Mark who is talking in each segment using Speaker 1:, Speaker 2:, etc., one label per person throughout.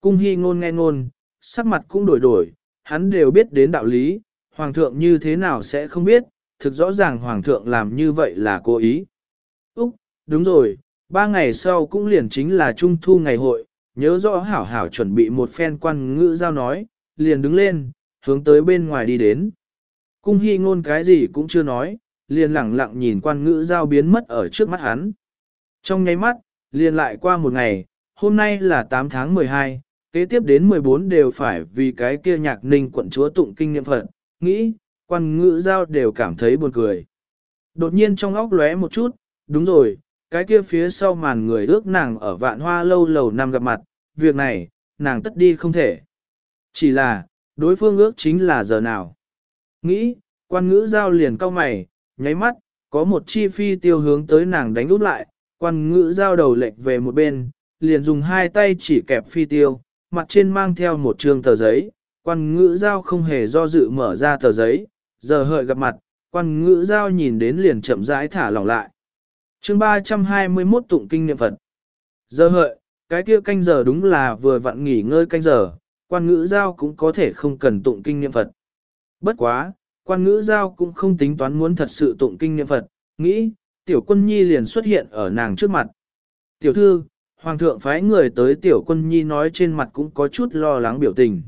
Speaker 1: cung hy ngôn nghe ngôn, sắc mặt cũng đổi đổi, hắn đều biết đến đạo lý, hoàng thượng như thế nào sẽ không biết, thực rõ ràng hoàng thượng làm như vậy là cố ý. Úc, đúng rồi, ba ngày sau cũng liền chính là trung thu ngày hội, nhớ rõ hảo hảo chuẩn bị một phen quan ngữ giao nói, liền đứng lên, hướng tới bên ngoài đi đến. Cung hy ngôn cái gì cũng chưa nói, liền lẳng lặng nhìn quan ngữ giao biến mất ở trước mắt hắn. Trong nháy mắt, liền lại qua một ngày, hôm nay là 8 tháng 12, kế tiếp đến 14 đều phải vì cái kia nhạc ninh quận chúa tụng kinh nghiệm phận, nghĩ, quan ngữ giao đều cảm thấy buồn cười. Đột nhiên trong óc lóe một chút, đúng rồi, cái kia phía sau màn người ước nàng ở vạn hoa lâu lầu năm gặp mặt, việc này, nàng tất đi không thể. Chỉ là, đối phương ước chính là giờ nào. Nghĩ, quan ngữ giao liền cau mày, nháy mắt, có một chi phi tiêu hướng tới nàng đánh út lại, quan ngữ giao đầu lệch về một bên, liền dùng hai tay chỉ kẹp phi tiêu, mặt trên mang theo một trường tờ giấy, quan ngữ giao không hề do dự mở ra tờ giấy, giờ hợi gặp mặt, quan ngữ giao nhìn đến liền chậm rãi thả lỏng lại. chương 321 tụng kinh niệm Phật. Giờ hợi, cái kia canh giờ đúng là vừa vặn nghỉ ngơi canh giờ, quan ngữ giao cũng có thể không cần tụng kinh niệm Phật. Bất quá, quan ngữ giao cũng không tính toán muốn thật sự tụng kinh niệm Phật, nghĩ, tiểu quân nhi liền xuất hiện ở nàng trước mặt. Tiểu thư, hoàng thượng phái người tới tiểu quân nhi nói trên mặt cũng có chút lo lắng biểu tình.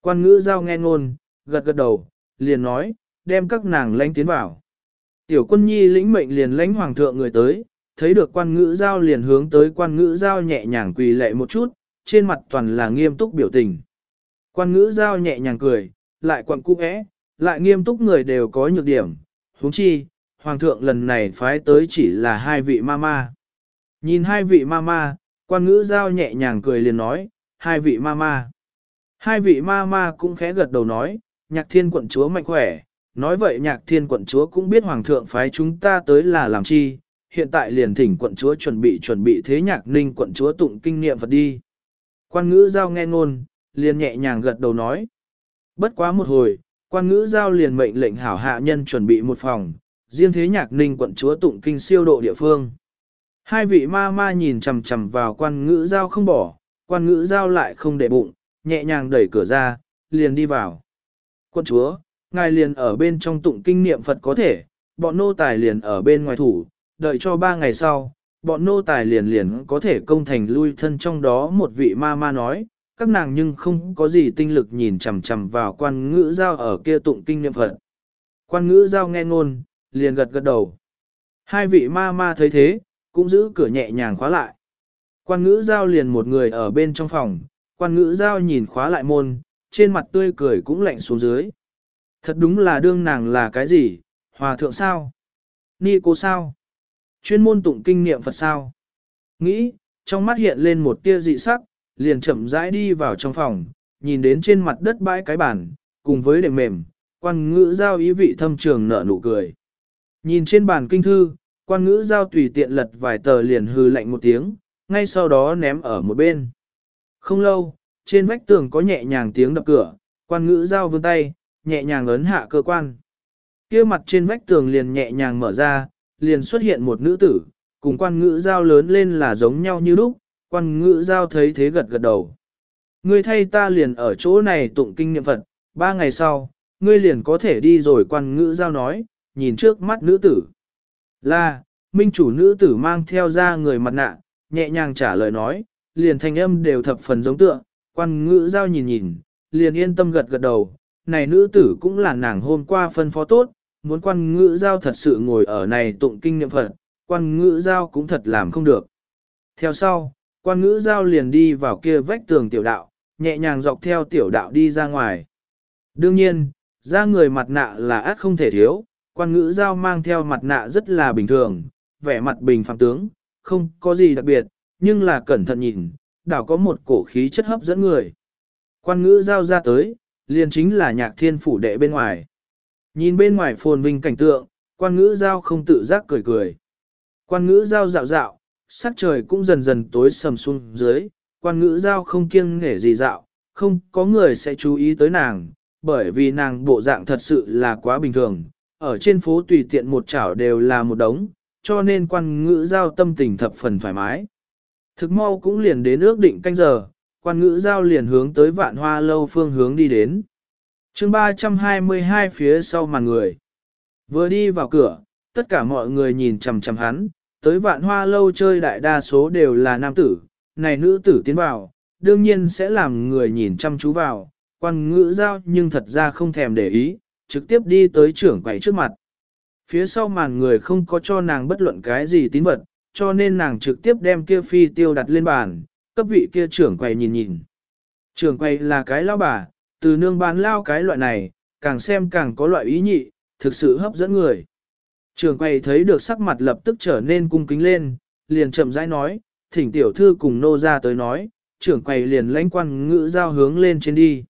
Speaker 1: Quan ngữ giao nghe ngôn, gật gật đầu, liền nói, đem các nàng lãnh tiến vào. Tiểu quân nhi lĩnh mệnh liền lãnh hoàng thượng người tới, thấy được quan ngữ giao liền hướng tới quan ngữ giao nhẹ nhàng quỳ lệ một chút, trên mặt toàn là nghiêm túc biểu tình. Quan ngữ giao nhẹ nhàng cười, lại quặn cung ẽ, lại nghiêm túc người đều có nhược điểm, huống chi, hoàng thượng lần này phái tới chỉ là hai vị ma ma. Nhìn hai vị ma ma, quan ngữ giao nhẹ nhàng cười liền nói, hai vị ma ma. Hai vị ma ma cũng khẽ gật đầu nói, nhạc thiên quận chúa mạnh khỏe, nói vậy nhạc thiên quận chúa cũng biết hoàng thượng phái chúng ta tới là làm chi, hiện tại liền thỉnh quận chúa chuẩn bị chuẩn bị thế nhạc ninh quận chúa tụng kinh nghiệm Phật đi. Quan ngữ giao nghe ngôn, liền nhẹ nhàng gật đầu nói. Bất quá một hồi, quan ngữ giao liền mệnh lệnh hảo hạ nhân chuẩn bị một phòng, riêng thế nhạc ninh quận chúa tụng kinh siêu độ địa phương. Hai vị ma ma nhìn chằm chằm vào quan ngữ giao không bỏ, quan ngữ giao lại không để bụng, nhẹ nhàng đẩy cửa ra, liền đi vào. Quân chúa, ngài liền ở bên trong tụng kinh niệm Phật có thể, bọn nô tài liền ở bên ngoài thủ, đợi cho ba ngày sau, bọn nô tài liền liền có thể công thành lui thân trong đó một vị ma ma nói, các nàng nhưng không có gì tinh lực nhìn chằm chằm vào quan ngữ giao ở kia tụng kinh niệm Phật. Quan ngữ giao nghe ngôn, liền gật gật đầu. Hai vị ma ma thấy thế, cũng giữ cửa nhẹ nhàng khóa lại. Quan ngữ giao liền một người ở bên trong phòng, quan ngữ giao nhìn khóa lại môn, trên mặt tươi cười cũng lạnh xuống dưới. Thật đúng là đương nàng là cái gì, hòa thượng sao? Ni cô sao? Chuyên môn tụng kinh nghiệm Phật sao? Nghĩ, trong mắt hiện lên một tia dị sắc, liền chậm rãi đi vào trong phòng, nhìn đến trên mặt đất bãi cái bàn, cùng với đệm mềm, quan ngữ giao ý vị thâm trường nở nụ cười. Nhìn trên bàn kinh thư, quan ngữ giao tùy tiện lật vài tờ liền hư lạnh một tiếng, ngay sau đó ném ở một bên. Không lâu, trên vách tường có nhẹ nhàng tiếng đập cửa, quan ngữ giao vươn tay, nhẹ nhàng ấn hạ cơ quan. kia mặt trên vách tường liền nhẹ nhàng mở ra, liền xuất hiện một nữ tử, cùng quan ngữ giao lớn lên là giống nhau như lúc, quan ngữ giao thấy thế gật gật đầu. Ngươi thay ta liền ở chỗ này tụng kinh niệm Phật, ba ngày sau, ngươi liền có thể đi rồi quan ngữ giao nói, nhìn trước mắt nữ tử. Là, minh chủ nữ tử mang theo ra người mặt nạ, nhẹ nhàng trả lời nói, liền thanh âm đều thập phần giống tựa, quan ngữ giao nhìn nhìn, liền yên tâm gật gật đầu, này nữ tử cũng là nàng hôm qua phân phó tốt, muốn quan ngữ giao thật sự ngồi ở này tụng kinh niệm Phật, quan ngữ giao cũng thật làm không được. Theo sau, quan ngữ giao liền đi vào kia vách tường tiểu đạo, nhẹ nhàng dọc theo tiểu đạo đi ra ngoài. Đương nhiên, ra người mặt nạ là át không thể thiếu, quan ngữ giao mang theo mặt nạ rất là bình thường, vẻ mặt bình phẳng tướng, không có gì đặc biệt, nhưng là cẩn thận nhìn, đảo có một cổ khí chất hấp dẫn người. Quan ngữ giao ra tới, liền chính là nhạc thiên phủ đệ bên ngoài. Nhìn bên ngoài phồn vinh cảnh tượng, quan ngữ giao không tự giác cười cười. Quan ngữ giao dạo dạo, sắc trời cũng dần dần tối sầm xuống dưới, quan ngữ giao không kiêng nghể gì dạo, không có người sẽ chú ý tới nàng, bởi vì nàng bộ dạng thật sự là quá bình thường, ở trên phố tùy tiện một chảo đều là một đống, cho nên quan ngữ giao tâm tình thập phần thoải mái. Thực mau cũng liền đến ước định canh giờ, quan ngữ giao liền hướng tới vạn hoa lâu phương hướng đi đến. chương 322 phía sau màn người. Vừa đi vào cửa, tất cả mọi người nhìn chằm chằm hắn, tới vạn hoa lâu chơi đại đa số đều là nam tử, này nữ tử tiến vào, đương nhiên sẽ làm người nhìn chăm chú vào, quan ngữ giao nhưng thật ra không thèm để ý, trực tiếp đi tới trưởng quầy trước mặt. Phía sau màn người không có cho nàng bất luận cái gì tín vật, cho nên nàng trực tiếp đem kia phi tiêu đặt lên bàn, cấp vị kia trưởng quầy nhìn nhìn. Trưởng quầy là cái lao bà, từ nương bán lao cái loại này, càng xem càng có loại ý nhị, thực sự hấp dẫn người. Trưởng quầy thấy được sắc mặt lập tức trở nên cung kính lên, liền chậm rãi nói, thỉnh tiểu thư cùng nô ra tới nói, trưởng quầy liền lãnh quan ngữ giao hướng lên trên đi.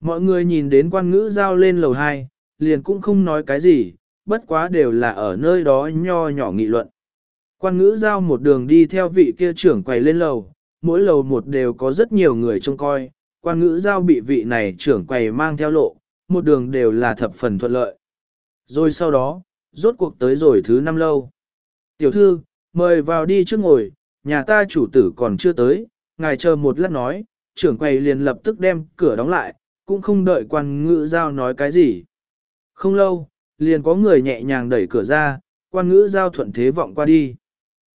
Speaker 1: Mọi người nhìn đến quan ngữ giao lên lầu 2, liền cũng không nói cái gì, bất quá đều là ở nơi đó nho nhỏ nghị luận. Quan ngữ giao một đường đi theo vị kia trưởng quầy lên lầu, mỗi lầu một đều có rất nhiều người trông coi, quan ngữ giao bị vị này trưởng quầy mang theo lộ, một đường đều là thập phần thuận lợi. Rồi sau đó, rốt cuộc tới rồi thứ năm lâu. Tiểu thư, mời vào đi trước ngồi, nhà ta chủ tử còn chưa tới, ngài chờ một lát nói, trưởng quầy liền lập tức đem cửa đóng lại, cũng không đợi quan ngữ giao nói cái gì. Không lâu, liền có người nhẹ nhàng đẩy cửa ra, quan ngữ giao thuận thế vọng qua đi.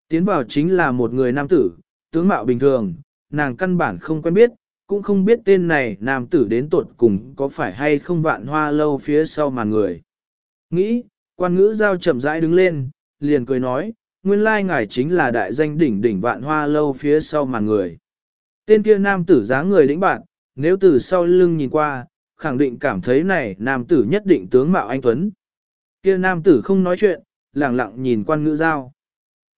Speaker 1: Tiến vào chính là một người nam tử, tướng mạo bình thường, nàng căn bản không quen biết, cũng không biết tên này nam tử đến tuột cùng có phải hay không vạn hoa lâu phía sau màn người. Nghĩ, quan ngữ giao chậm rãi đứng lên, liền cười nói, nguyên lai ngài chính là đại danh đỉnh đỉnh vạn hoa lâu phía sau màn người. Tên kia nam tử dáng người lĩnh bạn, nếu từ sau lưng nhìn qua, khẳng định cảm thấy này nam tử nhất định tướng mạo anh Tuấn. Kia nam tử không nói chuyện, lẳng lặng nhìn quan ngữ giao.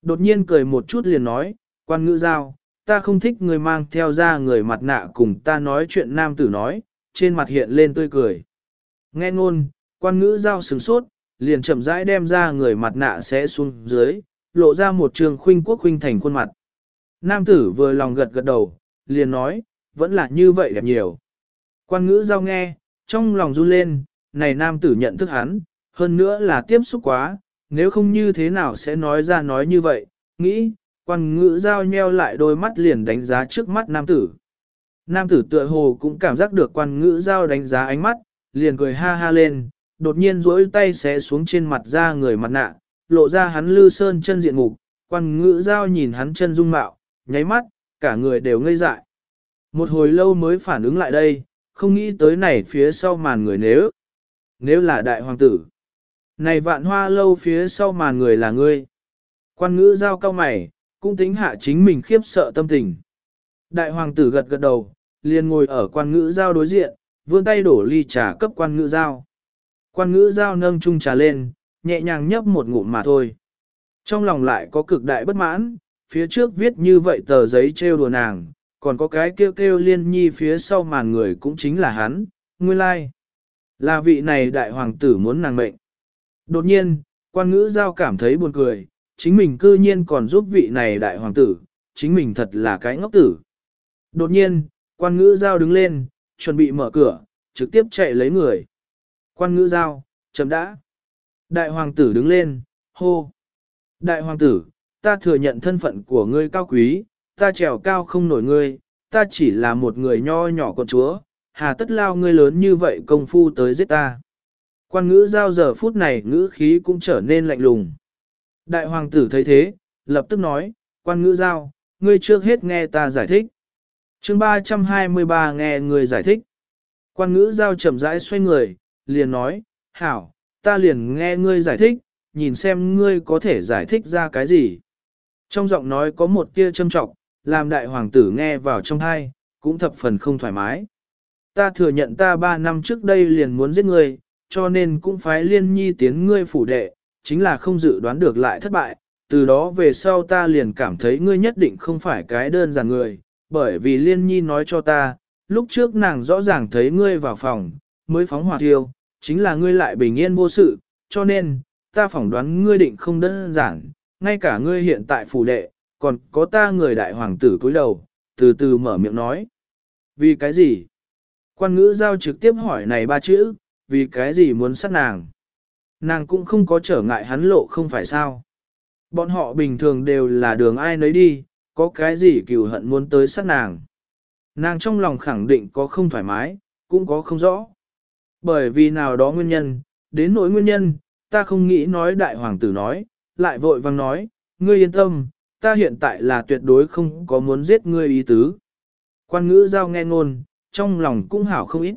Speaker 1: Đột nhiên cười một chút liền nói, quan ngữ giao, ta không thích người mang theo ra người mặt nạ cùng ta nói chuyện nam tử nói, trên mặt hiện lên tươi cười. Nghe ngôn, quan ngữ giao sừng sốt, liền chậm rãi đem ra người mặt nạ sẽ xuống dưới, lộ ra một trường khuynh quốc khuynh thành khuôn mặt. Nam tử vừa lòng gật gật đầu, liền nói, vẫn là như vậy đẹp nhiều. Quan ngữ giao nghe, trong lòng run lên, này nam tử nhận thức hắn, hơn nữa là tiếp xúc quá, nếu không như thế nào sẽ nói ra nói như vậy, nghĩ, quan ngữ giao nheo lại đôi mắt liền đánh giá trước mắt nam tử. Nam tử tựa hồ cũng cảm giác được quan ngữ giao đánh giá ánh mắt, liền cười ha ha lên, đột nhiên duỗi tay xé xuống trên mặt ra người mặt nạ, lộ ra hắn lư sơn chân diện mục, quan ngữ giao nhìn hắn chân dung mạo, nháy mắt, cả người đều ngây dại. Một hồi lâu mới phản ứng lại đây, không nghĩ tới này phía sau màn người nếu, nếu là đại hoàng tử. Này vạn hoa lâu phía sau màn người là ngươi. Quan ngữ giao cao mày, cũng tính hạ chính mình khiếp sợ tâm tình. Đại hoàng tử gật gật đầu, liền ngồi ở quan ngữ giao đối diện, vươn tay đổ ly trà cấp quan ngữ giao. Quan ngữ giao nâng chung trà lên, nhẹ nhàng nhấp một ngụm mà thôi. Trong lòng lại có cực đại bất mãn, phía trước viết như vậy tờ giấy trêu đùa nàng, còn có cái kêu kêu liên nhi phía sau màn người cũng chính là hắn, nguyên lai. Là vị này đại hoàng tử muốn nàng mệnh. Đột nhiên, quan ngữ giao cảm thấy buồn cười, chính mình cư nhiên còn giúp vị này đại hoàng tử, chính mình thật là cái ngốc tử. Đột nhiên, quan ngữ giao đứng lên, chuẩn bị mở cửa, trực tiếp chạy lấy người. Quan ngữ giao, chấm đã. Đại hoàng tử đứng lên, hô. Đại hoàng tử, ta thừa nhận thân phận của ngươi cao quý, ta trèo cao không nổi ngươi, ta chỉ là một người nho nhỏ con chúa, hà tất lao ngươi lớn như vậy công phu tới giết ta. Quan ngữ giao giờ phút này ngữ khí cũng trở nên lạnh lùng. Đại hoàng tử thấy thế, lập tức nói, quan ngữ giao, ngươi trước hết nghe ta giải thích. chương 323 nghe người giải thích. Quan ngữ giao chậm rãi xoay người, liền nói, hảo, ta liền nghe ngươi giải thích, nhìn xem ngươi có thể giải thích ra cái gì. Trong giọng nói có một tia châm trọng, làm đại hoàng tử nghe vào trong thai, cũng thập phần không thoải mái. Ta thừa nhận ta ba năm trước đây liền muốn giết ngươi, cho nên cũng phái liên nhi tiến ngươi phủ đệ, chính là không dự đoán được lại thất bại, từ đó về sau ta liền cảm thấy ngươi nhất định không phải cái đơn giản người, bởi vì liên nhi nói cho ta, lúc trước nàng rõ ràng thấy ngươi vào phòng, mới phóng hỏa thiêu, chính là ngươi lại bình yên vô sự, cho nên, ta phỏng đoán ngươi định không đơn giản, ngay cả ngươi hiện tại phủ đệ, còn có ta người đại hoàng tử cúi đầu, từ từ mở miệng nói. Vì cái gì? Quan ngữ giao trực tiếp hỏi này ba chữ, vì cái gì muốn sát nàng? Nàng cũng không có trở ngại hắn lộ không phải sao. Bọn họ bình thường đều là đường ai nấy đi, có cái gì cừu hận muốn tới sát nàng. Nàng trong lòng khẳng định có không thoải mái, cũng có không rõ. Bởi vì nào đó nguyên nhân, đến nỗi nguyên nhân, ta không nghĩ nói đại hoàng tử nói, lại vội vang nói, ngươi yên tâm, ta hiện tại là tuyệt đối không có muốn giết ngươi ý tứ. Quan ngữ giao nghe ngôn, trong lòng cũng hảo không ít.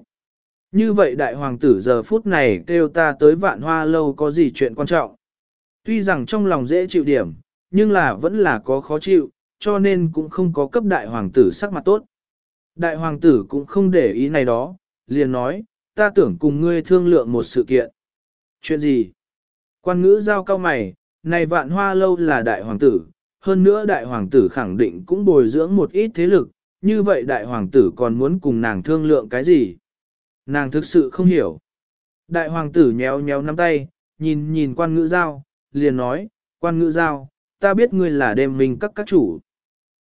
Speaker 1: Như vậy đại hoàng tử giờ phút này kêu ta tới vạn hoa lâu có gì chuyện quan trọng. Tuy rằng trong lòng dễ chịu điểm, nhưng là vẫn là có khó chịu, cho nên cũng không có cấp đại hoàng tử sắc mặt tốt. Đại hoàng tử cũng không để ý này đó, liền nói, ta tưởng cùng ngươi thương lượng một sự kiện. Chuyện gì? Quan ngữ giao cao mày, này vạn hoa lâu là đại hoàng tử, hơn nữa đại hoàng tử khẳng định cũng bồi dưỡng một ít thế lực, như vậy đại hoàng tử còn muốn cùng nàng thương lượng cái gì? Nàng thực sự không hiểu. Đại hoàng tử nhéo nhéo nắm tay, nhìn nhìn quan ngữ giao, liền nói, quan ngữ giao, ta biết ngươi là đêm mình các các chủ.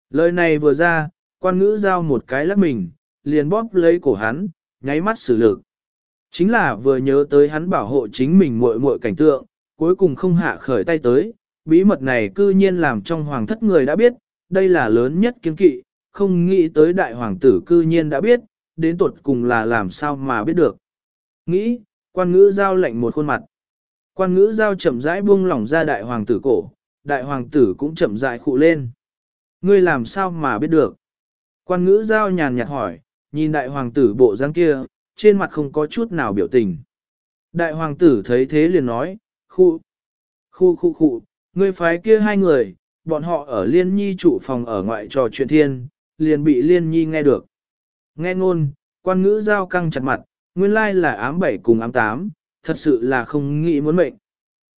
Speaker 1: Lời này vừa ra, quan ngữ giao một cái lắc mình, liền bóp lấy cổ hắn, nháy mắt xử lực. Chính là vừa nhớ tới hắn bảo hộ chính mình muội muội cảnh tượng, cuối cùng không hạ khởi tay tới, bí mật này cư nhiên làm trong hoàng thất người đã biết, đây là lớn nhất kiến kỵ, không nghĩ tới đại hoàng tử cư nhiên đã biết, đến tuột cùng là làm sao mà biết được. Nghĩ, quan ngữ giao lệnh một khuôn mặt. Quan ngữ giao chậm rãi buông lỏng ra đại hoàng tử cổ, đại hoàng tử cũng chậm rãi khụ lên. Ngươi làm sao mà biết được? Quan ngữ giao nhàn nhạt hỏi, nhìn đại hoàng tử bộ dáng kia, trên mặt không có chút nào biểu tình. Đại hoàng tử thấy thế liền nói, khu, khu khu khu, ngươi phái kia hai người, bọn họ ở liên nhi trụ phòng ở ngoại trò chuyện thiên, liền bị liên nhi nghe được. Nghe ngôn, quan ngữ giao căng chặt mặt, nguyên lai là ám bảy cùng ám tám, thật sự là không nghĩ muốn mệnh.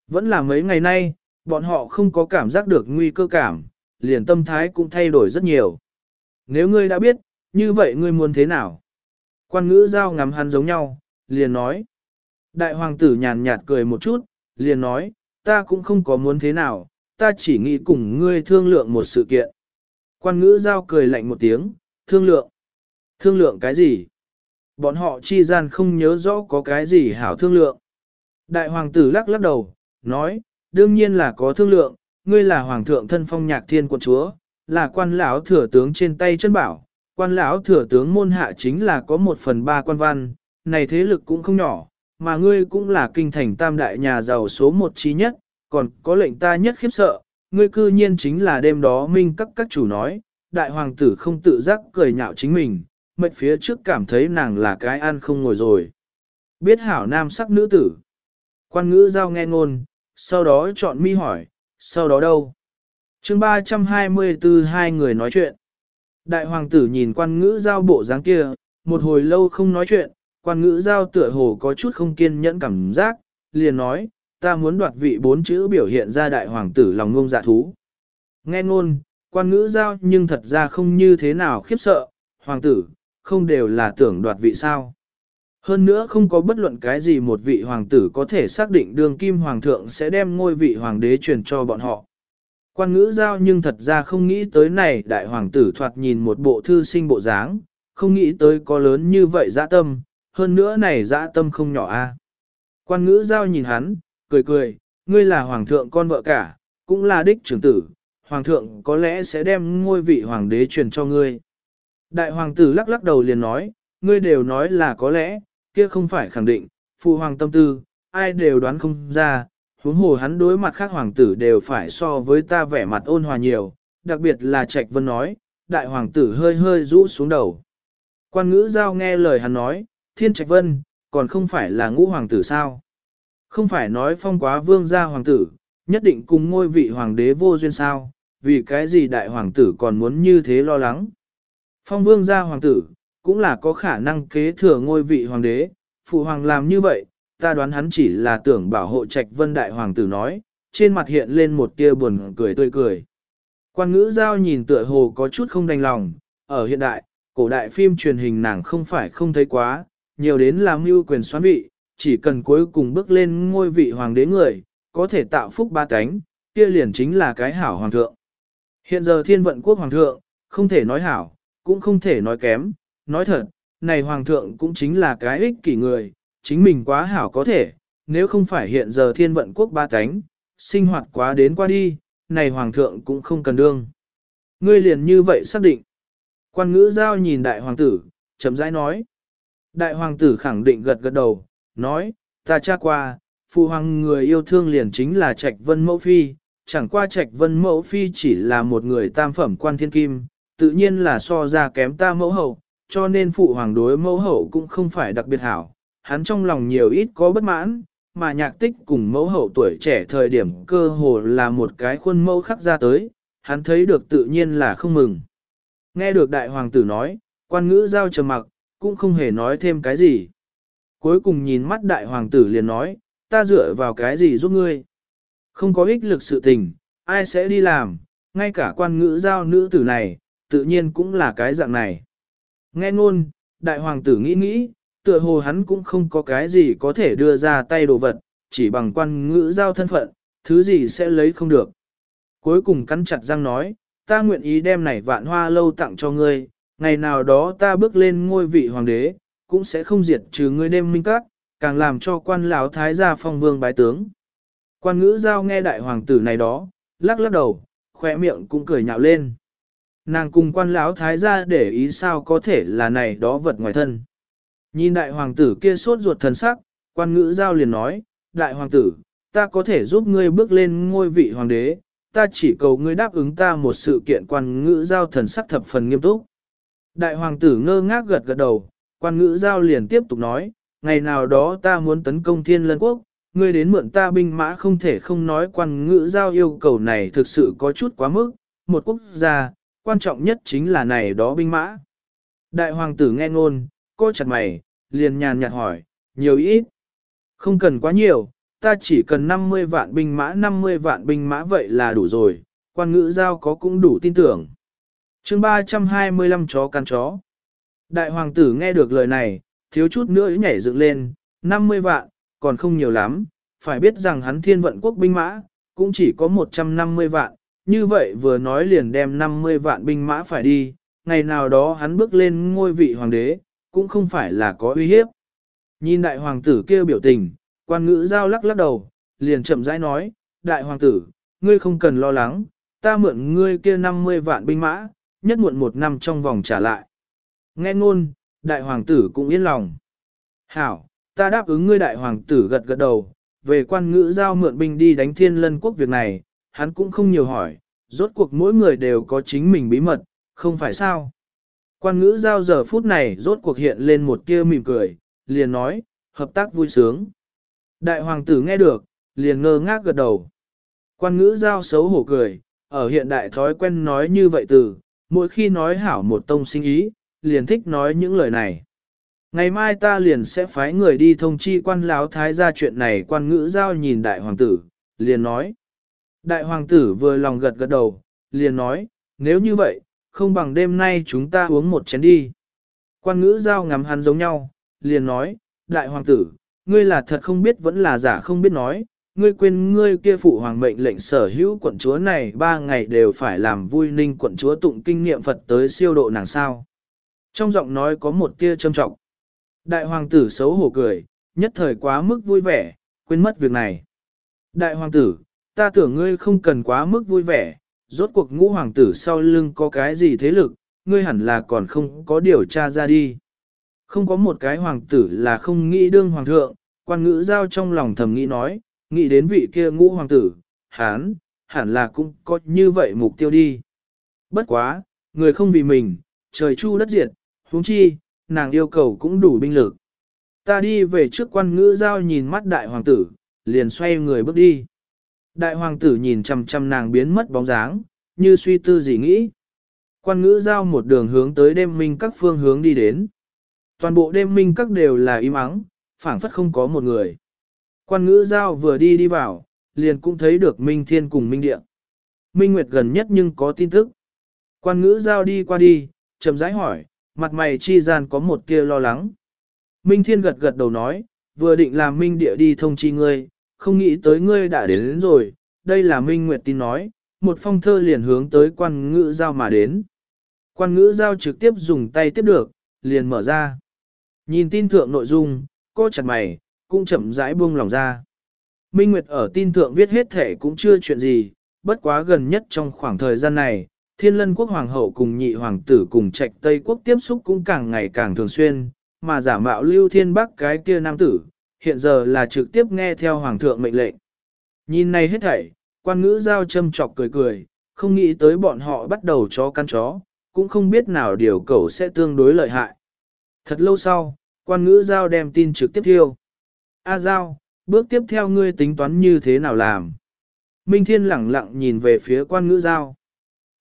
Speaker 1: Vẫn là mấy ngày nay, bọn họ không có cảm giác được nguy cơ cảm, liền tâm thái cũng thay đổi rất nhiều. Nếu ngươi đã biết, như vậy ngươi muốn thế nào? Quan ngữ giao ngắm hắn giống nhau, liền nói. Đại hoàng tử nhàn nhạt cười một chút, liền nói, ta cũng không có muốn thế nào, ta chỉ nghĩ cùng ngươi thương lượng một sự kiện. Quan ngữ giao cười lạnh một tiếng, thương lượng. Thương lượng cái gì? Bọn họ chi gian không nhớ rõ có cái gì hảo thương lượng. Đại hoàng tử lắc lắc đầu, nói, đương nhiên là có thương lượng, ngươi là hoàng thượng thân phong nhạc thiên quận chúa, là quan lão thừa tướng trên tay chân bảo, quan lão thừa tướng môn hạ chính là có một phần ba quan văn, này thế lực cũng không nhỏ, mà ngươi cũng là kinh thành tam đại nhà giàu số một trí nhất, còn có lệnh ta nhất khiếp sợ, ngươi cư nhiên chính là đêm đó minh các các chủ nói, đại hoàng tử không tự giác cười nhạo chính mình, mệnh phía trước cảm thấy nàng là cái ăn không ngồi rồi. Biết hảo nam sắc nữ tử. Quan ngữ giao nghe ngôn, sau đó chọn mi hỏi, sau đó đâu? chương 324 hai người nói chuyện. Đại hoàng tử nhìn quan ngữ giao bộ dáng kia, một hồi lâu không nói chuyện, quan ngữ giao tựa hồ có chút không kiên nhẫn cảm giác, liền nói, ta muốn đoạt vị bốn chữ biểu hiện ra đại hoàng tử lòng ngông dạ thú. Nghe ngôn, quan ngữ giao nhưng thật ra không như thế nào khiếp sợ, hoàng tử, không đều là tưởng đoạt vị sao. Hơn nữa không có bất luận cái gì một vị hoàng tử có thể xác định đường kim hoàng thượng sẽ đem ngôi vị hoàng đế truyền cho bọn họ. Quan ngữ giao nhưng thật ra không nghĩ tới này đại hoàng tử thoạt nhìn một bộ thư sinh bộ dáng, không nghĩ tới có lớn như vậy dã tâm, hơn nữa này dã tâm không nhỏ a. Quan ngữ giao nhìn hắn, cười cười, ngươi là hoàng thượng con vợ cả, cũng là đích trưởng tử, hoàng thượng có lẽ sẽ đem ngôi vị hoàng đế truyền cho ngươi. Đại hoàng tử lắc lắc đầu liền nói, ngươi đều nói là có lẽ, kia không phải khẳng định, phụ hoàng tâm tư, ai đều đoán không ra, huống hồ hắn đối mặt khác hoàng tử đều phải so với ta vẻ mặt ôn hòa nhiều, đặc biệt là Trạch Vân nói, đại hoàng tử hơi hơi rũ xuống đầu. Quan ngữ giao nghe lời hắn nói, thiên Trạch Vân, còn không phải là ngũ hoàng tử sao? Không phải nói phong quá vương gia hoàng tử, nhất định cùng ngôi vị hoàng đế vô duyên sao, vì cái gì đại hoàng tử còn muốn như thế lo lắng. Phong vương gia hoàng tử, cũng là có khả năng kế thừa ngôi vị hoàng đế, phụ hoàng làm như vậy, ta đoán hắn chỉ là tưởng bảo hộ trạch vân đại hoàng tử nói, trên mặt hiện lên một tia buồn cười tươi cười. Quan ngữ giao nhìn tựa hồ có chút không đành lòng, ở hiện đại, cổ đại phim truyền hình nàng không phải không thấy quá, nhiều đến làm mưu quyền xoán vị, chỉ cần cuối cùng bước lên ngôi vị hoàng đế người, có thể tạo phúc ba cánh, kia liền chính là cái hảo hoàng thượng. Hiện giờ thiên vận quốc hoàng thượng, không thể nói hảo, cũng không thể nói kém, nói thật, này hoàng thượng cũng chính là cái ích kỷ người, chính mình quá hảo có thể, nếu không phải hiện giờ thiên vận quốc ba cánh, sinh hoạt quá đến qua đi, này hoàng thượng cũng không cần đương. Ngươi liền như vậy xác định. Quan ngữ giao nhìn đại hoàng tử, chậm rãi nói. Đại hoàng tử khẳng định gật gật đầu, nói, ta tra qua, phụ hoàng người yêu thương liền chính là Trạch Vân Mẫu Phi, chẳng qua Trạch Vân Mẫu Phi chỉ là một người tam phẩm quan thiên kim, tự nhiên là so ra kém ta mẫu hậu, cho nên phụ hoàng đối mẫu hậu cũng không phải đặc biệt hảo, hắn trong lòng nhiều ít có bất mãn, mà nhạc tích cùng mẫu hậu tuổi trẻ thời điểm cơ hồ là một cái khuôn mẫu khắc ra tới, hắn thấy được tự nhiên là không mừng. Nghe được đại hoàng tử nói, quan ngữ giao trầm mặc, cũng không hề nói thêm cái gì. Cuối cùng nhìn mắt đại hoàng tử liền nói, ta dựa vào cái gì giúp ngươi? Không có ích lực sự tình, ai sẽ đi làm, ngay cả quan ngữ giao nữ tử này, tự nhiên cũng là cái dạng này. Nghe ngôn, đại hoàng tử nghĩ nghĩ, tựa hồ hắn cũng không có cái gì có thể đưa ra tay đồ vật, chỉ bằng quan ngữ giao thân phận, thứ gì sẽ lấy không được. Cuối cùng cắn chặt răng nói, ta nguyện ý đem này vạn hoa lâu tặng cho ngươi, ngày nào đó ta bước lên ngôi vị hoàng đế, cũng sẽ không diệt trừ ngươi đêm minh các, càng làm cho quan lão thái gia phong vương bái tướng. Quan ngữ giao nghe đại hoàng tử này đó, lắc lắc đầu, khỏe miệng cũng cười nhạo lên. Nàng cùng quan lão thái gia để ý sao có thể là này đó vật ngoài thân. Nhìn đại hoàng tử kia sốt ruột thần sắc, quan ngữ giao liền nói, đại hoàng tử, ta có thể giúp ngươi bước lên ngôi vị hoàng đế, ta chỉ cầu ngươi đáp ứng ta một sự kiện quan ngữ giao thần sắc thập phần nghiêm túc. Đại hoàng tử ngơ ngác gật gật đầu, quan ngữ giao liền tiếp tục nói, ngày nào đó ta muốn tấn công thiên lân quốc, ngươi đến mượn ta binh mã không thể không nói quan ngữ giao yêu cầu này thực sự có chút quá mức, một quốc gia, quan trọng nhất chính là này đó binh mã. Đại hoàng tử nghe ngôn, cô chặt mày, liền nhàn nhạt hỏi, nhiều ít. Không cần quá nhiều, ta chỉ cần 50 vạn binh mã 50 vạn binh mã vậy là đủ rồi, quan ngữ giao có cũng đủ tin tưởng chương 325 chó căn chó. Đại hoàng tử nghe được lời này, thiếu chút nữa nhảy dựng lên, 50 vạn, còn không nhiều lắm, phải biết rằng hắn thiên vận quốc binh mã, cũng chỉ có 150 vạn, như vậy vừa nói liền đem 50 vạn binh mã phải đi, ngày nào đó hắn bước lên ngôi vị hoàng đế, cũng không phải là có uy hiếp. Nhìn đại hoàng tử kêu biểu tình, quan ngữ giao lắc lắc đầu, liền chậm rãi nói, đại hoàng tử, ngươi không cần lo lắng, ta mượn ngươi kia 50 vạn binh mã, nhất muộn một năm trong vòng trả lại. Nghe ngôn, đại hoàng tử cũng yên lòng. Hảo, ta đáp ứng ngươi đại hoàng tử gật gật đầu, về quan ngữ giao mượn binh đi đánh thiên lân quốc việc này, hắn cũng không nhiều hỏi, rốt cuộc mỗi người đều có chính mình bí mật, không phải sao. Quan ngữ giao giờ phút này rốt cuộc hiện lên một tia mỉm cười, liền nói, hợp tác vui sướng. Đại hoàng tử nghe được, liền ngơ ngác gật đầu. Quan ngữ giao xấu hổ cười, ở hiện đại thói quen nói như vậy từ, mỗi khi nói hảo một tông sinh ý, liền thích nói những lời này. Ngày mai ta liền sẽ phái người đi thông chi quan lão thái ra chuyện này quan ngữ giao nhìn đại hoàng tử, liền nói. Đại hoàng tử vừa lòng gật gật đầu, liền nói, nếu như vậy, không bằng đêm nay chúng ta uống một chén đi. Quan ngữ giao ngắm hắn giống nhau, liền nói, đại hoàng tử, ngươi là thật không biết vẫn là giả không biết nói, ngươi quên ngươi kia phụ hoàng mệnh lệnh sở hữu quận chúa này ba ngày đều phải làm vui ninh quận chúa tụng kinh nghiệm Phật tới siêu độ nàng sao. Trong giọng nói có một tia trâm trọng. Đại hoàng tử xấu hổ cười, nhất thời quá mức vui vẻ, quên mất việc này. Đại hoàng tử, ta tưởng ngươi không cần quá mức vui vẻ, rốt cuộc ngũ hoàng tử sau lưng có cái gì thế lực, ngươi hẳn là còn không có điều tra ra đi. Không có một cái hoàng tử là không nghĩ đương hoàng thượng, quan ngữ giao trong lòng thầm nghĩ nói, nghĩ đến vị kia ngũ hoàng tử, hán, hẳn là cũng có như vậy mục tiêu đi. Bất quá, người không vì mình, trời chu đất diệt, huống chi, nàng yêu cầu cũng đủ binh lực. Ta đi về trước quan ngữ giao nhìn mắt đại hoàng tử, liền xoay người bước đi. Đại hoàng tử nhìn chằm chằm nàng biến mất bóng dáng, như suy tư gì nghĩ. Quan ngữ giao một đường hướng tới đêm minh các phương hướng đi đến. Toàn bộ đêm minh các đều là im ắng, phảng phất không có một người. Quan ngữ giao vừa đi đi vào, liền cũng thấy được Minh Thiên cùng Minh Địa. Minh Nguyệt gần nhất nhưng có tin tức. Quan ngữ giao đi qua đi, chậm rãi hỏi, mặt mày chi gian có một kia lo lắng. Minh Thiên gật gật đầu nói, vừa định làm Minh Địa đi thông chi ngươi, không nghĩ tới ngươi đã đến, đến rồi, đây là Minh Nguyệt tin nói, một phong thơ liền hướng tới quan ngữ giao mà đến. Quan ngữ giao trực tiếp dùng tay tiếp được, liền mở ra. Nhìn tin thượng nội dung, cô chặt mày, cũng chậm rãi buông lòng ra. Minh Nguyệt ở tin thượng viết hết thể cũng chưa chuyện gì, bất quá gần nhất trong khoảng thời gian này, thiên lân quốc hoàng hậu cùng nhị hoàng tử cùng trạch Tây quốc tiếp xúc cũng càng ngày càng thường xuyên, mà giả mạo lưu thiên bắc cái kia nam tử, hiện giờ là trực tiếp nghe theo hoàng thượng mệnh lệnh. Nhìn này hết thảy, quan ngữ giao châm chọc cười cười, không nghĩ tới bọn họ bắt đầu chó căn chó, cũng không biết nào điều cầu sẽ tương đối lợi hại. Thật lâu sau, quan ngữ giao đem tin trực tiếp thiêu. A giao, bước tiếp theo ngươi tính toán như thế nào làm? Minh Thiên lẳng lặng nhìn về phía quan ngữ giao.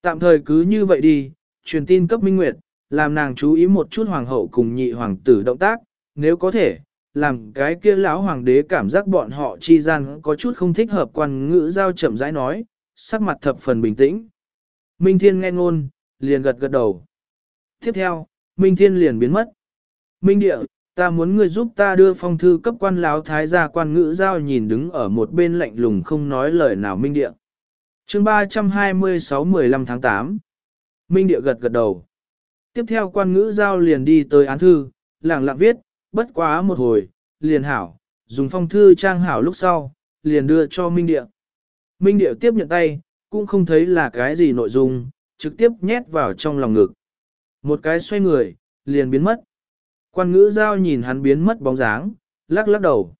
Speaker 1: Tạm thời cứ như vậy đi, truyền tin cấp Minh Nguyệt, làm nàng chú ý một chút hoàng hậu cùng nhị hoàng tử động tác, nếu có thể, làm cái kia lão hoàng đế cảm giác bọn họ chi gian có chút không thích hợp quan ngữ giao chậm rãi nói, sắc mặt thập phần bình tĩnh. Minh Thiên nghe ngôn, liền gật gật đầu. Tiếp theo, Minh Thiên liền biến mất. Minh Địa, ta muốn ngươi giúp ta đưa phong thư cấp quan lão thái gia quan ngữ giao nhìn đứng ở một bên lạnh lùng không nói lời nào Minh Địa. chương 326-15 tháng 8. Minh Địa gật gật đầu. Tiếp theo quan ngữ giao liền đi tới án thư, lặng lặng viết, bất quá một hồi, liền hảo, dùng phong thư trang hảo lúc sau, liền đưa cho Minh Địa. Minh Địa tiếp nhận tay, cũng không thấy là cái gì nội dung, trực tiếp nhét vào trong lòng ngực. Một cái xoay người, liền biến mất. Quan ngữ giao nhìn hắn biến mất bóng dáng, lắc lắc đầu.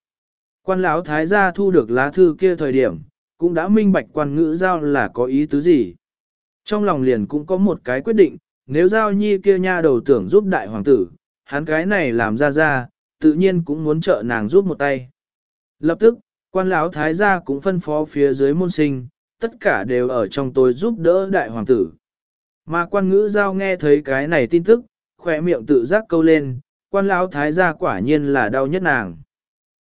Speaker 1: Quan lão thái gia thu được lá thư kia thời điểm, cũng đã minh bạch quan ngữ giao là có ý tứ gì. Trong lòng liền cũng có một cái quyết định, nếu giao nhi kia nha đầu tưởng giúp đại hoàng tử, hắn cái này làm ra ra, tự nhiên cũng muốn trợ nàng giúp một tay. Lập tức, quan lão thái gia cũng phân phó phía dưới môn sinh, tất cả đều ở trong tôi giúp đỡ đại hoàng tử. Mà quan ngữ giao nghe thấy cái này tin tức, khỏe miệng tự giác câu lên, quan lão thái gia quả nhiên là đau nhất nàng.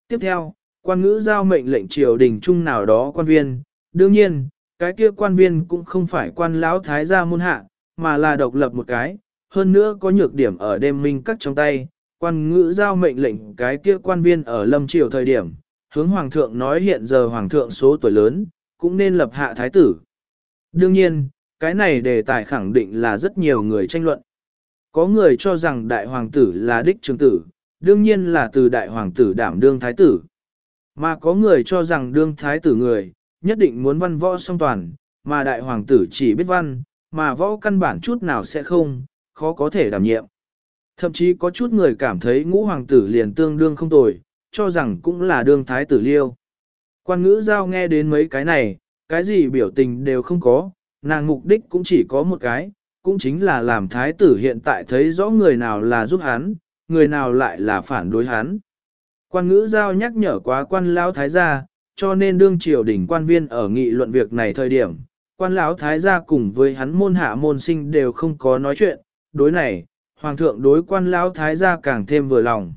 Speaker 1: Tiếp theo, quan ngữ giao mệnh lệnh triều đình chung nào đó quan viên, đương nhiên, cái kia quan viên cũng không phải quan lão thái gia môn hạ, mà là độc lập một cái, hơn nữa có nhược điểm ở đêm minh cắt trong tay, quan ngữ giao mệnh lệnh cái kia quan viên ở lâm triều thời điểm, hướng hoàng thượng nói hiện giờ hoàng thượng số tuổi lớn, cũng nên lập hạ thái tử. Đương nhiên, cái này đề tài khẳng định là rất nhiều người tranh luận. Có người cho rằng đại hoàng tử là đích trường tử, đương nhiên là từ đại hoàng tử đảm đương thái tử. Mà có người cho rằng đương thái tử người, nhất định muốn văn võ song toàn, mà đại hoàng tử chỉ biết văn, mà võ căn bản chút nào sẽ không, khó có thể đảm nhiệm. Thậm chí có chút người cảm thấy ngũ hoàng tử liền tương đương không tồi, cho rằng cũng là đương thái tử liêu. Quan ngữ giao nghe đến mấy cái này, cái gì biểu tình đều không có, nàng mục đích cũng chỉ có một cái, cũng chính là làm thái tử hiện tại thấy rõ người nào là giúp hắn, người nào lại là phản đối hắn. Quan ngữ giao nhắc nhở quá quan lão thái gia, cho nên đương triều đỉnh quan viên ở nghị luận việc này thời điểm, quan lão thái gia cùng với hắn môn hạ môn sinh đều không có nói chuyện, đối này, hoàng thượng đối quan lão thái gia càng thêm vừa lòng.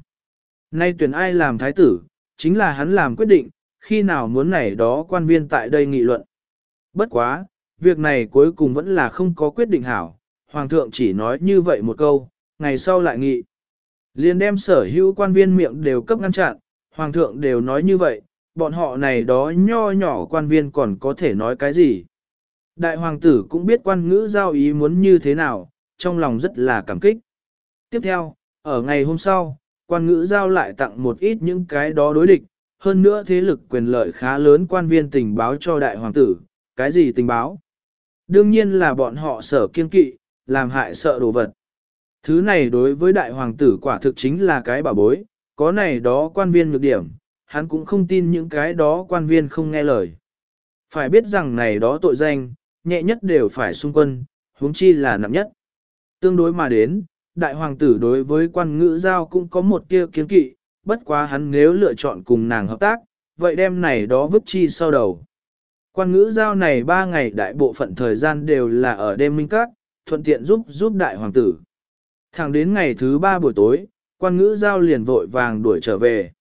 Speaker 1: Nay tuyển ai làm thái tử, chính là hắn làm quyết định, khi nào muốn này đó quan viên tại đây nghị luận. Bất quá, việc này cuối cùng vẫn là không có quyết định hảo, hoàng thượng chỉ nói như vậy một câu, ngày sau lại nghị. Liên đem sở hữu quan viên miệng đều cấp ngăn chặn, hoàng thượng đều nói như vậy, bọn họ này đó nho nhỏ quan viên còn có thể nói cái gì. Đại hoàng tử cũng biết quan ngữ giao ý muốn như thế nào, trong lòng rất là cảm kích. Tiếp theo, ở ngày hôm sau, quan ngữ giao lại tặng một ít những cái đó đối địch, hơn nữa thế lực quyền lợi khá lớn quan viên tình báo cho đại hoàng tử, cái gì tình báo? Đương nhiên là bọn họ sở kiên kỵ, làm hại sợ đồ vật. Thứ này đối với đại hoàng tử quả thực chính là cái bảo bối, có này đó quan viên nhược điểm, hắn cũng không tin những cái đó quan viên không nghe lời. Phải biết rằng này đó tội danh, nhẹ nhất đều phải xung quân, huống chi là nặng nhất. Tương đối mà đến, đại hoàng tử đối với quan ngữ giao cũng có một tia kiến kỵ, bất quá hắn nếu lựa chọn cùng nàng hợp tác, vậy đem này đó vứt chi sau đầu. Quan ngữ giao này ba ngày đại bộ phận thời gian đều là ở đêm minh các, thuận tiện giúp giúp đại hoàng tử. Thẳng đến ngày thứ ba buổi tối, quan ngữ giao liền vội vàng đuổi trở về.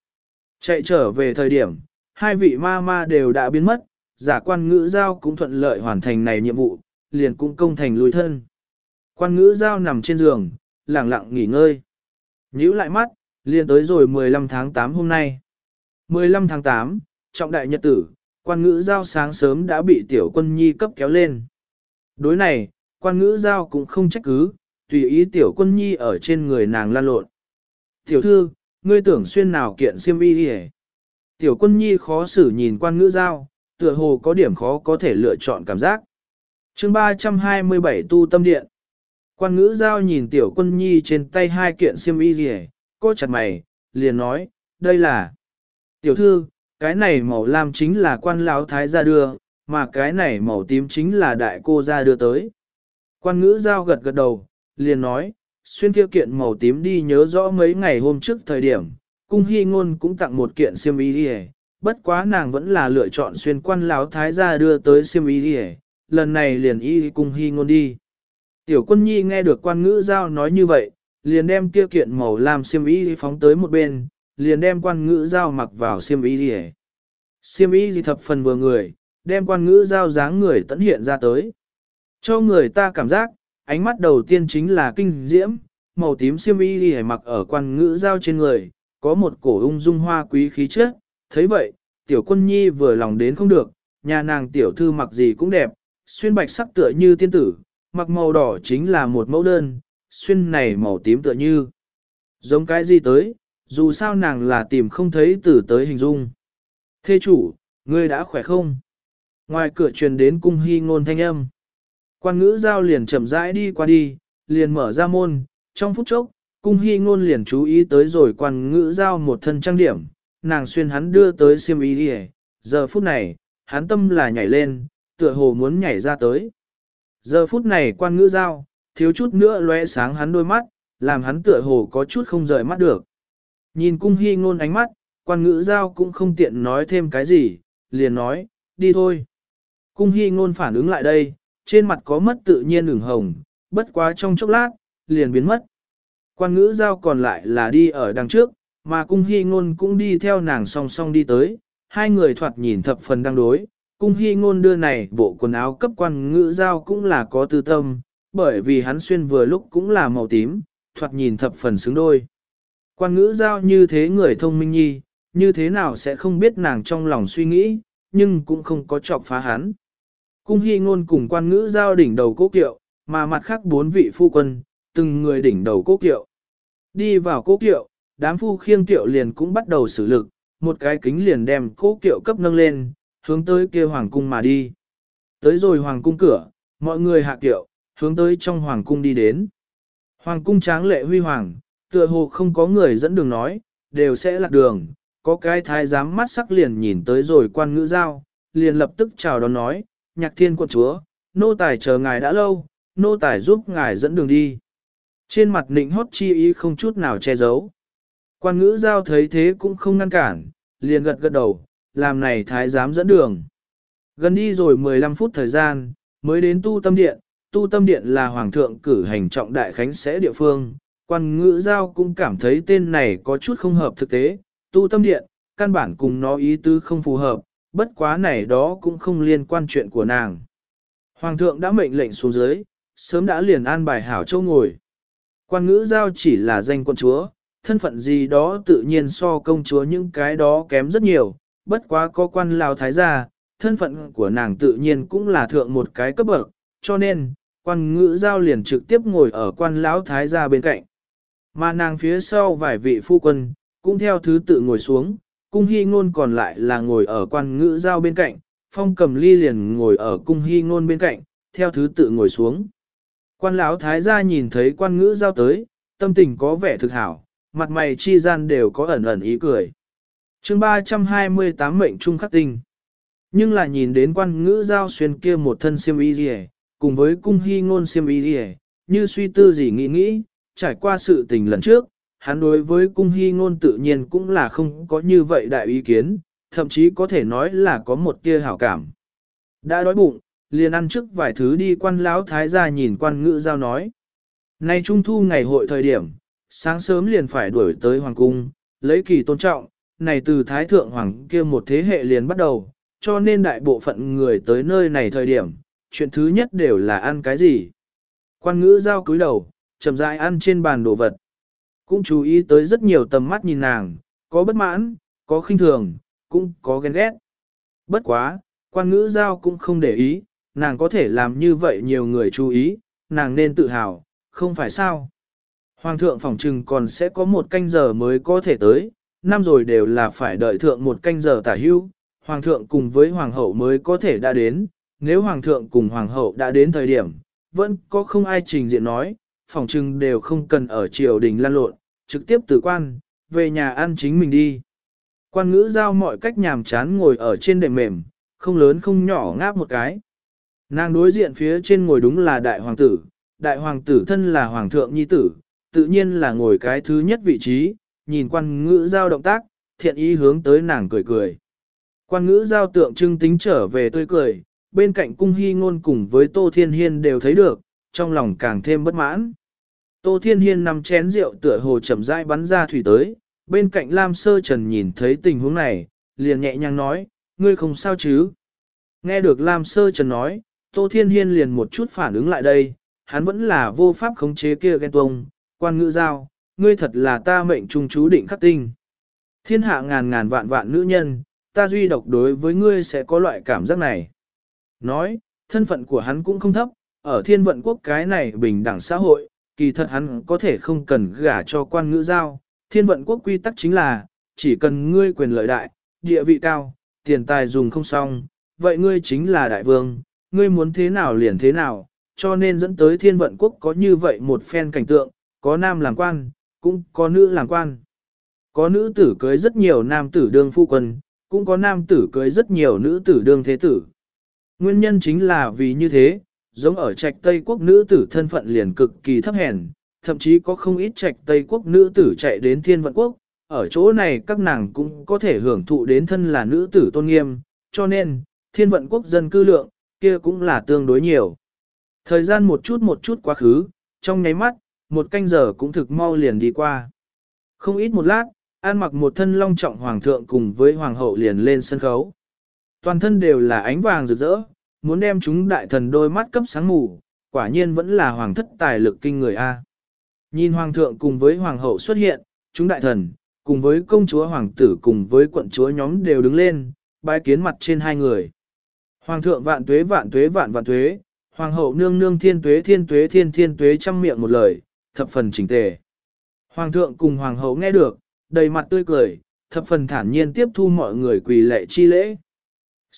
Speaker 1: Chạy trở về thời điểm, hai vị ma ma đều đã biến mất, giả quan ngữ giao cũng thuận lợi hoàn thành này nhiệm vụ, liền cũng công thành lùi thân. Quan ngữ giao nằm trên giường, lặng lặng nghỉ ngơi. Nhíu lại mắt, liền tới rồi 15 tháng 8 hôm nay. 15 tháng 8, trọng đại nhật tử, quan ngữ giao sáng sớm đã bị tiểu quân nhi cấp kéo lên. Đối này, quan ngữ giao cũng không trách cứ, tùy ý tiểu quân nhi ở trên người nàng lan lộn. Tiểu thư, ngươi tưởng xuyên nào kiện xiêm y hề. Tiểu quân nhi khó xử nhìn quan ngữ giao, tựa hồ có điểm khó có thể lựa chọn cảm giác. chương 327 tu tâm điện. Quan ngữ giao nhìn tiểu quân nhi trên tay hai kiện xiêm y hề, cô chặt mày, liền nói, đây là tiểu thư, cái này màu lam chính là quan lão thái gia đưa, mà cái này màu tím chính là đại cô gia đưa tới. Quan ngữ giao gật gật đầu, liền nói, xuyên kia kiện màu tím đi nhớ rõ mấy ngày hôm trước thời điểm, cung hy ngôn cũng tặng một kiện xiêm y đi bất quá nàng vẫn là lựa chọn xuyên quan lão thái gia đưa tới xiêm y đi lần này liền y cung hy ngôn đi. Tiểu quân nhi nghe được quan ngữ giao nói như vậy, liền đem kia kiện màu làm xiêm y phóng tới một bên, liền đem quan ngữ giao mặc vào xiêm y đi Xiêm y gì thập phần vừa người, đem quan ngữ giao dáng người tận hiện ra tới. Cho người ta cảm giác, ánh mắt đầu tiên chính là kinh diễm, màu tím xiêm y đi mặc ở quan ngữ giao trên người, có một cổ ung dung hoa quý khí chất. thấy vậy, tiểu quân nhi vừa lòng đến không được, nhà nàng tiểu thư mặc gì cũng đẹp, xuyên bạch sắc tựa như tiên tử, mặc màu đỏ chính là một mẫu đơn, xuyên này màu tím tựa như. Giống cái gì tới, dù sao nàng là tìm không thấy tử tới hình dung. Thê chủ, ngươi đã khỏe không? Ngoài cửa truyền đến cung hy ngôn thanh âm. Quan ngữ giao liền chậm rãi đi qua đi, liền mở ra môn, trong phút chốc, cung hy ngôn liền chú ý tới rồi quan ngữ giao một thân trang điểm, nàng xuyên hắn đưa tới siêm ý đi giờ phút này, hắn tâm là nhảy lên, tựa hồ muốn nhảy ra tới. Giờ phút này quan ngữ giao, thiếu chút nữa lóe sáng hắn đôi mắt, làm hắn tựa hồ có chút không rời mắt được. Nhìn cung hy ngôn ánh mắt, quan ngữ giao cũng không tiện nói thêm cái gì, liền nói, đi thôi. Cung hy ngôn phản ứng lại đây, trên mặt có mất tự nhiên ửng hồng, bất quá trong chốc lát, liền biến mất. Quan ngữ giao còn lại là đi ở đằng trước, mà cung hy ngôn cũng đi theo nàng song song đi tới, hai người thoạt nhìn thập phần đang đối. Cung hy ngôn đưa này bộ quần áo cấp quan ngữ giao cũng là có tư tâm, bởi vì hắn xuyên vừa lúc cũng là màu tím, thoạt nhìn thập phần xứng đôi. Quan ngữ giao như thế người thông minh nhi, như thế nào sẽ không biết nàng trong lòng suy nghĩ, nhưng cũng không có chọc phá hắn. Cung hy ngôn cùng quan ngữ giao đỉnh đầu cố kiệu, mà mặt khác bốn vị phu quân, từng người đỉnh đầu cố kiệu. Đi vào cố kiệu, đám phu khiêng kiệu liền cũng bắt đầu xử lực, một cái kính liền đem cố kiệu cấp nâng lên, hướng tới kia hoàng cung mà đi. Tới rồi hoàng cung cửa, mọi người hạ kiệu, hướng tới trong hoàng cung đi đến. Hoàng cung tráng lệ huy hoàng, tựa hồ không có người dẫn đường nói, đều sẽ lạc đường, có cái thái giám mắt sắc liền nhìn tới rồi quan ngữ giao, liền lập tức chào đón nói, nhạc thiên quận chúa, nô tài chờ ngài đã lâu, nô tài giúp ngài dẫn đường đi. Trên mặt nịnh hót chi ý không chút nào che giấu. Quan ngữ giao thấy thế cũng không ngăn cản, liền gật gật đầu, làm này thái giám dẫn đường. Gần đi rồi 15 phút thời gian, mới đến tu tâm điện, tu tâm điện là hoàng thượng cử hành trọng đại khánh sẽ địa phương. Quan ngữ giao cũng cảm thấy tên này có chút không hợp thực tế, tu tâm điện, căn bản cùng nó ý tứ không phù hợp, bất quá này đó cũng không liên quan chuyện của nàng. Hoàng thượng đã mệnh lệnh xuống dưới, sớm đã liền an bài hảo châu ngồi. Quan ngữ giao chỉ là danh quân chúa, thân phận gì đó tự nhiên so công chúa những cái đó kém rất nhiều, bất quá có quan lao thái gia, thân phận của nàng tự nhiên cũng là thượng một cái cấp bậc, cho nên, quan ngữ giao liền trực tiếp ngồi ở quan lão thái gia bên cạnh. Mà nàng phía sau vài vị phu quân, cũng theo thứ tự ngồi xuống, cung hy ngôn còn lại là ngồi ở quan ngữ giao bên cạnh, phong cầm ly liền ngồi ở cung hy ngôn bên cạnh, theo thứ tự ngồi xuống. Quan lão thái gia nhìn thấy quan ngữ giao tới, tâm tình có vẻ thực hảo, mặt mày chi gian đều có ẩn ẩn ý cười. chương 328 mệnh trung khắc tinh. Nhưng là nhìn đến quan ngữ giao xuyên kia một thân siêm y rìa, cùng với cung hy ngôn siêm y rìa, như suy tư gì nghĩ nghĩ, trải qua sự tình lần trước, hắn đối với cung hy ngôn tự nhiên cũng là không có như vậy đại ý kiến, thậm chí có thể nói là có một tia hảo cảm. Đã đói bụng, liền ăn trước vài thứ đi quan lão thái gia nhìn quan ngữ giao nói. Nay trung thu ngày hội thời điểm, sáng sớm liền phải đuổi tới hoàng cung, lấy kỳ tôn trọng, này từ thái thượng hoàng kia một thế hệ liền bắt đầu, cho nên đại bộ phận người tới nơi này thời điểm, chuyện thứ nhất đều là ăn cái gì. Quan ngữ giao cúi đầu, chậm rãi ăn trên bàn đồ vật. Cũng chú ý tới rất nhiều tầm mắt nhìn nàng, có bất mãn, có khinh thường, cũng có ghen ghét. Bất quá, quan ngữ giao cũng không để ý, nàng có thể làm như vậy nhiều người chú ý, nàng nên tự hào, không phải sao. Hoàng thượng phỏng trừng còn sẽ có một canh giờ mới có thể tới, năm rồi đều là phải đợi thượng một canh giờ tả hưu, hoàng thượng cùng với hoàng hậu mới có thể đã đến, nếu hoàng thượng cùng hoàng hậu đã đến thời điểm, vẫn có không ai trình diện nói, phòng trưng đều không cần ở triều đình lan lộn, trực tiếp từ quan, về nhà ăn chính mình đi. Quan ngữ giao mọi cách nhàm chán ngồi ở trên đệm mềm, không lớn không nhỏ ngáp một cái. Nàng đối diện phía trên ngồi đúng là đại hoàng tử, đại hoàng tử thân là hoàng thượng nhi tử, tự nhiên là ngồi cái thứ nhất vị trí, nhìn quan ngữ giao động tác, thiện ý hướng tới nàng cười cười. Quan ngữ giao tượng trưng tính trở về tươi cười, bên cạnh cung hy ngôn cùng với Tô Thiên Hiên đều thấy được, trong lòng càng thêm bất mãn. Tô Thiên Hiên nằm chén rượu tựa hồ chậm rãi bắn ra thủy tới, bên cạnh Lam Sơ Trần nhìn thấy tình huống này, liền nhẹ nhàng nói, ngươi không sao chứ. Nghe được Lam Sơ Trần nói, Tô Thiên Hiên liền một chút phản ứng lại đây, hắn vẫn là vô pháp khống chế kia ghen tuông, quan ngữ giao, ngươi thật là ta mệnh trung chú định khắc tinh. Thiên hạ ngàn ngàn vạn vạn nữ nhân, ta duy độc đối với ngươi sẽ có loại cảm giác này. Nói, thân phận của hắn cũng không thấp, ở thiên vận quốc cái này bình đẳng xã hội, kỳ thật hắn có thể không cần gả cho quan ngữ giao. Thiên vận quốc quy tắc chính là, chỉ cần ngươi quyền lợi đại, địa vị cao, tiền tài dùng không xong, vậy ngươi chính là đại vương, ngươi muốn thế nào liền thế nào, cho nên dẫn tới thiên vận quốc có như vậy một phen cảnh tượng, có nam làm quan, cũng có nữ làm quan. Có nữ tử cưới rất nhiều nam tử đương phu quân, cũng có nam tử cưới rất nhiều nữ tử đương thế tử. Nguyên nhân chính là vì như thế, giống ở trạch Tây Quốc nữ tử thân phận liền cực kỳ thấp hèn, thậm chí có không ít trạch Tây Quốc nữ tử chạy đến thiên vận quốc, ở chỗ này các nàng cũng có thể hưởng thụ đến thân là nữ tử tôn nghiêm, cho nên, thiên vận quốc dân cư lượng, kia cũng là tương đối nhiều. Thời gian một chút một chút quá khứ, trong nháy mắt, một canh giờ cũng thực mau liền đi qua. Không ít một lát, an mặc một thân long trọng hoàng thượng cùng với hoàng hậu liền lên sân khấu. Toàn thân đều là ánh vàng rực rỡ, muốn đem chúng đại thần đôi mắt cấp sáng mù, quả nhiên vẫn là hoàng thất tài lực kinh người A. Nhìn hoàng thượng cùng với hoàng hậu xuất hiện, chúng đại thần, cùng với công chúa hoàng tử cùng với quận chúa nhóm đều đứng lên, bái kiến mặt trên hai người. Hoàng thượng vạn tuế vạn tuế vạn vạn tuế, hoàng hậu nương nương thiên tuế thiên tuế thiên thiên tuế trăm miệng một lời, thập phần chỉnh tề. Hoàng thượng cùng hoàng hậu nghe được, đầy mặt tươi cười, thập phần thản nhiên tiếp thu mọi người quỳ lệ chi lễ.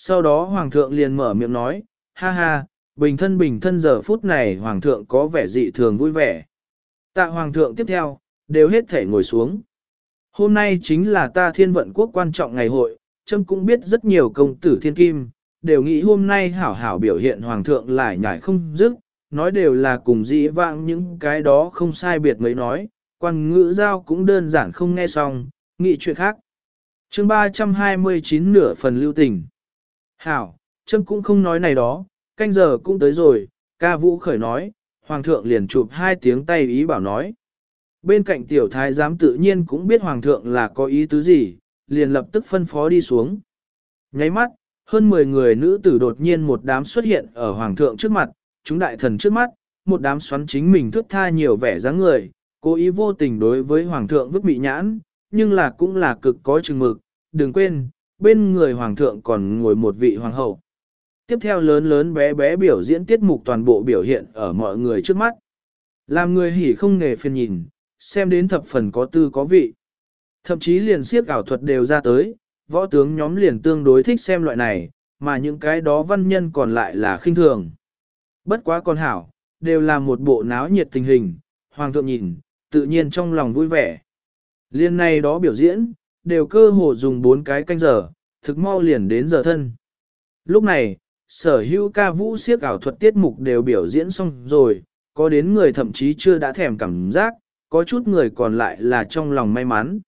Speaker 1: Sau đó hoàng thượng liền mở miệng nói, ha ha, bình thân bình thân giờ phút này hoàng thượng có vẻ dị thường vui vẻ. Tạ hoàng thượng tiếp theo, đều hết thể ngồi xuống. Hôm nay chính là ta thiên vận quốc quan trọng ngày hội, trâm cũng biết rất nhiều công tử thiên kim, đều nghĩ hôm nay hảo hảo biểu hiện hoàng thượng lại nhảy không dứt, nói đều là cùng dĩ vãng những cái đó không sai biệt mấy nói, quan ngữ giao cũng đơn giản không nghe xong, nghĩ chuyện khác. chương 329 nửa phần lưu tình. Hảo, trâm cũng không nói này đó, canh giờ cũng tới rồi, ca vũ khởi nói, hoàng thượng liền chụp hai tiếng tay ý bảo nói. Bên cạnh tiểu thái giám tự nhiên cũng biết hoàng thượng là có ý tứ gì, liền lập tức phân phó đi xuống. Nháy mắt, hơn 10 người nữ tử đột nhiên một đám xuất hiện ở hoàng thượng trước mặt, chúng đại thần trước mắt, một đám xoắn chính mình thước tha nhiều vẻ dáng người, cố ý vô tình đối với hoàng thượng vứt bị nhãn, nhưng là cũng là cực có chừng mực, đừng quên, bên người hoàng thượng còn ngồi một vị hoàng hậu. Tiếp theo lớn lớn bé bé biểu diễn tiết mục toàn bộ biểu hiện ở mọi người trước mắt. Làm người hỉ không nghề phiền nhìn, xem đến thập phần có tư có vị. Thậm chí liền siếc ảo thuật đều ra tới, võ tướng nhóm liền tương đối thích xem loại này, mà những cái đó văn nhân còn lại là khinh thường. Bất quá con hảo, đều là một bộ náo nhiệt tình hình, hoàng thượng nhìn, tự nhiên trong lòng vui vẻ. Liên này đó biểu diễn, đều cơ hồ dùng bốn cái canh giờ, thực mau liền đến giờ thân. Lúc này, sở hữu ca vũ siếc ảo thuật tiết mục đều biểu diễn xong rồi, có đến người thậm chí chưa đã thèm cảm giác, có chút người còn lại là trong lòng may mắn.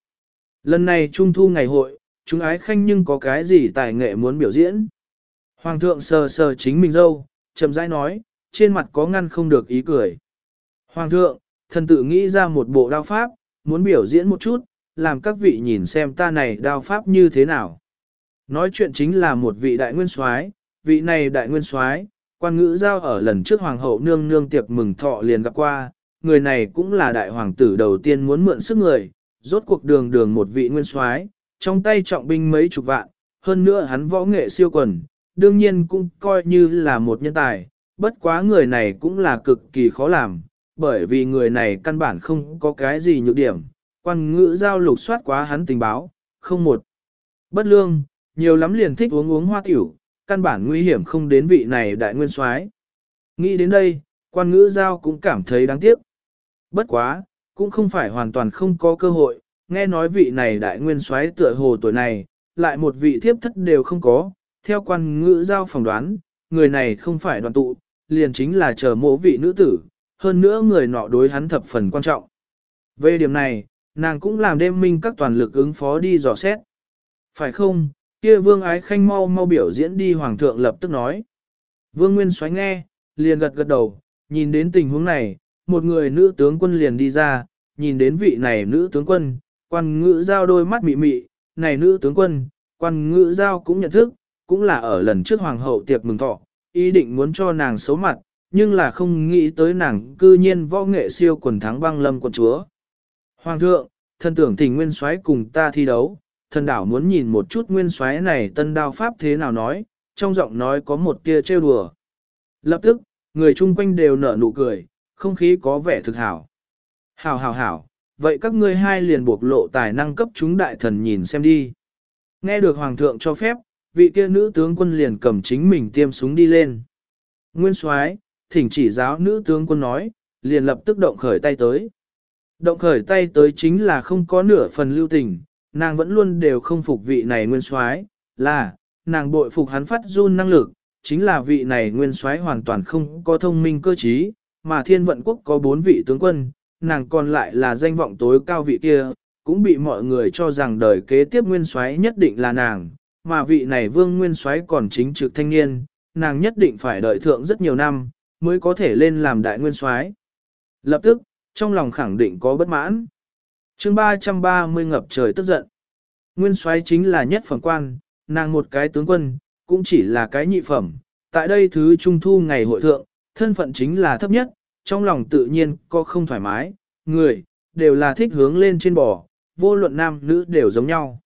Speaker 1: Lần này trung thu ngày hội, chúng ái khanh nhưng có cái gì tài nghệ muốn biểu diễn. Hoàng thượng sờ sờ chính mình dâu, chậm rãi nói, trên mặt có ngăn không được ý cười. Hoàng thượng, thần tự nghĩ ra một bộ đao pháp, muốn biểu diễn một chút, làm các vị nhìn xem ta này đao pháp như thế nào. Nói chuyện chính là một vị đại nguyên soái, vị này đại nguyên soái, quan ngữ giao ở lần trước hoàng hậu nương nương tiệc mừng thọ liền gặp qua, người này cũng là đại hoàng tử đầu tiên muốn mượn sức người, rốt cuộc đường đường một vị nguyên soái, trong tay trọng binh mấy chục vạn, hơn nữa hắn võ nghệ siêu quần, đương nhiên cũng coi như là một nhân tài, bất quá người này cũng là cực kỳ khó làm, bởi vì người này căn bản không có cái gì nhược điểm, quan ngữ giao lục soát quá hắn tình báo, không một. Bất lương, nhiều lắm liền thích uống uống hoa tiểu, căn bản nguy hiểm không đến vị này đại nguyên soái. Nghĩ đến đây, quan ngữ giao cũng cảm thấy đáng tiếc. Bất quá, cũng không phải hoàn toàn không có cơ hội, nghe nói vị này đại nguyên soái tựa hồ tuổi này, lại một vị thiếp thất đều không có, theo quan ngữ giao phỏng đoán, người này không phải đoàn tụ, liền chính là chờ mộ vị nữ tử, hơn nữa người nọ đối hắn thập phần quan trọng. Về điểm này, nàng cũng làm đêm minh các toàn lực ứng phó đi dò xét. Phải không, kia vương ái khanh mau mau biểu diễn đi hoàng thượng lập tức nói. Vương Nguyên xoáy nghe, liền gật gật đầu, nhìn đến tình huống này, một người nữ tướng quân liền đi ra, nhìn đến vị này nữ tướng quân, quan ngữ giao đôi mắt mị mị, này nữ tướng quân, quan ngữ giao cũng nhận thức, cũng là ở lần trước hoàng hậu tiệc mừng thọ, ý định muốn cho nàng xấu mặt, nhưng là không nghĩ tới nàng cư nhiên võ nghệ siêu quần thắng băng lâm quần chúa. Hoàng thượng, thần tưởng Thỉnh nguyên soái cùng ta thi đấu, thần đảo muốn nhìn một chút nguyên soái này tân đao pháp thế nào nói, trong giọng nói có một tia trêu đùa. Lập tức, người chung quanh đều nở nụ cười, không khí có vẻ thực hảo. Hảo hảo hảo, vậy các ngươi hai liền buộc lộ tài năng cấp chúng đại thần nhìn xem đi. Nghe được hoàng thượng cho phép, vị kia nữ tướng quân liền cầm chính mình tiêm súng đi lên. Nguyên soái, thỉnh chỉ giáo nữ tướng quân nói, liền lập tức động khởi tay tới. Động khởi tay tới chính là không có nửa phần lưu tình, nàng vẫn luôn đều không phục vị này nguyên soái, là, nàng bội phục hắn phát run năng lực, chính là vị này nguyên soái hoàn toàn không có thông minh cơ trí, mà thiên vận quốc có bốn vị tướng quân, nàng còn lại là danh vọng tối cao vị kia, cũng bị mọi người cho rằng đời kế tiếp nguyên soái nhất định là nàng, mà vị này vương nguyên soái còn chính trực thanh niên, nàng nhất định phải đợi thượng rất nhiều năm, mới có thể lên làm đại nguyên soái. Lập tức, trong lòng khẳng định có bất mãn. chương 330 ngập trời tức giận. Nguyên soái chính là nhất phẩm quan, nàng một cái tướng quân, cũng chỉ là cái nhị phẩm. Tại đây thứ trung thu ngày hội thượng, thân phận chính là thấp nhất, trong lòng tự nhiên có không thoải mái, người, đều là thích hướng lên trên bò, vô luận nam nữ đều giống nhau.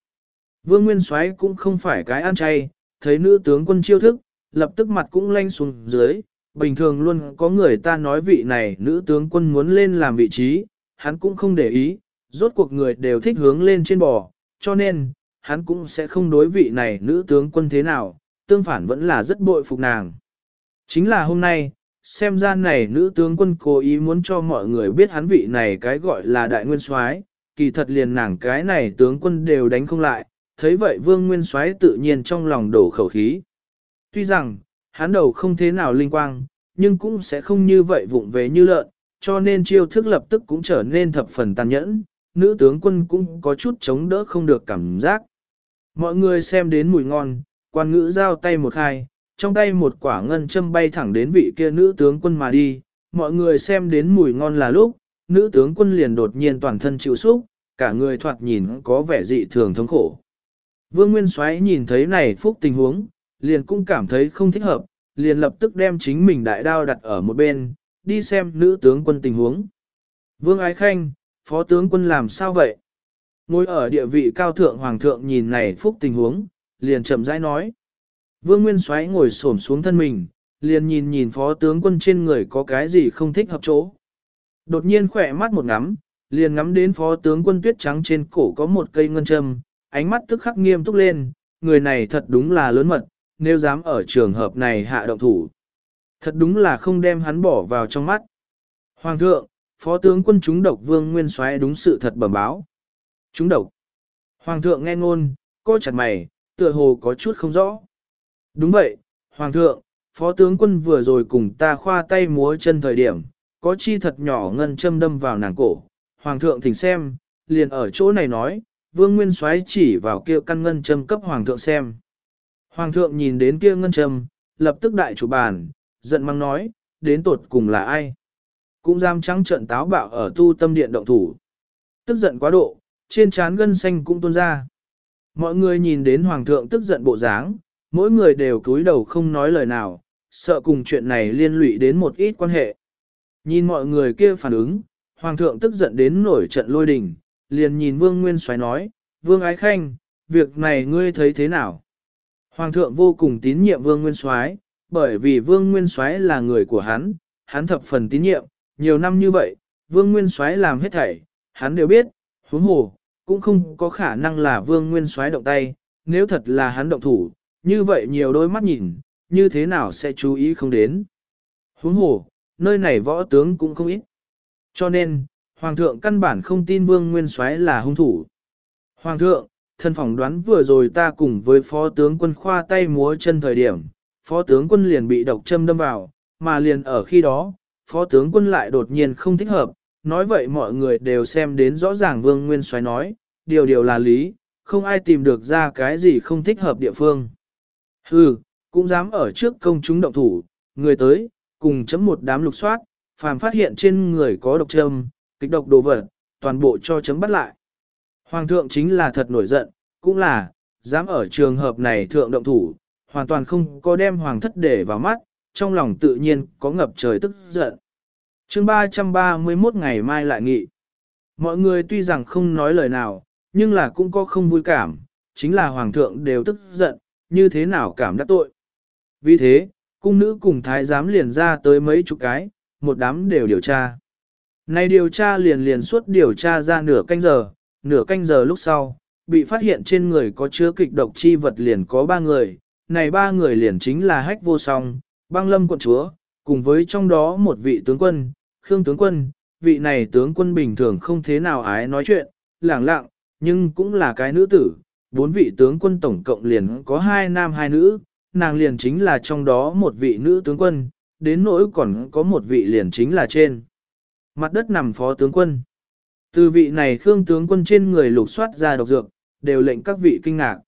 Speaker 1: Vương Nguyên Soái cũng không phải cái ăn chay, thấy nữ tướng quân chiêu thức, lập tức mặt cũng lanh xuống dưới, bình thường luôn có người ta nói vị này nữ tướng quân muốn lên làm vị trí, hắn cũng không để ý, rốt cuộc người đều thích hướng lên trên bò, cho nên, hắn cũng sẽ không đối vị này nữ tướng quân thế nào, tương phản vẫn là rất bội phục nàng. Chính là hôm nay, xem ra này nữ tướng quân cố ý muốn cho mọi người biết hắn vị này cái gọi là đại nguyên soái, kỳ thật liền nàng cái này tướng quân đều đánh không lại, thấy vậy vương nguyên soái tự nhiên trong lòng đổ khẩu khí. Tuy rằng, hắn đầu không thế nào linh quang, nhưng cũng sẽ không như vậy vụng về như lợn, cho nên chiêu thức lập tức cũng trở nên thập phần tàn nhẫn, nữ tướng quân cũng có chút chống đỡ không được cảm giác. Mọi người xem đến mùi ngon, quan ngữ giao tay một hai, trong tay một quả ngân châm bay thẳng đến vị kia nữ tướng quân mà đi, mọi người xem đến mùi ngon là lúc, nữ tướng quân liền đột nhiên toàn thân chịu xúc, cả người thoạt nhìn có vẻ dị thường thống khổ. Vương Nguyên Soái nhìn thấy này phúc tình huống, liền cũng cảm thấy không thích hợp, liền lập tức đem chính mình đại đao đặt ở một bên, đi xem nữ tướng quân tình huống. Vương Ái Khanh, phó tướng quân làm sao vậy? Ngồi ở địa vị cao thượng hoàng thượng nhìn này phúc tình huống, liền chậm rãi nói. Vương Nguyên Soái ngồi xổm xuống thân mình, liền nhìn nhìn phó tướng quân trên người có cái gì không thích hợp chỗ. Đột nhiên khỏe mắt một ngắm, liền ngắm đến phó tướng quân tuyết trắng trên cổ có một cây ngân châm, ánh mắt tức khắc nghiêm túc lên, người này thật đúng là lớn mật, nếu dám ở trường hợp này hạ động thủ. Thật đúng là không đem hắn bỏ vào trong mắt. Hoàng thượng, phó tướng quân chúng độc vương nguyên soái đúng sự thật bẩm báo. Chúng độc. Hoàng thượng nghe ngôn, cô chặt mày, tựa hồ có chút không rõ. Đúng vậy, Hoàng thượng, phó tướng quân vừa rồi cùng ta khoa tay múa chân thời điểm, có chi thật nhỏ ngân châm đâm vào nàng cổ. Hoàng thượng thỉnh xem, liền ở chỗ này nói, vương nguyên soái chỉ vào kia căn ngân châm cấp hoàng thượng xem. Hoàng thượng nhìn đến kia ngân Trầm, lập tức đại chủ bàn, giận mắng nói, đến tột cùng là ai? Cũng dám trắng trận táo bạo ở tu tâm điện động thủ. Tức giận quá độ, trên trán gân xanh cũng tuôn ra. Mọi người nhìn đến hoàng thượng tức giận bộ dáng, mỗi người đều cúi đầu không nói lời nào, sợ cùng chuyện này liên lụy đến một ít quan hệ. Nhìn mọi người kia phản ứng, hoàng thượng tức giận đến nổi trận lôi đình, liền nhìn vương nguyên xoáy nói, vương ái khanh, việc này ngươi thấy thế nào? Hoàng thượng vô cùng tín nhiệm vương nguyên soái, bởi vì vương nguyên soái là người của hắn, hắn thập phần tín nhiệm, nhiều năm như vậy, vương nguyên soái làm hết thảy, hắn đều biết, huống hồ, cũng không có khả năng là vương nguyên soái động tay, nếu thật là hắn động thủ, như vậy nhiều đôi mắt nhìn, như thế nào sẽ chú ý không đến. Huống hồ, nơi này võ tướng cũng không ít. Cho nên, Hoàng thượng căn bản không tin Vương Nguyên Soái là hung thủ. Hoàng thượng, thân phỏng đoán vừa rồi ta cùng với phó tướng quân khoa tay múa chân thời điểm, phó tướng quân liền bị độc châm đâm vào, mà liền ở khi đó, phó tướng quân lại đột nhiên không thích hợp, nói vậy mọi người đều xem đến rõ ràng Vương Nguyên xoáy nói, điều điều là lý, không ai tìm được ra cái gì không thích hợp địa phương. Hừ, cũng dám ở trước công chúng động thủ, người tới, cùng chấm một đám lục soát, phàm phát hiện trên người có độc châm, kịch độc đồ vật, toàn bộ cho chấm bắt lại. Hoàng thượng chính là thật nổi giận, cũng là, dám ở trường hợp này thượng động thủ, hoàn toàn không có đem hoàng thất để vào mắt, trong lòng tự nhiên có ngập trời tức giận. chương 331 ngày mai lại nghị. Mọi người tuy rằng không nói lời nào, nhưng là cũng có không vui cảm, chính là hoàng thượng đều tức giận, như thế nào cảm đắc tội. Vì thế, cung nữ cùng thái giám liền ra tới mấy chục cái, một đám đều điều tra. Này điều tra liền liền suốt điều tra ra nửa canh giờ, nửa canh giờ lúc sau, bị phát hiện trên người có chứa kịch độc chi vật liền có ba người, này ba người liền chính là hách vô song, băng lâm quận chúa, cùng với trong đó một vị tướng quân, Khương tướng quân, vị này tướng quân bình thường không thế nào ái nói chuyện, lẳng lặng, nhưng cũng là cái nữ tử, bốn vị tướng quân tổng cộng liền có hai nam hai nữ, nàng liền chính là trong đó một vị nữ tướng quân, đến nỗi còn có một vị liền chính là trên. Mặt đất nằm phó tướng quân. Từ vị này Khương tướng quân trên người lục soát ra độc dược, đều lệnh các vị kinh ngạc.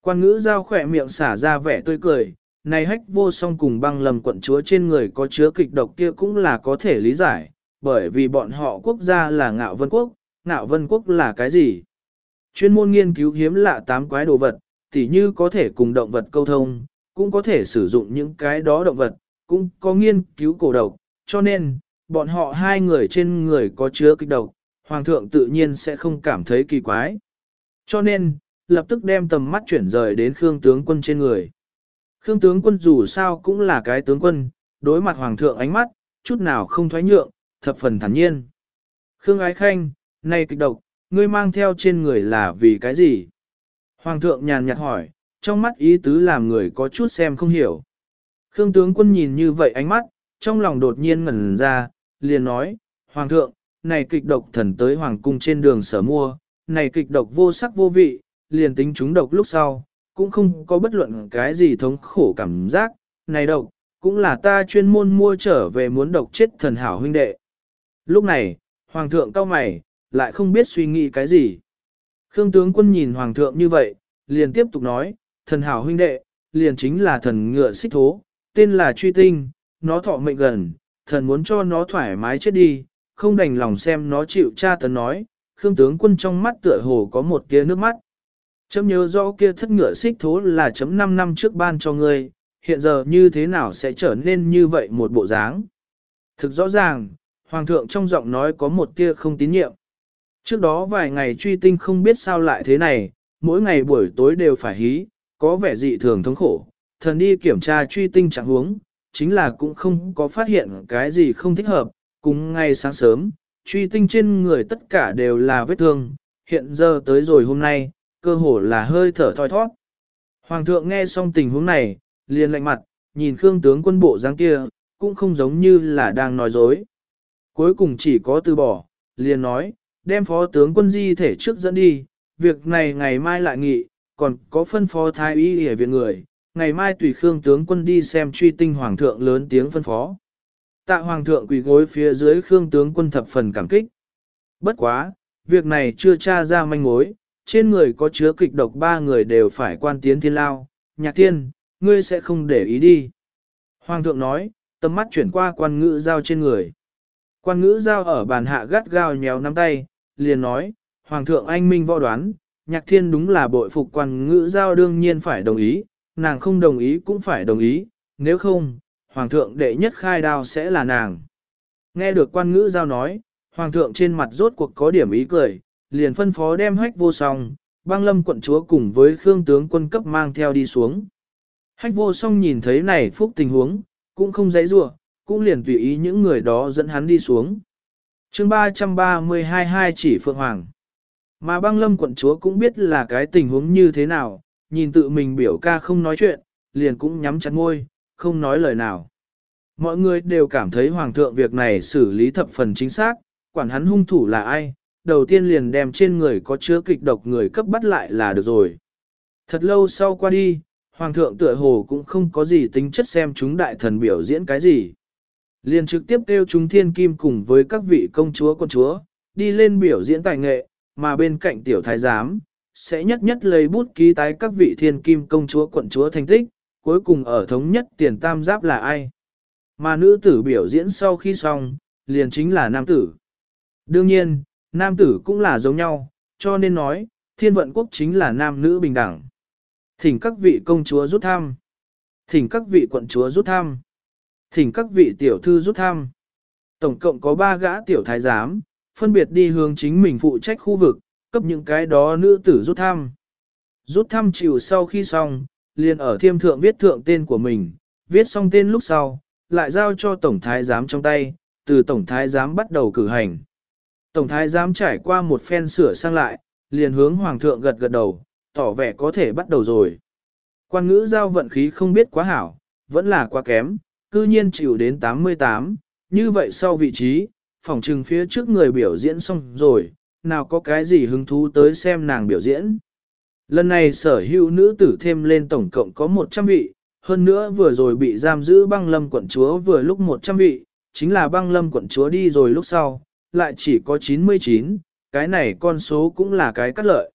Speaker 1: Quan ngữ giao khỏe miệng xả ra vẻ tươi cười, này hách vô song cùng băng lầm quận chúa trên người có chứa kịch độc kia cũng là có thể lý giải, bởi vì bọn họ quốc gia là ngạo vân quốc, ngạo vân quốc là cái gì? Chuyên môn nghiên cứu hiếm lạ tám quái đồ vật, tỉ như có thể cùng động vật câu thông, cũng có thể sử dụng những cái đó động vật, cũng có nghiên cứu cổ độc, cho nên, bọn họ hai người trên người có chứa kịch độc, hoàng thượng tự nhiên sẽ không cảm thấy kỳ quái. Cho nên, lập tức đem tầm mắt chuyển rời đến Khương tướng quân trên người. Khương tướng quân dù sao cũng là cái tướng quân, đối mặt hoàng thượng ánh mắt, chút nào không thoái nhượng, thập phần thản nhiên. Khương ái khanh, này kịch độc, ngươi mang theo trên người là vì cái gì? Hoàng thượng nhàn nhạt hỏi, trong mắt ý tứ làm người có chút xem không hiểu. Khương tướng quân nhìn như vậy ánh mắt, trong lòng đột nhiên ngẩn ra, liền nói, Hoàng thượng, này kịch độc thần tới Hoàng cung trên đường sở mua, này kịch độc vô sắc vô vị, liền tính chúng độc lúc sau, cũng không có bất luận cái gì thống khổ cảm giác, này độc, cũng là ta chuyên môn mua trở về muốn độc chết thần hảo huynh đệ. Lúc này, Hoàng thượng cao mày, lại không biết suy nghĩ cái gì. Khương tướng quân nhìn Hoàng thượng như vậy, liền tiếp tục nói, thần hảo huynh đệ, liền chính là thần ngựa xích thố, tên là truy tinh, nó thọ mệnh gần, thần muốn cho nó thoải mái chết đi, không đành lòng xem nó chịu cha tấn nói, Khương tướng quân trong mắt tựa hồ có một tia nước mắt. Chấm nhớ rõ kia thất ngựa xích thố là chấm 5 năm trước ban cho ngươi, hiện giờ như thế nào sẽ trở nên như vậy một bộ dáng. Thực rõ ràng, Hoàng thượng trong giọng nói có một tia không tín nhiệm. Trước đó vài ngày truy tinh không biết sao lại thế này, mỗi ngày buổi tối đều phải hí, có vẻ dị thường thống khổ. Thần đi kiểm tra truy tinh trạng huống, chính là cũng không có phát hiện cái gì không thích hợp, cùng ngay sáng sớm, truy tinh trên người tất cả đều là vết thương, hiện giờ tới rồi hôm nay, cơ hồ là hơi thở thoi thoát. Hoàng thượng nghe xong tình huống này, liền lạnh mặt, nhìn Khương tướng quân bộ dáng kia, cũng không giống như là đang nói dối. Cuối cùng chỉ có từ bỏ, liền nói, đem phó tướng quân di thể trước dẫn đi, việc này ngày mai lại nghị, còn có phân phó thái y ở viện người, ngày mai tùy Khương tướng quân đi xem truy tinh hoàng thượng lớn tiếng phân phó. Tạ hoàng thượng quỳ gối phía dưới Khương tướng quân thập phần cảm kích. Bất quá, việc này chưa tra ra manh mối, trên người có chứa kịch độc ba người đều phải quan tiến thiên lao, nhạc thiên, ngươi sẽ không để ý đi. Hoàng thượng nói, tầm mắt chuyển qua quan ngữ giao trên người. Quan ngữ giao ở bàn hạ gắt gao nhéo nắm tay, liền nói, Hoàng thượng anh minh võ đoán, nhạc thiên đúng là bội phục quan ngữ giao đương nhiên phải đồng ý, nàng không đồng ý cũng phải đồng ý, nếu không, Hoàng thượng đệ nhất khai đao sẽ là nàng. Nghe được quan ngữ giao nói, Hoàng thượng trên mặt rốt cuộc có điểm ý cười, liền phân phó đem hách vô song, băng lâm quận chúa cùng với khương tướng quân cấp mang theo đi xuống. Hách vô song nhìn thấy này phúc tình huống, cũng không dãy rủa cũng liền tùy ý những người đó dẫn hắn đi xuống. chương 332 hai chỉ Phượng Hoàng. Mà băng lâm quận chúa cũng biết là cái tình huống như thế nào, nhìn tự mình biểu ca không nói chuyện, liền cũng nhắm chặt môi, không nói lời nào. Mọi người đều cảm thấy hoàng thượng việc này xử lý thập phần chính xác, quản hắn hung thủ là ai, đầu tiên liền đem trên người có chứa kịch độc người cấp bắt lại là được rồi. Thật lâu sau qua đi, hoàng thượng tựa hồ cũng không có gì tính chất xem chúng đại thần biểu diễn cái gì. Liền trực tiếp kêu chúng thiên kim cùng với các vị công chúa con chúa, đi lên biểu diễn tài nghệ, mà bên cạnh tiểu thái giám, sẽ nhất nhất lấy bút ký tái các vị thiên kim công chúa quận chúa thành tích, cuối cùng ở thống nhất tiền tam giáp là ai. Mà nữ tử biểu diễn sau khi xong, liền chính là nam tử. Đương nhiên, nam tử cũng là giống nhau, cho nên nói, thiên vận quốc chính là nam nữ bình đẳng. Thỉnh các vị công chúa rút thăm. Thỉnh các vị quận chúa rút thăm. Thỉnh các vị tiểu thư rút thăm. Tổng cộng có ba gã tiểu thái giám, phân biệt đi hướng chính mình phụ trách khu vực, cấp những cái đó nữ tử rút thăm. Rút thăm chịu sau khi xong, liền ở thiêm thượng viết thượng tên của mình, viết xong tên lúc sau, lại giao cho Tổng Thái Giám trong tay, từ Tổng Thái Giám bắt đầu cử hành. Tổng Thái Giám trải qua một phen sửa sang lại, liền hướng Hoàng thượng gật gật đầu, tỏ vẻ có thể bắt đầu rồi. Quan ngữ giao vận khí không biết quá hảo, vẫn là quá kém, cư nhiên chịu đến 88, như vậy sau vị trí, phòng trừng phía trước người biểu diễn xong rồi, nào có cái gì hứng thú tới xem nàng biểu diễn. Lần này sở hữu nữ tử thêm lên tổng cộng có 100 vị, hơn nữa vừa rồi bị giam giữ băng lâm quận chúa vừa lúc 100 vị, chính là băng lâm quận chúa đi rồi lúc sau, lại chỉ có 99, cái này con số cũng là cái cắt lợi.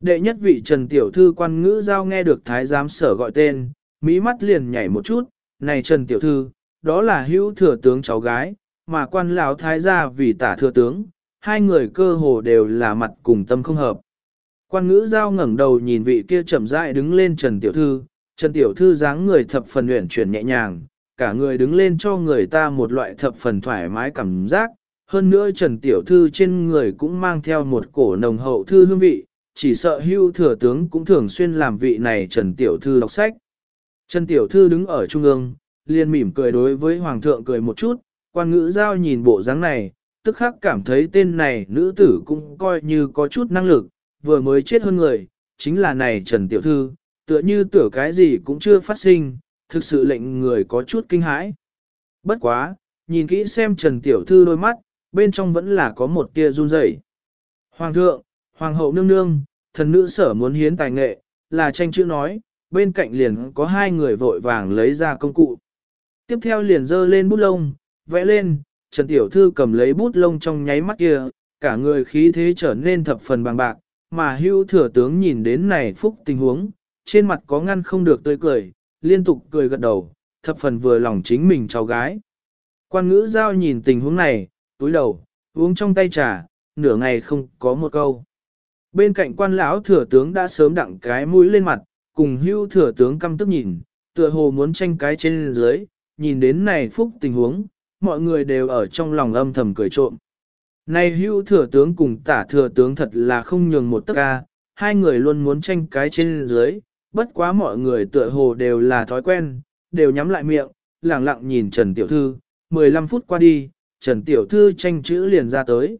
Speaker 1: Đệ nhất vị Trần Tiểu Thư quan ngữ giao nghe được Thái giám sở gọi tên, mỹ mắt liền nhảy một chút, này Trần Tiểu Thư, đó là hữu thừa tướng cháu gái, mà quan lão Thái gia vì tả thừa tướng, hai người cơ hồ đều là mặt cùng tâm không hợp. Quan ngữ giao ngẩng đầu nhìn vị kia chậm rãi đứng lên Trần Tiểu Thư, Trần Tiểu Thư dáng người thập phần uyển chuyển nhẹ nhàng, cả người đứng lên cho người ta một loại thập phần thoải mái cảm giác. Hơn nữa Trần Tiểu Thư trên người cũng mang theo một cổ nồng hậu thư hương vị, chỉ sợ hưu thừa tướng cũng thường xuyên làm vị này Trần Tiểu Thư đọc sách. Trần Tiểu Thư đứng ở trung ương, liền mỉm cười đối với Hoàng thượng cười một chút, quan ngữ giao nhìn bộ dáng này, tức khắc cảm thấy tên này nữ tử cũng coi như có chút năng lực, vừa mới chết hơn người, chính là này Trần Tiểu Thư, tựa như tưởng cái gì cũng chưa phát sinh, thực sự lệnh người có chút kinh hãi. Bất quá, nhìn kỹ xem Trần Tiểu Thư đôi mắt, bên trong vẫn là có một tia run rẩy. Hoàng thượng, Hoàng hậu nương nương, thần nữ sở muốn hiến tài nghệ, là tranh chữ nói, bên cạnh liền có hai người vội vàng lấy ra công cụ. Tiếp theo liền dơ lên bút lông, vẽ lên, Trần Tiểu Thư cầm lấy bút lông trong nháy mắt kia, cả người khí thế trở nên thập phần bằng bạc, mà hưu thừa tướng nhìn đến này phúc tình huống, trên mặt có ngăn không được tươi cười, liên tục cười gật đầu, thập phần vừa lòng chính mình cháu gái. Quan ngữ giao nhìn tình huống này, túi đầu, uống trong tay trà, nửa ngày không có một câu. Bên cạnh quan lão thừa tướng đã sớm đặng cái mũi lên mặt, cùng hưu thừa tướng căm tức nhìn, tựa hồ muốn tranh cái trên dưới, nhìn đến này phúc tình huống, mọi người đều ở trong lòng âm thầm cười trộm. Này hưu thừa tướng cùng tả thừa tướng thật là không nhường một tấc ca, hai người luôn muốn tranh cái trên dưới, bất quá mọi người tựa hồ đều là thói quen, đều nhắm lại miệng, lẳng lặng nhìn Trần Tiểu Thư, 15 phút qua đi, Trần Tiểu Thư tranh chữ liền ra tới.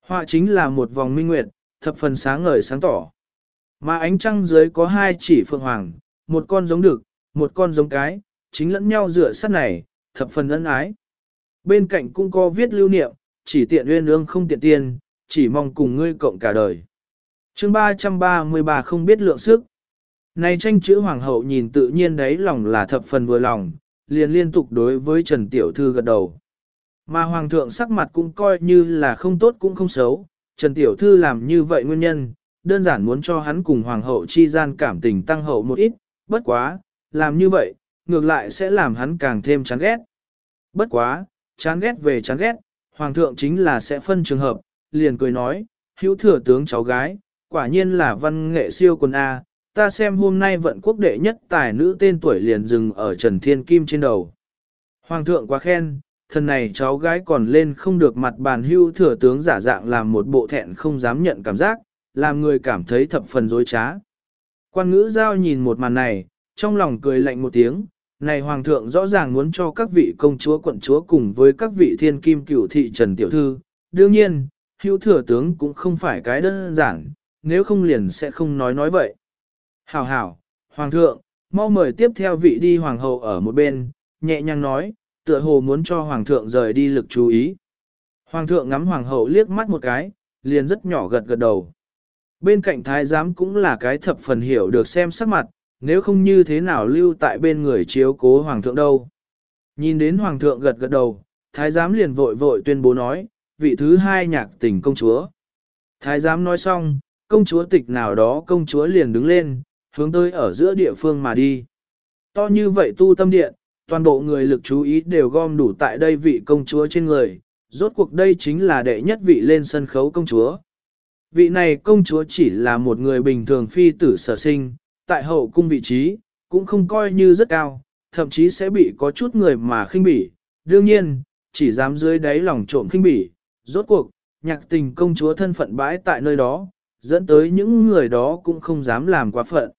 Speaker 1: Họa chính là một vòng minh nguyệt, thập phần sáng ngời sáng tỏ. Mà ánh trăng dưới có hai chỉ phượng hoàng, một con giống đực, một con giống cái, chính lẫn nhau dựa sát này, thập phần ân ái. Bên cạnh cũng có viết lưu niệm, chỉ tiện uyên ương không tiện tiền, chỉ mong cùng ngươi cộng cả đời. chương 333 không biết lượng sức. Này tranh chữ hoàng hậu nhìn tự nhiên đấy lòng là thập phần vừa lòng, liền liên tục đối với Trần Tiểu Thư gật đầu. Mà hoàng thượng sắc mặt cũng coi như là không tốt cũng không xấu, Trần Tiểu Thư làm như vậy nguyên nhân, đơn giản muốn cho hắn cùng hoàng hậu chi gian cảm tình tăng hậu một ít, bất quá, làm như vậy, ngược lại sẽ làm hắn càng thêm chán ghét. Bất quá, chán ghét về chán ghét, hoàng thượng chính là sẽ phân trường hợp, liền cười nói, hữu thừa tướng cháu gái, quả nhiên là văn nghệ siêu quần A, ta xem hôm nay vận quốc đệ nhất tài nữ tên tuổi liền dừng ở Trần Thiên Kim trên đầu. Hoàng thượng quá khen, thân này cháu gái còn lên không được mặt bàn hưu thừa tướng giả dạng làm một bộ thẹn không dám nhận cảm giác, làm người cảm thấy thập phần dối trá. Quan ngữ giao nhìn một màn này, trong lòng cười lạnh một tiếng, này hoàng thượng rõ ràng muốn cho các vị công chúa quận chúa cùng với các vị thiên kim cựu thị trần tiểu thư, đương nhiên, hưu thừa tướng cũng không phải cái đơn giản, nếu không liền sẽ không nói nói vậy. Hảo hảo, hoàng thượng, mau mời tiếp theo vị đi hoàng hậu ở một bên, nhẹ nhàng nói, tựa hồ muốn cho hoàng thượng rời đi lực chú ý. Hoàng thượng ngắm hoàng hậu liếc mắt một cái, liền rất nhỏ gật gật đầu. Bên cạnh thái giám cũng là cái thập phần hiểu được xem sắc mặt, nếu không như thế nào lưu tại bên người chiếu cố hoàng thượng đâu. Nhìn đến hoàng thượng gật gật đầu, thái giám liền vội vội tuyên bố nói, vị thứ hai nhạc tình công chúa. Thái giám nói xong, công chúa tịch nào đó công chúa liền đứng lên, hướng tới ở giữa địa phương mà đi. To như vậy tu tâm điện, toàn bộ người lực chú ý đều gom đủ tại đây vị công chúa trên người, rốt cuộc đây chính là đệ nhất vị lên sân khấu công chúa. Vị này công chúa chỉ là một người bình thường phi tử sở sinh, tại hậu cung vị trí, cũng không coi như rất cao, thậm chí sẽ bị có chút người mà khinh bỉ. Đương nhiên, chỉ dám dưới đáy lòng trộm khinh bỉ, rốt cuộc, nhạc tình công chúa thân phận bãi tại nơi đó, dẫn tới những người đó cũng không dám làm quá phận.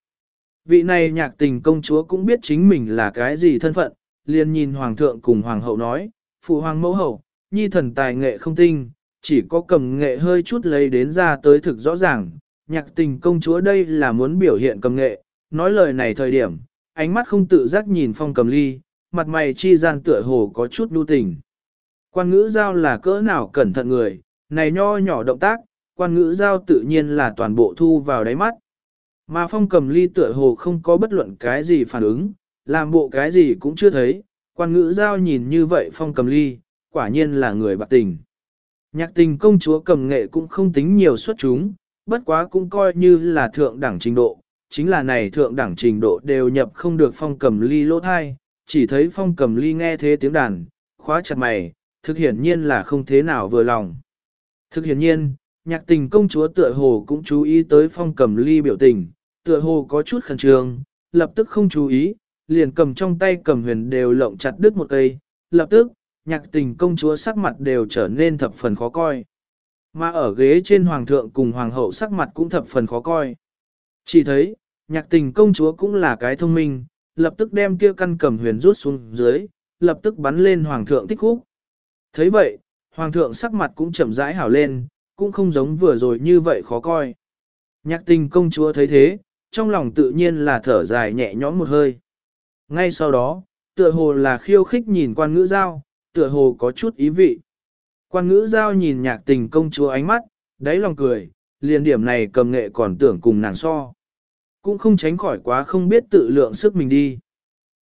Speaker 1: Vị này nhạc tình công chúa cũng biết chính mình là cái gì thân phận, liền nhìn hoàng thượng cùng hoàng hậu nói, phụ hoàng mẫu hậu, nhi thần tài nghệ không tinh, chỉ có cầm nghệ hơi chút lấy đến ra tới thực rõ ràng, nhạc tình công chúa đây là muốn biểu hiện cầm nghệ, nói lời này thời điểm, ánh mắt không tự giác nhìn phong cầm ly, mặt mày chi gian tựa hồ có chút nhu tình. Quan ngữ giao là cỡ nào cẩn thận người, này nho nhỏ động tác, quan ngữ giao tự nhiên là toàn bộ thu vào đáy mắt. Mà phong cầm ly tựa hồ không có bất luận cái gì phản ứng, làm bộ cái gì cũng chưa thấy, quan ngữ giao nhìn như vậy phong cầm ly, quả nhiên là người bạc tình. Nhạc tình công chúa cầm nghệ cũng không tính nhiều xuất chúng, bất quá cũng coi như là thượng đẳng trình độ, chính là này thượng đẳng trình độ đều nhập không được phong cầm ly lỗ thai, chỉ thấy phong cầm ly nghe thế tiếng đàn, khóa chặt mày, thực hiển nhiên là không thế nào vừa lòng. Thực hiển nhiên, nhạc tình công chúa tựa hồ cũng chú ý tới phong cầm ly biểu tình, tựa hồ có chút khẩn trương, lập tức không chú ý, liền cầm trong tay cầm huyền đều lộng chặt đứt một cây, lập tức, nhạc tình công chúa sắc mặt đều trở nên thập phần khó coi. Mà ở ghế trên hoàng thượng cùng hoàng hậu sắc mặt cũng thập phần khó coi. Chỉ thấy, nhạc tình công chúa cũng là cái thông minh, lập tức đem kia căn cầm huyền rút xuống dưới, lập tức bắn lên hoàng thượng tích khúc. thấy vậy, hoàng thượng sắc mặt cũng chậm rãi hảo lên, cũng không giống vừa rồi như vậy khó coi. Nhạc tình công chúa thấy thế, trong lòng tự nhiên là thở dài nhẹ nhõm một hơi. Ngay sau đó, tựa hồ là khiêu khích nhìn quan ngữ giao, tựa hồ có chút ý vị. Quan ngữ giao nhìn nhạc tình công chúa ánh mắt, đáy lòng cười, liền điểm này cầm nghệ còn tưởng cùng nàng so. Cũng không tránh khỏi quá không biết tự lượng sức mình đi.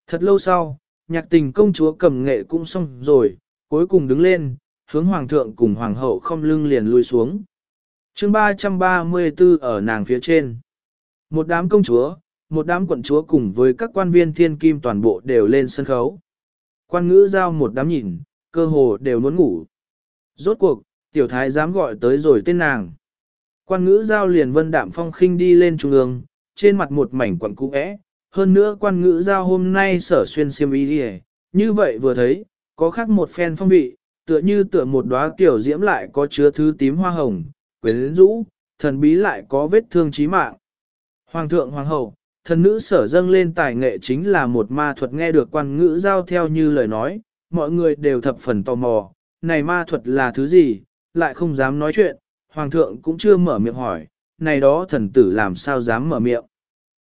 Speaker 1: Thật lâu sau, nhạc tình công chúa cầm nghệ cũng xong rồi, cuối cùng đứng lên, hướng hoàng thượng cùng hoàng hậu không lưng liền lui xuống. chương 334 ở nàng phía trên. Một đám công chúa, một đám quận chúa cùng với các quan viên thiên kim toàn bộ đều lên sân khấu. Quan ngữ giao một đám nhìn, cơ hồ đều muốn ngủ. Rốt cuộc, tiểu thái dám gọi tới rồi tên nàng. Quan ngữ giao liền vân đạm phong khinh đi lên trung ương, trên mặt một mảnh quặng cũ ẽ. Hơn nữa quan ngữ giao hôm nay sở xuyên xiêm y đi như vậy vừa thấy, có khác một phen phong vị, tựa như tựa một đóa tiểu diễm lại có chứa thứ tím hoa hồng, quyến rũ, thần bí lại có vết thương chí mạng. Hoàng thượng hoàng hậu, thần nữ sở dâng lên tài nghệ chính là một ma thuật nghe được quan ngữ giao theo như lời nói, mọi người đều thập phần tò mò, này ma thuật là thứ gì, lại không dám nói chuyện, hoàng thượng cũng chưa mở miệng hỏi, này đó thần tử làm sao dám mở miệng.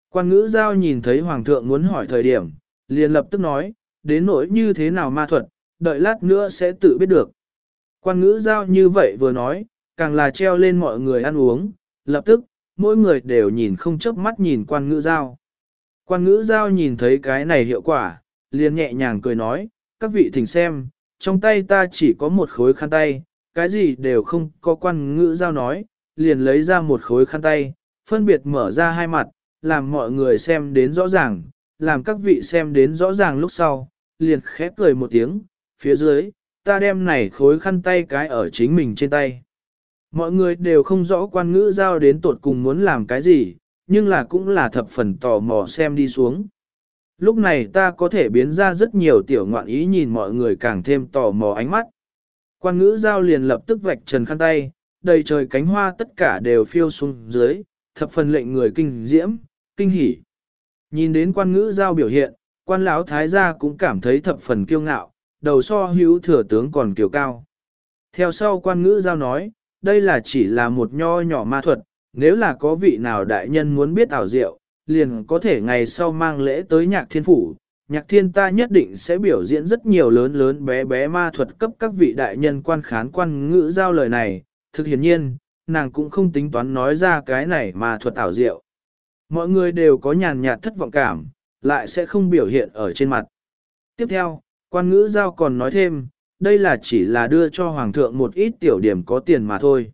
Speaker 1: Quan ngữ giao nhìn thấy hoàng thượng muốn hỏi thời điểm, liền lập tức nói, đến nỗi như thế nào ma thuật, đợi lát nữa sẽ tự biết được. Quan ngữ giao như vậy vừa nói, càng là treo lên mọi người ăn uống, lập tức, mỗi người đều nhìn không chớp mắt nhìn quan ngữ giao. Quan ngữ giao nhìn thấy cái này hiệu quả, liền nhẹ nhàng cười nói, các vị thỉnh xem, trong tay ta chỉ có một khối khăn tay, cái gì đều không có quan ngữ giao nói, liền lấy ra một khối khăn tay, phân biệt mở ra hai mặt, làm mọi người xem đến rõ ràng, làm các vị xem đến rõ ràng lúc sau, liền khép cười một tiếng, phía dưới, ta đem này khối khăn tay cái ở chính mình trên tay. Mọi người đều không rõ quan ngữ giao đến tột cùng muốn làm cái gì, nhưng là cũng là thập phần tò mò xem đi xuống. Lúc này ta có thể biến ra rất nhiều tiểu ngoạn ý nhìn mọi người càng thêm tò mò ánh mắt. Quan ngữ giao liền lập tức vạch trần khăn tay, đầy trời cánh hoa tất cả đều phiêu xuống dưới, thập phần lệnh người kinh diễm, kinh hỉ. Nhìn đến quan ngữ giao biểu hiện, quan lão thái gia cũng cảm thấy thập phần kiêu ngạo, đầu so hữu thừa tướng còn kiều cao. Theo sau quan ngữ giao nói, đây là chỉ là một nho nhỏ ma thuật, nếu là có vị nào đại nhân muốn biết ảo diệu, liền có thể ngày sau mang lễ tới nhạc thiên phủ. Nhạc thiên ta nhất định sẽ biểu diễn rất nhiều lớn lớn bé bé ma thuật cấp các vị đại nhân quan khán quan ngữ giao lời này, thực hiển nhiên, nàng cũng không tính toán nói ra cái này mà thuật ảo diệu. Mọi người đều có nhàn nhạt thất vọng cảm, lại sẽ không biểu hiện ở trên mặt. Tiếp theo, quan ngữ giao còn nói thêm, đây là chỉ là đưa cho hoàng thượng một ít tiểu điểm có tiền mà thôi.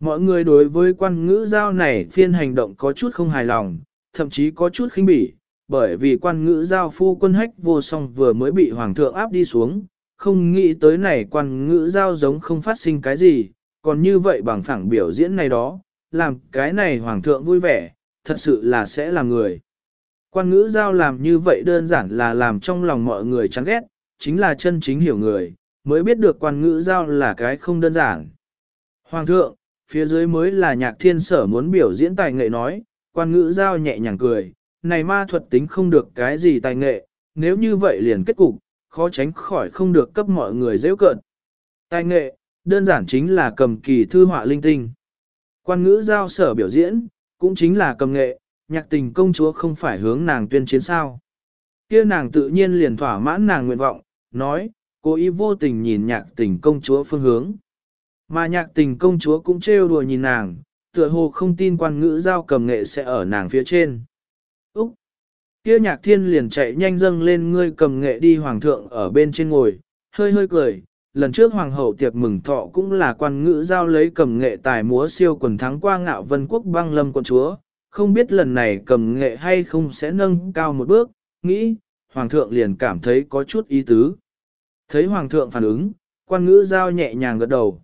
Speaker 1: Mọi người đối với quan ngữ giao này phiên hành động có chút không hài lòng, thậm chí có chút khinh bỉ, bởi vì quan ngữ giao phu quân hách vô song vừa mới bị hoàng thượng áp đi xuống, không nghĩ tới này quan ngữ giao giống không phát sinh cái gì, còn như vậy bằng phẳng biểu diễn này đó, làm cái này hoàng thượng vui vẻ, thật sự là sẽ là người. Quan ngữ giao làm như vậy đơn giản là làm trong lòng mọi người chán ghét, chính là chân chính hiểu người, mới biết được quan ngữ giao là cái không đơn giản. Hoàng thượng, phía dưới mới là nhạc thiên sở muốn biểu diễn tài nghệ nói, quan ngữ giao nhẹ nhàng cười, này ma thuật tính không được cái gì tài nghệ, nếu như vậy liền kết cục, khó tránh khỏi không được cấp mọi người dễ cận. Tài nghệ, đơn giản chính là cầm kỳ thư họa linh tinh. Quan ngữ giao sở biểu diễn, cũng chính là cầm nghệ, nhạc tình công chúa không phải hướng nàng tuyên chiến sao. kia nàng tự nhiên liền thỏa mãn nàng nguyện vọng, nói, cô ý vô tình nhìn nhạc tình công chúa phương hướng. Mà nhạc tình công chúa cũng trêu đùa nhìn nàng, tựa hồ không tin quan ngữ giao cầm nghệ sẽ ở nàng phía trên. Úc! Kia nhạc thiên liền chạy nhanh dâng lên ngươi cầm nghệ đi hoàng thượng ở bên trên ngồi, hơi hơi cười. Lần trước hoàng hậu tiệc mừng thọ cũng là quan ngữ giao lấy cầm nghệ tài múa siêu quần thắng qua ngạo vân quốc băng lâm quận chúa, không biết lần này cầm nghệ hay không sẽ nâng cao một bước, nghĩ, hoàng thượng liền cảm thấy có chút ý tứ. Thấy hoàng thượng phản ứng, quan ngữ giao nhẹ nhàng gật đầu.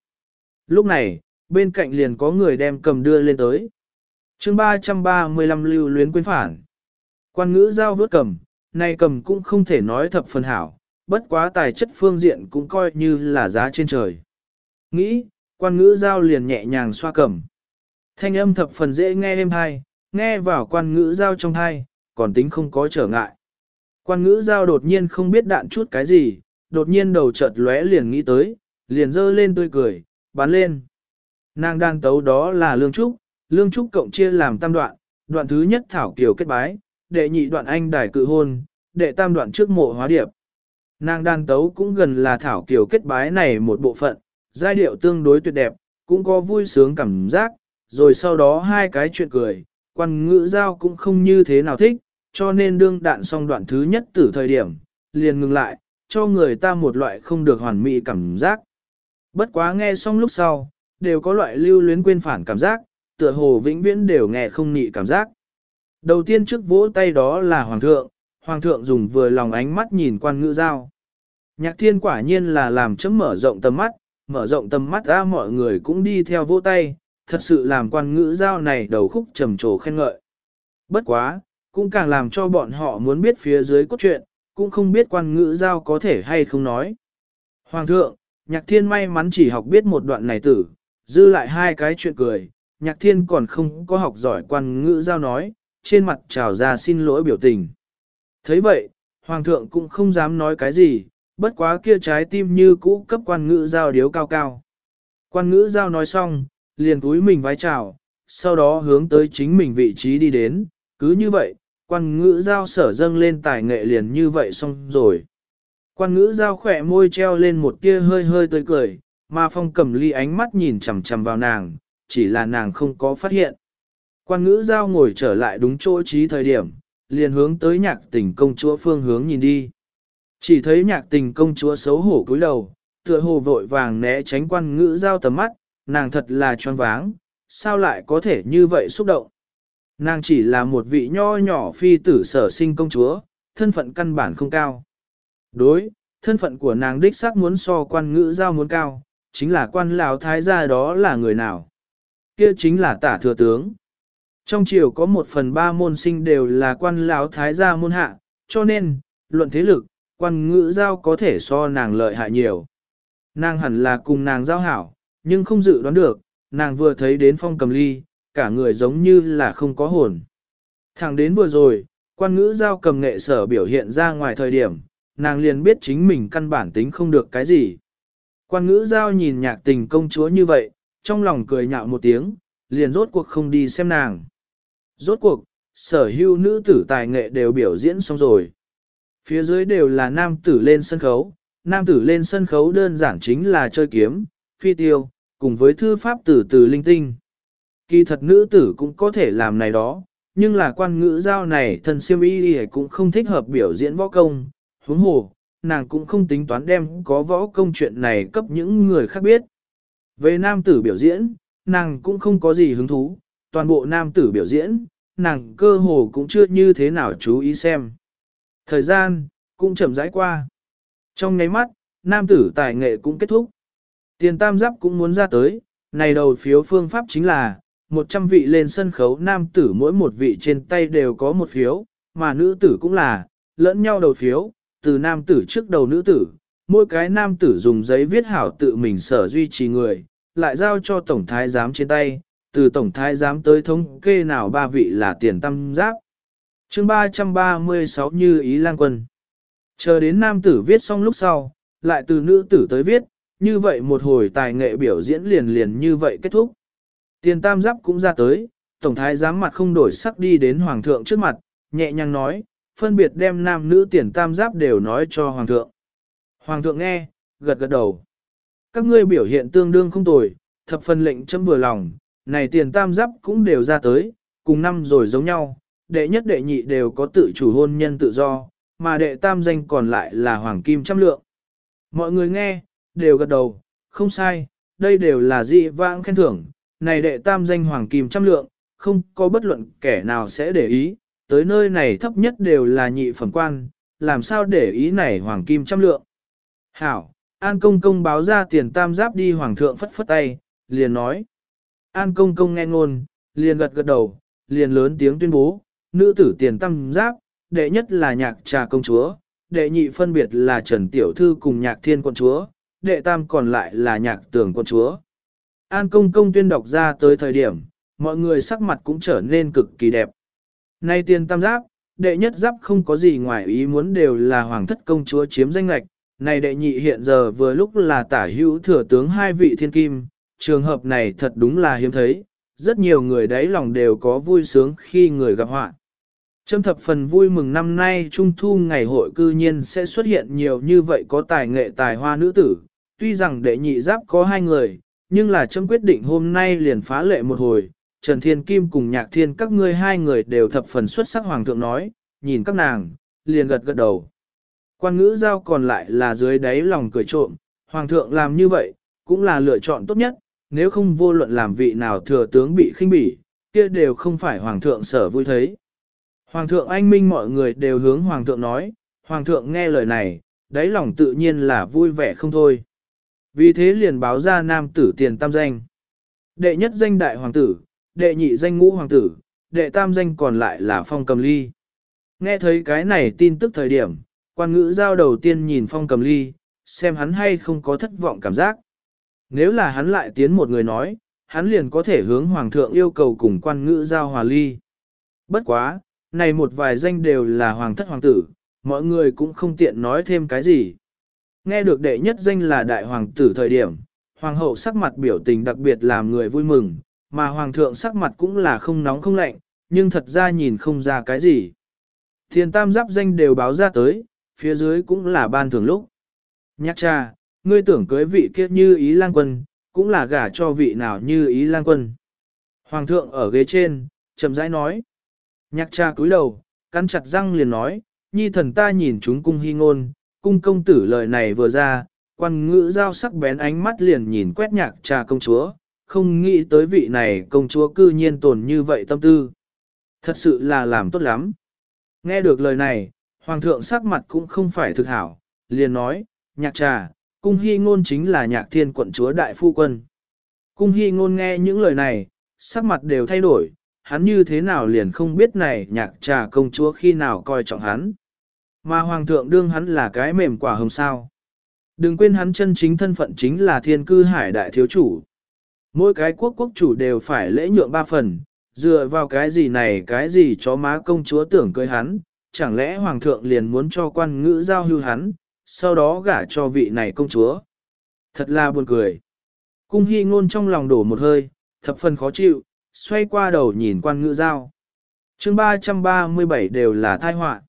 Speaker 1: Lúc này, bên cạnh liền có người đem cầm đưa lên tới. chương 335 lưu luyến quên phản. Quan ngữ giao vớt cầm, nay cầm cũng không thể nói thập phần hảo, bất quá tài chất phương diện cũng coi như là giá trên trời. Nghĩ, quan ngữ giao liền nhẹ nhàng xoa cầm. Thanh âm thập phần dễ nghe êm hai, nghe vào quan ngữ giao trong hai, còn tính không có trở ngại. Quan ngữ giao đột nhiên không biết đạn chút cái gì, đột nhiên đầu chợt lóe liền nghĩ tới, liền dơ lên tươi cười, bắn lên. Nàng đan tấu đó là lương trúc, lương trúc cộng chia làm tam đoạn, đoạn thứ nhất thảo kiều kết bái, đệ nhị đoạn anh đài cự hôn, đệ tam đoạn trước mộ hóa điệp. Nàng đan tấu cũng gần là thảo kiều kết bái này một bộ phận, giai điệu tương đối tuyệt đẹp, cũng có vui sướng cảm giác, rồi sau đó hai cái chuyện cười, quan ngữ giao cũng không như thế nào thích, cho nên đương đạn xong đoạn thứ nhất từ thời điểm, liền ngừng lại, cho người ta một loại không được hoàn mỹ cảm giác. Bất quá nghe xong lúc sau, đều có loại lưu luyến quên phản cảm giác, tựa hồ vĩnh viễn đều nghe không nị cảm giác. Đầu tiên trước vỗ tay đó là Hoàng thượng, Hoàng thượng dùng vừa lòng ánh mắt nhìn quan ngữ giao. Nhạc thiên quả nhiên là làm chấm mở rộng tầm mắt, mở rộng tầm mắt ra mọi người cũng đi theo vỗ tay, thật sự làm quan ngữ giao này đầu khúc trầm trồ khen ngợi. Bất quá, cũng càng làm cho bọn họ muốn biết phía dưới cốt truyện, cũng không biết quan ngữ giao có thể hay không nói. Hoàng thượng, nhạc thiên may mắn chỉ học biết một đoạn này tử, dư lại hai cái chuyện cười, nhạc thiên còn không có học giỏi quan ngữ giao nói, trên mặt trào ra xin lỗi biểu tình. thấy vậy, hoàng thượng cũng không dám nói cái gì, bất quá kia trái tim như cũ cấp quan ngữ giao điếu cao cao. Quan ngữ giao nói xong, liền túi mình vái chào, sau đó hướng tới chính mình vị trí đi đến, cứ như vậy, quan ngữ giao sở dâng lên tài nghệ liền như vậy xong rồi. Quan ngữ giao khỏe môi treo lên một tia hơi hơi tươi cười, mà phong cầm ly ánh mắt nhìn chằm chằm vào nàng, chỉ là nàng không có phát hiện. Quan ngữ giao ngồi trở lại đúng chỗ trí thời điểm, liền hướng tới nhạc tình công chúa phương hướng nhìn đi. Chỉ thấy nhạc tình công chúa xấu hổ cúi đầu, tựa hồ vội vàng né tránh quan ngữ giao tầm mắt, nàng thật là choáng váng, sao lại có thể như vậy xúc động. Nàng chỉ là một vị nho nhỏ phi tử sở sinh công chúa, thân phận căn bản không cao. Đối, thân phận của nàng đích xác muốn so quan ngữ giao muốn cao, chính là quan lão thái gia đó là người nào. Kia chính là tả thừa tướng. Trong triều có một phần ba môn sinh đều là quan lão thái gia môn hạ, cho nên, luận thế lực, quan ngữ giao có thể so nàng lợi hại nhiều. Nàng hẳn là cùng nàng giao hảo, nhưng không dự đoán được, nàng vừa thấy đến phong cầm ly, cả người giống như là không có hồn. Thẳng đến vừa rồi, quan ngữ giao cầm nghệ sở biểu hiện ra ngoài thời điểm, nàng liền biết chính mình căn bản tính không được cái gì. Quan ngữ giao nhìn nhạc tình công chúa như vậy, trong lòng cười nhạo một tiếng, liền rốt cuộc không đi xem nàng. Rốt cuộc, sở hữu nữ tử tài nghệ đều biểu diễn xong rồi. Phía dưới đều là nam tử lên sân khấu, nam tử lên sân khấu đơn giản chính là chơi kiếm, phi tiêu, cùng với thư pháp tử từ linh tinh. Kỳ thật nữ tử cũng có thể làm này đó, nhưng là quan ngữ giao này thần siêm y cũng không thích hợp biểu diễn võ công, huống hồ, nàng cũng không tính toán đem có võ công chuyện này cấp những người khác biết. Về nam tử biểu diễn, nàng cũng không có gì hứng thú, toàn bộ nam tử biểu diễn, nàng cơ hồ cũng chưa như thế nào chú ý xem. Thời gian, cũng chậm rãi qua. Trong nháy mắt, nam tử tài nghệ cũng kết thúc. Tiền tam giáp cũng muốn ra tới, này đầu phiếu phương pháp chính là, 100 vị lên sân khấu nam tử mỗi một vị trên tay đều có một phiếu, mà nữ tử cũng là, lẫn nhau đầu phiếu, từ nam tử trước đầu nữ tử, mỗi cái nam tử dùng giấy viết hảo tự mình sở duy trì người, lại giao cho tổng thái giám trên tay, từ tổng thái giám tới thống kê nào ba vị là tiền tam giáp. chương 336 như ý lang quân. Chờ đến nam tử viết xong lúc sau, lại từ nữ tử tới viết, như vậy một hồi tài nghệ biểu diễn liền liền như vậy kết thúc. Tiền tam giáp cũng ra tới, tổng thái giám mặt không đổi sắc đi đến hoàng thượng trước mặt, nhẹ nhàng nói, phân biệt đem nam nữ tiền tam giáp đều nói cho hoàng thượng. Hoàng thượng nghe, gật gật đầu. Các ngươi biểu hiện tương đương không tồi, thập phần lệnh châm vừa lòng, này tiền tam giáp cũng đều ra tới, cùng năm rồi giống nhau, đệ nhất đệ nhị đều có tự chủ hôn nhân tự do, mà đệ tam danh còn lại là hoàng kim trăm lượng. Mọi người nghe, đều gật đầu, không sai, đây đều là dị vãng khen thưởng, này đệ tam danh hoàng kim trăm lượng, không có bất luận kẻ nào sẽ để ý, tới nơi này thấp nhất đều là nhị phẩm quan, làm sao để ý này hoàng kim trăm lượng. Hảo, An Công Công báo ra tiền tam giáp đi hoàng thượng phất phất tay, liền nói. An Công Công nghe ngôn, liền gật gật đầu, liền lớn tiếng tuyên bố, nữ tử tiền tam giáp, đệ nhất là nhạc trà công chúa, đệ nhị phân biệt là Trần Tiểu Thư cùng nhạc thiên quận chúa, đệ tam còn lại là nhạc tường quận chúa. An công công tuyên đọc ra tới thời điểm, mọi người sắc mặt cũng trở nên cực kỳ đẹp. Nay tiền tam giáp, đệ nhất giáp không có gì ngoài ý muốn đều là hoàng thất công chúa chiếm danh lạch, này đệ nhị hiện giờ vừa lúc là tả hữu thừa tướng hai vị thiên kim, trường hợp này thật đúng là hiếm thấy, rất nhiều người đấy lòng đều có vui sướng khi người gặp họa. Trâm thập phần vui mừng năm nay Trung thu ngày hội cư nhiên sẽ xuất hiện nhiều như vậy có tài nghệ tài hoa nữ tử, tuy rằng đệ nhị giáp có hai người, nhưng là trâm quyết định hôm nay liền phá lệ một hồi, Trần Thiên Kim cùng Nhạc Thiên các ngươi hai người đều thập phần xuất sắc Hoàng thượng nói, nhìn các nàng, liền gật gật đầu. Quan ngữ giao còn lại là dưới đáy lòng cười trộm, Hoàng thượng làm như vậy, cũng là lựa chọn tốt nhất, nếu không vô luận làm vị nào thừa tướng bị khinh bỉ, kia đều không phải Hoàng thượng sở vui thấy. Hoàng thượng anh minh mọi người đều hướng Hoàng thượng nói, Hoàng thượng nghe lời này, đáy lòng tự nhiên là vui vẻ không thôi. Vì thế liền báo ra nam tử tiền tam danh. Đệ nhất danh đại hoàng tử, đệ nhị danh ngũ hoàng tử, đệ tam danh còn lại là phong cầm ly. Nghe thấy cái này tin tức thời điểm, quan ngữ giao đầu tiên nhìn phong cầm ly, xem hắn hay không có thất vọng cảm giác. Nếu là hắn lại tiến một người nói, hắn liền có thể hướng hoàng thượng yêu cầu cùng quan ngữ giao hòa ly. Bất quá, này một vài danh đều là hoàng thất hoàng tử, mọi người cũng không tiện nói thêm cái gì. Nghe được đệ nhất danh là đại hoàng tử thời điểm, hoàng hậu sắc mặt biểu tình đặc biệt làm người vui mừng, mà hoàng thượng sắc mặt cũng là không nóng không lạnh, nhưng thật ra nhìn không ra cái gì. Thiên tam giáp danh đều báo ra tới, phía dưới cũng là ban thưởng lúc. Nhạc cha, ngươi tưởng cưới vị kia như ý lang quân, cũng là gả cho vị nào như ý lang quân. Hoàng thượng ở ghế trên, chậm rãi nói. Nhạc cha cúi đầu, cắn chặt răng liền nói, nhi thần ta nhìn chúng cung hy ngôn, cung công tử lời này vừa ra, quan ngữ giao sắc bén ánh mắt liền nhìn quét nhạc trà công chúa, không nghĩ tới vị này công chúa cư nhiên tồn như vậy tâm tư. Thật sự là làm tốt lắm. Nghe được lời này, hoàng thượng sắc mặt cũng không phải thực hảo, liền nói, nhạc trà, cung hy ngôn chính là nhạc thiên quận chúa đại phu quân. Cung hy ngôn nghe những lời này, sắc mặt đều thay đổi, hắn như thế nào liền không biết này nhạc trà công chúa khi nào coi trọng hắn. Mà hoàng thượng đương hắn là cái mềm quả hồng sao. Đừng quên hắn chân chính thân phận chính là thiên cư hải đại thiếu chủ. Mỗi cái quốc quốc chủ đều phải lễ nhượng ba phần, dựa vào cái gì này cái gì chó má công chúa tưởng cưới hắn, chẳng lẽ hoàng thượng liền muốn cho quan ngữ giao hưu hắn, sau đó gả cho vị này công chúa. Thật là buồn cười. Cung hy ngôn trong lòng đổ một hơi, thập phần khó chịu, xoay qua đầu nhìn quan ngữ giao. chương 337 đều là thai họa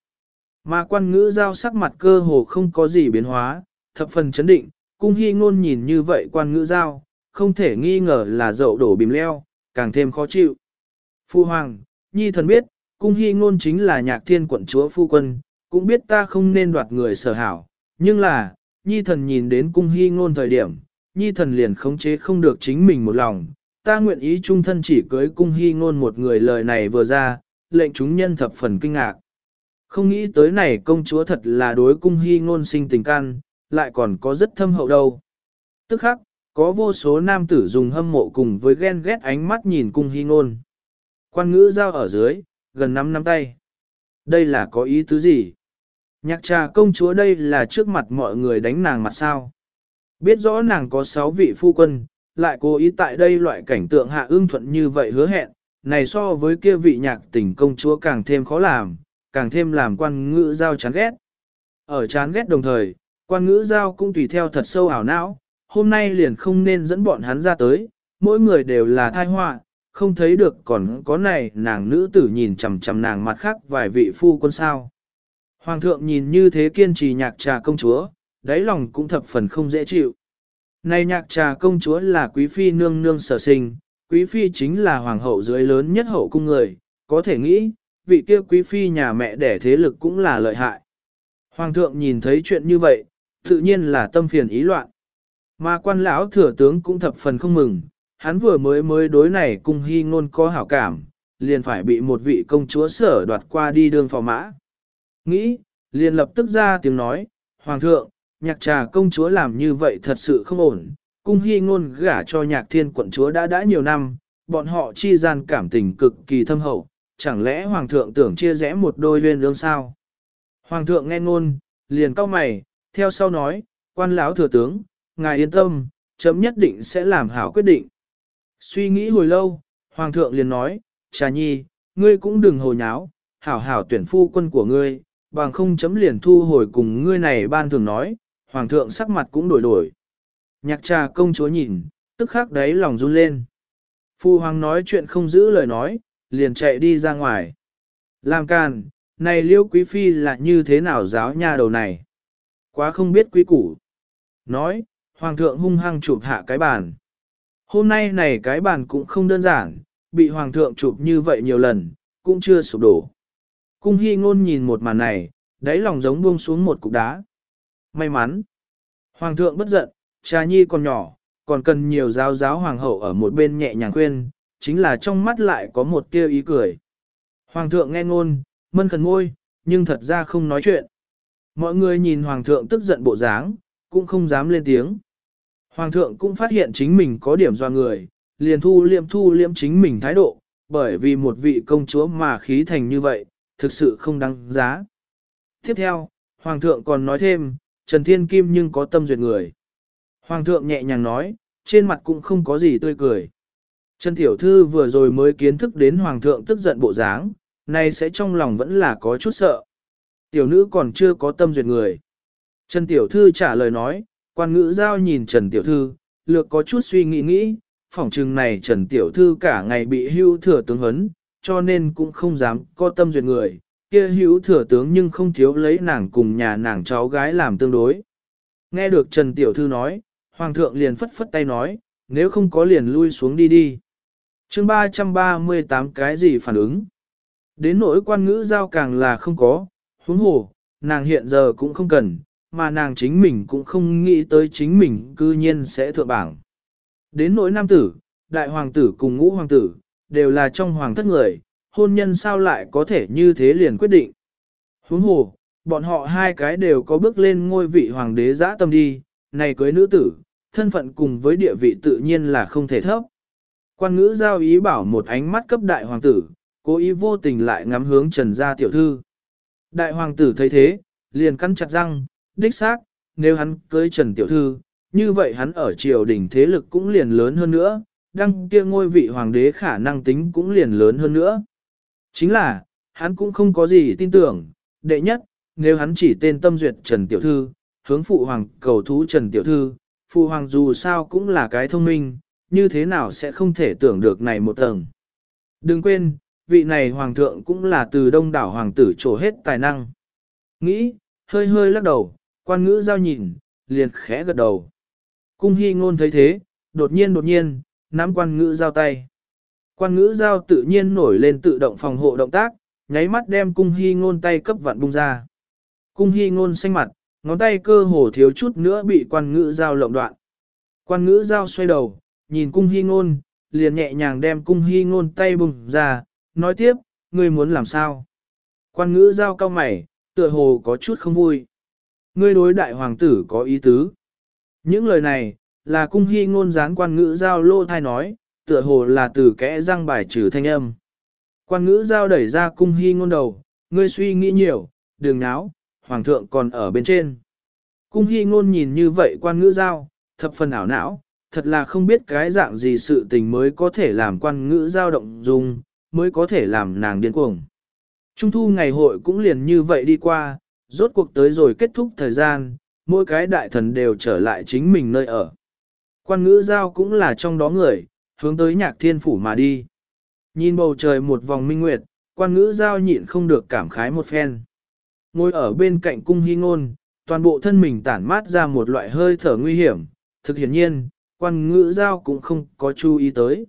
Speaker 1: Mà quan ngữ giao sắc mặt cơ hồ không có gì biến hóa, thập phần chấn định, cung hy ngôn nhìn như vậy quan ngữ giao, không thể nghi ngờ là dậu đổ bìm leo, càng thêm khó chịu. Phu Hoàng, Nhi thần biết, cung hy ngôn chính là nhạc thiên quận chúa phu quân, cũng biết ta không nên đoạt người sở hảo, nhưng là, Nhi thần nhìn đến cung hy ngôn thời điểm, Nhi thần liền khống chế không được chính mình một lòng, ta nguyện ý trung thân chỉ cưới cung hy ngôn một người lời này vừa ra, lệnh chúng nhân thập phần kinh ngạc. Không nghĩ tới này công chúa thật là đối cung hy ngôn sinh tình can, lại còn có rất thâm hậu đâu. Tức khắc, có vô số nam tử dùng hâm mộ cùng với ghen ghét ánh mắt nhìn cung hy ngôn. Quan ngữ giao ở dưới, gần 5 năm tay. Đây là có ý tứ gì? Nhạc trà công chúa đây là trước mặt mọi người đánh nàng mặt sao. Biết rõ nàng có 6 vị phu quân, lại cố ý tại đây loại cảnh tượng hạ ương thuận như vậy hứa hẹn, này so với kia vị nhạc tình công chúa càng thêm khó làm, càng thêm làm quan ngữ giao chán ghét. Ở chán ghét đồng thời, quan ngữ giao cũng tùy theo thật sâu ảo não, hôm nay liền không nên dẫn bọn hắn ra tới, mỗi người đều là thai họa, không thấy được còn có này nàng nữ tử nhìn chằm chằm nàng mặt khác vài vị phu quân sao. Hoàng thượng nhìn như thế kiên trì nhạc trà công chúa, đáy lòng cũng thập phần không dễ chịu. Này nhạc trà công chúa là quý phi nương nương sở sinh, quý phi chính là hoàng hậu dưới lớn nhất hậu cung người, có thể nghĩ, vị kia quý phi nhà mẹ đẻ thế lực cũng là lợi hại. Hoàng thượng nhìn thấy chuyện như vậy, tự nhiên là tâm phiền ý loạn. Mà quan lão thừa tướng cũng thập phần không mừng, hắn vừa mới mới đối này cung hy ngôn có hảo cảm, liền phải bị một vị công chúa sở đoạt qua đi đường phò mã. Nghĩ, liền lập tức ra tiếng nói, Hoàng thượng, nhạc trà công chúa làm như vậy thật sự không ổn, cung hy ngôn gả cho nhạc thiên quận chúa đã đã nhiều năm, bọn họ chi gian cảm tình cực kỳ thâm hậu, chẳng lẽ Hoàng thượng tưởng chia rẽ một đôi liên lương sao? Hoàng thượng nghe ngôn, liền cau mày, theo sau nói, quan lão thừa tướng, ngài yên tâm, chấm nhất định sẽ làm hảo quyết định. Suy nghĩ hồi lâu, Hoàng thượng liền nói, trà nhi, ngươi cũng đừng hồ nháo, hảo hảo tuyển phu quân của ngươi, bằng không chấm liền thu hồi cùng ngươi này ban thường nói, Hoàng thượng sắc mặt cũng đổi đổi. Nhạc trà công chúa nhìn, tức khắc đấy lòng run lên. Phu hoàng nói chuyện không giữ lời nói, liền chạy đi ra ngoài. Làm càn, này liêu quý phi là như thế nào giáo nha đầu này? Quá không biết quý củ. Nói, hoàng thượng hung hăng chụp hạ cái bàn. Hôm nay này cái bàn cũng không đơn giản, bị hoàng thượng chụp như vậy nhiều lần, cũng chưa sụp đổ. Cung hy ngôn nhìn một màn này, đáy lòng giống buông xuống một cục đá. May mắn. Hoàng thượng bất giận, trà nhi còn nhỏ, còn cần nhiều giáo giáo hoàng hậu ở một bên nhẹ nhàng khuyên, chính là trong mắt lại có một tia ý cười. Hoàng thượng nghe ngôn, mân khẩn ngôi, nhưng thật ra không nói chuyện. Mọi người nhìn hoàng thượng tức giận bộ dáng, cũng không dám lên tiếng. Hoàng thượng cũng phát hiện chính mình có điểm do người, liền thu liệm thu liệm chính mình thái độ, bởi vì một vị công chúa mà khí thành như vậy, thực sự không đáng giá. Tiếp theo, Hoàng thượng còn nói thêm, Trần Thiên Kim nhưng có tâm duyệt người. Hoàng thượng nhẹ nhàng nói, trên mặt cũng không có gì tươi cười. Trần Tiểu Thư vừa rồi mới kiến thức đến Hoàng thượng tức giận bộ dáng, nay sẽ trong lòng vẫn là có chút sợ. Tiểu nữ còn chưa có tâm duyệt người. Trần Tiểu Thư trả lời nói, quan ngữ giao nhìn Trần Tiểu Thư, lược có chút suy nghĩ nghĩ, phỏng chừng này Trần Tiểu Thư cả ngày bị hưu thừa tướng huấn, cho nên cũng không dám có tâm duyệt người, kia hữu thừa tướng nhưng không thiếu lấy nàng cùng nhà nàng cháu gái làm tương đối. Nghe được Trần Tiểu Thư nói, Hoàng thượng liền phất phất tay nói, nếu không có liền lui xuống đi đi. chương 338 cái gì phản ứng? Đến nỗi quan ngữ giao càng là không có, huống hồ, nàng hiện giờ cũng không cần, mà nàng chính mình cũng không nghĩ tới chính mình cư nhiên sẽ thượng bảng. Đến nỗi nam tử, đại hoàng tử cùng ngũ hoàng tử, đều là trong hoàng thất người, hôn nhân sao lại có thể như thế liền quyết định. Huống hồ, bọn họ hai cái đều có bước lên ngôi vị hoàng đế dã tâm đi, này cưới nữ tử, thân phận cùng với địa vị tự nhiên là không thể thấp. Quan ngữ giao ý bảo một ánh mắt cấp đại hoàng tử, cố ý vô tình lại ngắm hướng trần gia tiểu thư. Đại hoàng tử thấy thế, liền cắn chặt răng, đích xác, nếu hắn cưới trần tiểu thư, như vậy hắn ở triều đình thế lực cũng liền lớn hơn nữa, đăng kia ngôi vị hoàng đế khả năng tính cũng liền lớn hơn nữa. Chính là, hắn cũng không có gì tin tưởng, đệ nhất, nếu hắn chỉ tên tâm duyệt Trần Tiểu Thư, hướng phụ hoàng cầu thú Trần Tiểu Thư, phụ hoàng dù sao cũng là cái thông minh, như thế nào sẽ không thể tưởng được này một tầng. Đừng quên, vị này hoàng thượng cũng là từ đông đảo hoàng tử trổ hết tài năng. Nghĩ, hơi hơi lắc đầu, quan ngữ giao nhìn, liền khẽ gật đầu. Cung hy ngôn thấy thế, đột nhiên đột nhiên, nắm quan ngữ giao tay. Quan ngữ giao tự nhiên nổi lên tự động phòng hộ động tác, nháy mắt đem cung hy ngôn tay cấp vặn bung ra. Cung hy ngôn xanh mặt, ngón tay cơ hồ thiếu chút nữa bị quan ngữ giao lộng đoạn. Quan ngữ giao xoay đầu, nhìn cung hy ngôn, liền nhẹ nhàng đem cung hy ngôn tay bùng ra, nói tiếp, ngươi muốn làm sao? Quan ngữ giao cao mày, tựa hồ có chút không vui. Ngươi đối đại hoàng tử có ý tứ. Những lời này, là cung hy ngôn gián quan ngữ giao lô thai nói, tựa hồ là từ kẽ răng bài trừ thanh âm. Quan ngữ giao đẩy ra cung hy ngôn đầu, ngươi suy nghĩ nhiều, đừng náo, hoàng thượng còn ở bên trên. Cung hy ngôn nhìn như vậy quan ngữ giao, thập phần ảo não, thật là không biết cái dạng gì sự tình mới có thể làm quan ngữ giao động dung, mới có thể làm nàng điên cuồng. Trung thu ngày hội cũng liền như vậy đi qua, rốt cuộc tới rồi kết thúc thời gian, mỗi cái đại thần đều trở lại chính mình nơi ở. Quan ngữ giao cũng là trong đó người, hướng tới nhạc thiên phủ mà đi. Nhìn bầu trời một vòng minh nguyệt, quan ngữ giao nhịn không được cảm khái một phen. Ngồi ở bên cạnh cung hy ngôn, toàn bộ thân mình tản mát ra một loại hơi thở nguy hiểm, thực hiển nhiên, quan ngữ giao cũng không có chú ý tới.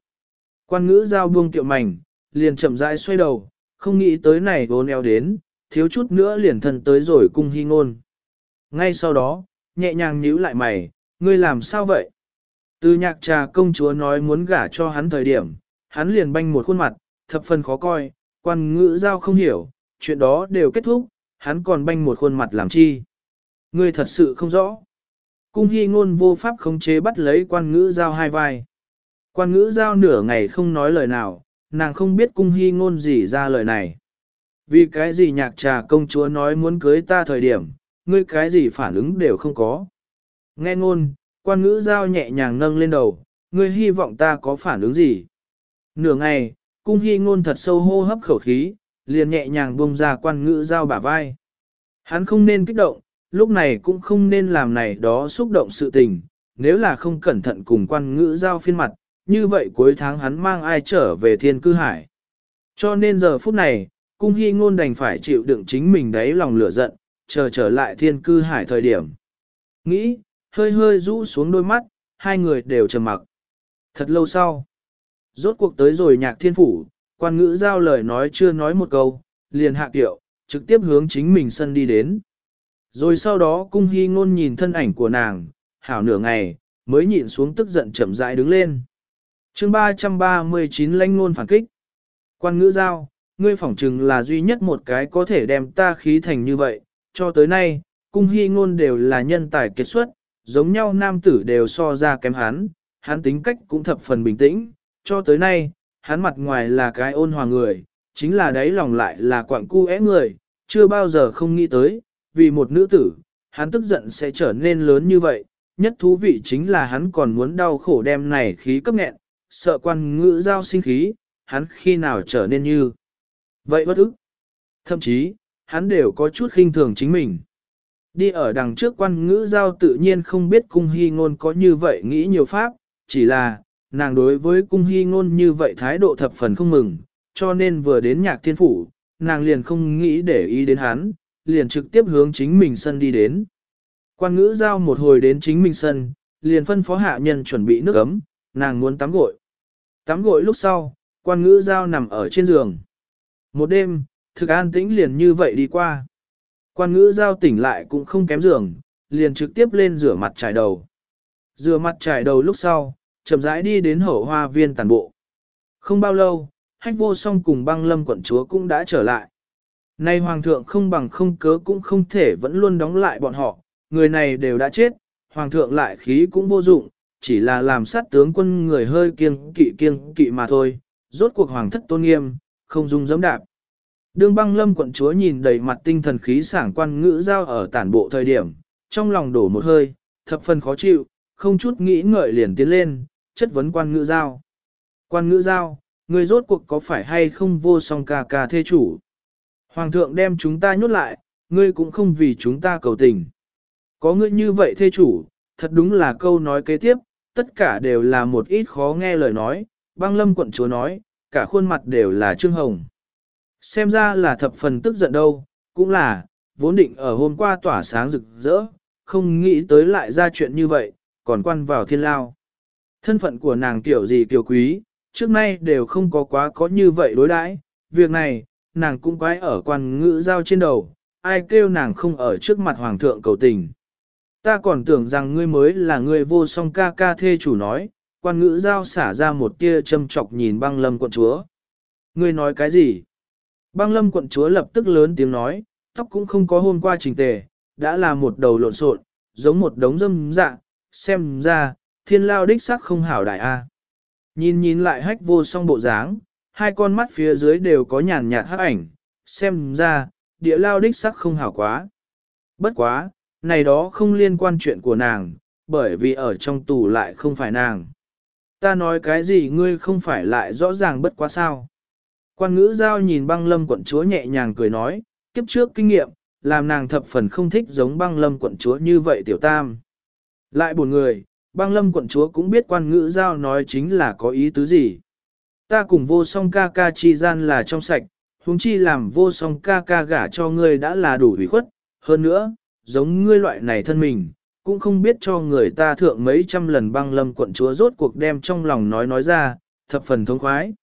Speaker 1: Quan ngữ giao buông tiệu mảnh, liền chậm rãi xoay đầu, không nghĩ tới này vốn eo đến, thiếu chút nữa liền thân tới rồi cung hy ngôn. Ngay sau đó, nhẹ nhàng nhíu lại mày, ngươi làm sao vậy? Từ nhạc trà công chúa nói muốn gả cho hắn thời điểm, hắn liền banh một khuôn mặt, thập phần khó coi, quan ngữ giao không hiểu, chuyện đó đều kết thúc, hắn còn banh một khuôn mặt làm chi. Ngươi thật sự không rõ. Cung hy ngôn vô pháp khống chế bắt lấy quan ngữ giao hai vai. Quan ngữ giao nửa ngày không nói lời nào, nàng không biết cung hy ngôn gì ra lời này. Vì cái gì nhạc trà công chúa nói muốn cưới ta thời điểm, ngươi cái gì phản ứng đều không có. Nghe ngôn, quan ngữ giao nhẹ nhàng nâng lên đầu, ngươi hy vọng ta có phản ứng gì. Nửa ngày, cung hy ngôn thật sâu hô hấp khẩu khí, liền nhẹ nhàng buông ra quan ngữ giao bả vai. Hắn không nên kích động, lúc này cũng không nên làm này đó xúc động sự tình, nếu là không cẩn thận cùng quan ngữ giao phiên mặt, như vậy cuối tháng hắn mang ai trở về thiên cư hải. Cho nên giờ phút này, cung hy ngôn đành phải chịu đựng chính mình đáy lòng lửa giận, chờ trở lại thiên cư hải thời điểm. Nghĩ, hơi hơi rũ xuống đôi mắt, hai người đều trầm mặc. Thật lâu sau, rốt cuộc tới rồi nhạc thiên phủ, quan ngữ giao lời nói chưa nói một câu, liền hạ kiệu, trực tiếp hướng chính mình sân đi đến. Rồi sau đó cung hy ngôn nhìn thân ảnh của nàng, hảo nửa ngày, mới nhịn xuống tức giận chậm rãi đứng lên. chương 339 lãnh ngôn phản kích. Quan ngữ giao, ngươi phỏng chừng là duy nhất một cái có thể đem ta khí thành như vậy, cho tới nay, cung hy ngôn đều là nhân tài kết xuất, giống nhau nam tử đều so ra kém hắn, hắn tính cách cũng thập phần bình tĩnh, cho tới nay, hắn mặt ngoài là cái ôn hòa người, chính là đấy lòng lại là quặng cu é người, chưa bao giờ không nghĩ tới, vì một nữ tử, hắn tức giận sẽ trở nên lớn như vậy, nhất thú vị chính là hắn còn muốn đau khổ đem này khí cấp nghẹn, sợ quan ngữ giao sinh khí, hắn khi nào trở nên như vậy bất ức. Thậm chí, hắn đều có chút khinh thường chính mình. Đi ở đằng trước quan ngữ giao tự nhiên không biết cung hy ngôn có như vậy nghĩ nhiều pháp, chỉ là, nàng đối với cung hy ngôn như vậy thái độ thập phần không mừng, cho nên vừa đến nhạc thiên phủ, nàng liền không nghĩ để ý đến hắn, liền trực tiếp hướng chính mình sân đi đến. Quan ngữ giao một hồi đến chính mình sân, liền phân phó hạ nhân chuẩn bị nước ấm, nàng muốn tắm gội. Tắm gội lúc sau, quan ngữ giao nằm ở trên giường. Một đêm, thực an tĩnh liền như vậy đi qua. Quan ngữ giao tỉnh lại cũng không kém giường, liền trực tiếp lên rửa mặt trải đầu. Rửa mặt trải đầu lúc sau, chậm rãi đi đến hậu hoa viên tàn bộ. Không bao lâu, hách vô song cùng băng lâm quận chúa cũng đã trở lại. Nay hoàng thượng không bằng không cớ cũng không thể vẫn luôn đóng lại bọn họ, người này đều đã chết, hoàng thượng lại khí cũng vô dụng, chỉ là làm sát tướng quân người hơi kiêng kỵ kiêng kỵ mà thôi, rốt cuộc hoàng thất tôn nghiêm, không dung dẫm đạp. Đương băng lâm quận chúa nhìn đầy mặt tinh thần khí sảng quan ngữ giao ở tản bộ thời điểm, trong lòng đổ một hơi, thập phần khó chịu, không chút nghĩ ngợi liền tiến lên, chất vấn quan ngữ giao. Quan ngữ giao, người rốt cuộc có phải hay không vô song ca ca thê chủ? Hoàng thượng đem chúng ta nhốt lại, ngươi cũng không vì chúng ta cầu tình. Có ngươi như vậy thê chủ, thật đúng là câu nói kế tiếp, tất cả đều là một ít khó nghe lời nói, băng lâm quận chúa nói, cả khuôn mặt đều là trương hồng. Xem ra là thập phần tức giận đâu, cũng là, vốn định ở hôm qua tỏa sáng rực rỡ, không nghĩ tới lại ra chuyện như vậy, còn quan vào thiên lao. Thân phận của nàng tiểu gì tiểu quý, trước nay đều không có quá có như vậy đối đãi. việc này, nàng cũng quái ở quan ngữ giao trên đầu, ai kêu nàng không ở trước mặt hoàng thượng cầu tình. Ta còn tưởng rằng ngươi mới là người vô song ca ca thê chủ nói, quan ngữ giao xả ra một tia châm chọc nhìn băng lâm quận chúa. Ngươi nói cái gì? Băng lâm quận chúa lập tức lớn tiếng nói, tóc cũng không có hôm qua trình tề, đã là một đầu lộn xộn, giống một đống dâm dạ, xem ra, thiên lao đích sắc không hảo đại a. À. Nhìn nhìn lại hách vô song bộ dáng, hai con mắt phía dưới đều có nhàn nhạt hắc ảnh, xem ra, địa lao đích sắc không hảo quá. Bất quá, này đó không liên quan chuyện của nàng, bởi vì ở trong tù lại không phải nàng. Ta nói cái gì ngươi không phải lại rõ ràng bất quá sao. Quan ngữ giao nhìn băng lâm quận chúa nhẹ nhàng cười nói, kiếp trước kinh nghiệm, làm nàng thập phần không thích giống băng lâm quận chúa như vậy tiểu tam. Lại buồn người, băng lâm quận chúa cũng biết quan ngữ giao nói chính là có ý tứ gì. Ta cùng vô song ca ca chi gian là trong sạch, huống chi làm vô song ca ca gả cho ngươi đã là đủ ủy khuất, hơn nữa, giống ngươi loại này thân mình, cũng không biết cho người ta thượng mấy trăm lần băng lâm quận chúa rốt cuộc đem trong lòng nói nói ra, thập phần thống khoái.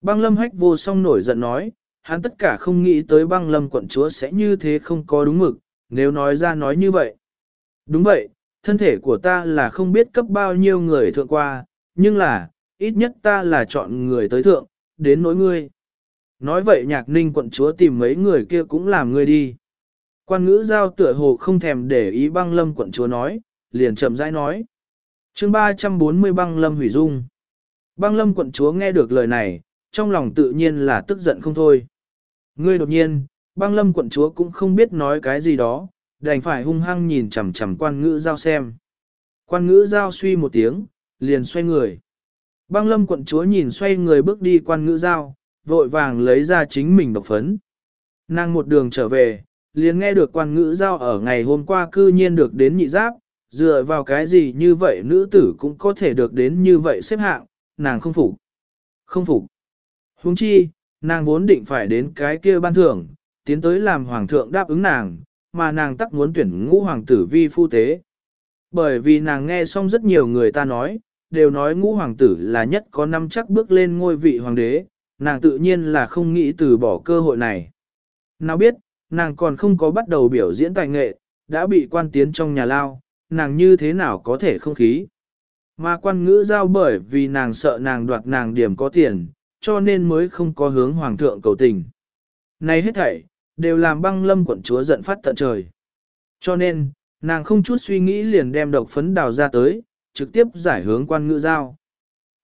Speaker 1: Băng lâm hách vô song nổi giận nói, hắn tất cả không nghĩ tới băng lâm quận chúa sẽ như thế không có đúng mực, nếu nói ra nói như vậy. Đúng vậy, thân thể của ta là không biết cấp bao nhiêu người thượng qua, nhưng là, ít nhất ta là chọn người tới thượng, đến nỗi ngươi. Nói vậy nhạc ninh quận chúa tìm mấy người kia cũng làm ngươi đi. Quan ngữ giao tựa hồ không thèm để ý băng lâm quận chúa nói, liền chậm rãi nói. chương 340 băng lâm hủy dung. Băng lâm quận chúa nghe được lời này, trong lòng tự nhiên là tức giận không thôi. Ngươi đột nhiên, băng lâm quận chúa cũng không biết nói cái gì đó, đành phải hung hăng nhìn chằm chằm quan ngữ giao xem. Quan ngữ giao suy một tiếng, liền xoay người. Băng lâm quận chúa nhìn xoay người bước đi quan ngữ giao, vội vàng lấy ra chính mình độc phấn. Nàng một đường trở về, liền nghe được quan ngữ giao ở ngày hôm qua cư nhiên được đến nhị giáp, dựa vào cái gì như vậy nữ tử cũng có thể được đến như vậy xếp hạng, nàng không phục. Không phục. Huống chi, nàng vốn định phải đến cái kia ban thưởng, tiến tới làm hoàng thượng đáp ứng nàng, mà nàng tắc muốn tuyển ngũ hoàng tử vi phu tế. Bởi vì nàng nghe xong rất nhiều người ta nói, đều nói ngũ hoàng tử là nhất có năm chắc bước lên ngôi vị hoàng đế, nàng tự nhiên là không nghĩ từ bỏ cơ hội này. Nào biết, nàng còn không có bắt đầu biểu diễn tài nghệ, đã bị quan tiến trong nhà lao, nàng như thế nào có thể không khí. Mà quan ngữ giao bởi vì nàng sợ nàng đoạt nàng điểm có tiền, cho nên mới không có hướng hoàng thượng cầu tình. Này hết thảy, đều làm băng lâm quận chúa giận phát tận trời. Cho nên, nàng không chút suy nghĩ liền đem độc phấn đào ra tới, trực tiếp giải hướng quan ngữ giao.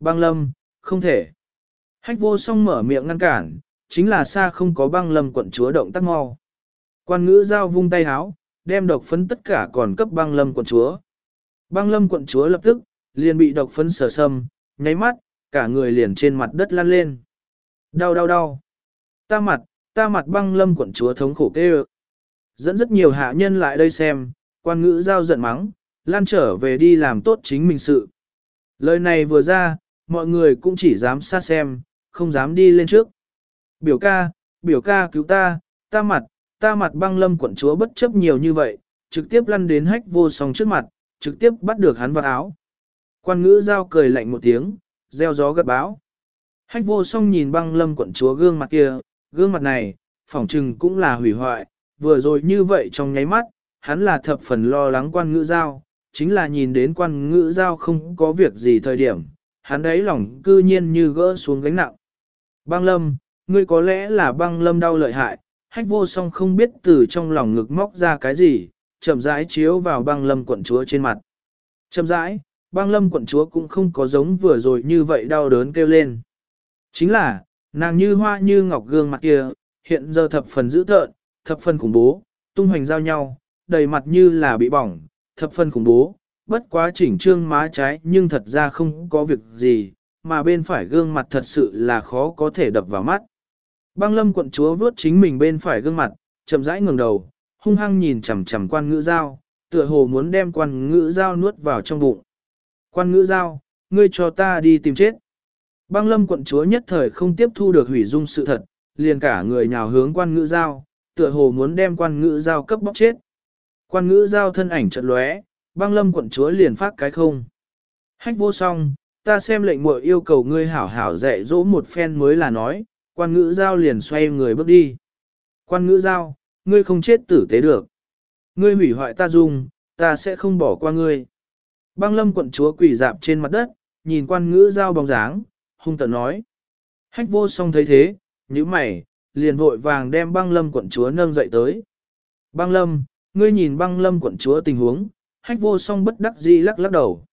Speaker 1: Băng lâm, không thể. Hách vô song mở miệng ngăn cản, chính là xa không có băng lâm quận chúa động tác mau. Quan ngữ giao vung tay háo, đem độc phấn tất cả còn cấp băng lâm quận chúa. Băng lâm quận chúa lập tức, liền bị độc phấn sở sâm, nháy mắt, cả người liền trên mặt đất lăn lên. Đau đau đau. Ta mặt, ta mặt băng lâm quận chúa thống khổ kêu. Dẫn rất nhiều hạ nhân lại đây xem, quan ngữ giao giận mắng, lan trở về đi làm tốt chính mình sự. Lời này vừa ra, mọi người cũng chỉ dám xa xem, không dám đi lên trước. Biểu ca, biểu ca cứu ta, ta mặt, ta mặt băng lâm quận chúa bất chấp nhiều như vậy, trực tiếp lăn đến hách vô song trước mặt, trực tiếp bắt được hắn vào áo. Quan ngữ giao cười lạnh một tiếng, gieo gió gật báo. Hách vô song nhìn băng lâm quận chúa gương mặt kia, gương mặt này, phỏng trừng cũng là hủy hoại, vừa rồi như vậy trong nháy mắt, hắn là thập phần lo lắng quan ngữ giao, chính là nhìn đến quan ngữ giao không có việc gì thời điểm, hắn đấy lòng cư nhiên như gỡ xuống gánh nặng. Băng lâm, ngươi có lẽ là băng lâm đau lợi hại, hách vô song không biết từ trong lòng ngực móc ra cái gì, chậm rãi chiếu vào băng lâm quận chúa trên mặt. Chậm rãi, băng lâm quận chúa cũng không có giống vừa rồi như vậy đau đớn kêu lên. Chính là, nàng như hoa như ngọc gương mặt kia, hiện giờ thập phần dữ tợn, thập phần khủng bố, tung hoành giao nhau, đầy mặt như là bị bỏng, thập phần khủng bố, bất quá chỉnh trương má trái nhưng thật ra không có việc gì, mà bên phải gương mặt thật sự là khó có thể đập vào mắt. Băng lâm quận chúa vuốt chính mình bên phải gương mặt, chậm rãi ngừng đầu, hung hăng nhìn chằm chằm quan ngữ giao, tựa hồ muốn đem quan ngữ giao nuốt vào trong bụng. Quan ngữ giao, ngươi cho ta đi tìm chết. Băng lâm quận chúa nhất thời không tiếp thu được hủy dung sự thật, liền cả người nhào hướng quan ngữ giao, tựa hồ muốn đem quan ngữ giao cấp bóc chết. Quan ngữ giao thân ảnh trận lóe, băng lâm quận chúa liền phát cái không. Hách vô song, ta xem lệnh muội yêu cầu ngươi hảo hảo dạy dỗ một phen mới là nói, quan ngữ giao liền xoay người bước đi. Quan ngữ giao, ngươi không chết tử tế được. Ngươi hủy hoại ta dung, ta sẽ không bỏ qua ngươi. Băng lâm quận chúa quỳ dạp trên mặt đất, nhìn quan ngữ giao bóng dáng, hung tợn nói. Hách vô song thấy thế, như mày, liền vội vàng đem băng lâm quận chúa nâng dậy tới. Băng lâm, ngươi nhìn băng lâm quận chúa tình huống, hách vô song bất đắc dĩ lắc lắc đầu.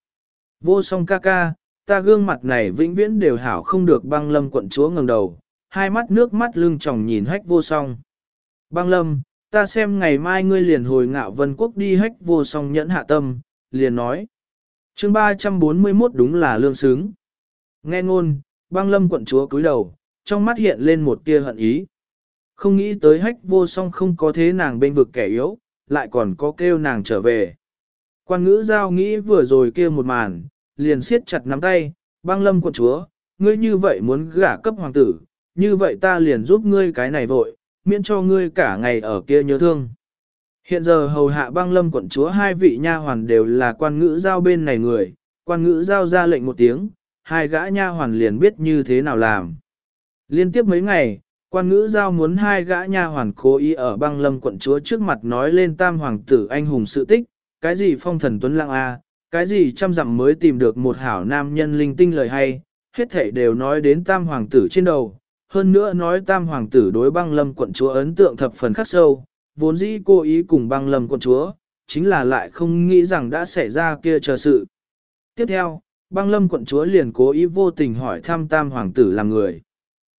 Speaker 1: Vô song ca ca, ta gương mặt này vĩnh viễn đều hảo không được băng lâm quận chúa ngẩng đầu, hai mắt nước mắt lưng tròng nhìn hách vô song. Băng lâm, ta xem ngày mai ngươi liền hồi ngạo vân quốc đi hách vô song nhẫn hạ tâm, liền nói. chương 341 đúng là lương xứng. Nghe ngôn, băng lâm quận chúa cúi đầu, trong mắt hiện lên một tia hận ý. Không nghĩ tới hách vô song không có thế nàng bên vực kẻ yếu, lại còn có kêu nàng trở về. Quan ngữ giao nghĩ vừa rồi kêu một màn, liền siết chặt nắm tay, băng lâm quận chúa, ngươi như vậy muốn gả cấp hoàng tử, như vậy ta liền giúp ngươi cái này vội, miễn cho ngươi cả ngày ở kia nhớ thương. Hiện giờ hầu hạ băng lâm quận chúa hai vị nha hoàn đều là quan ngữ giao bên này người, quan ngữ giao ra lệnh một tiếng, hai gã nha hoàn liền biết như thế nào làm. Liên tiếp mấy ngày, quan ngữ giao muốn hai gã nha hoàn cố ý ở băng lâm quận chúa trước mặt nói lên tam hoàng tử anh hùng sự tích, cái gì phong thần tuấn lăng a, cái gì trăm dặm mới tìm được một hảo nam nhân linh tinh lời hay, hết thảy đều nói đến tam hoàng tử trên đầu. Hơn nữa nói tam hoàng tử đối băng lâm quận chúa ấn tượng thập phần khắc sâu, vốn dĩ cô ý cùng băng lâm quận chúa, chính là lại không nghĩ rằng đã xảy ra kia chờ sự. Tiếp theo, băng lâm quận chúa liền cố ý vô tình hỏi thăm tam hoàng tử là người.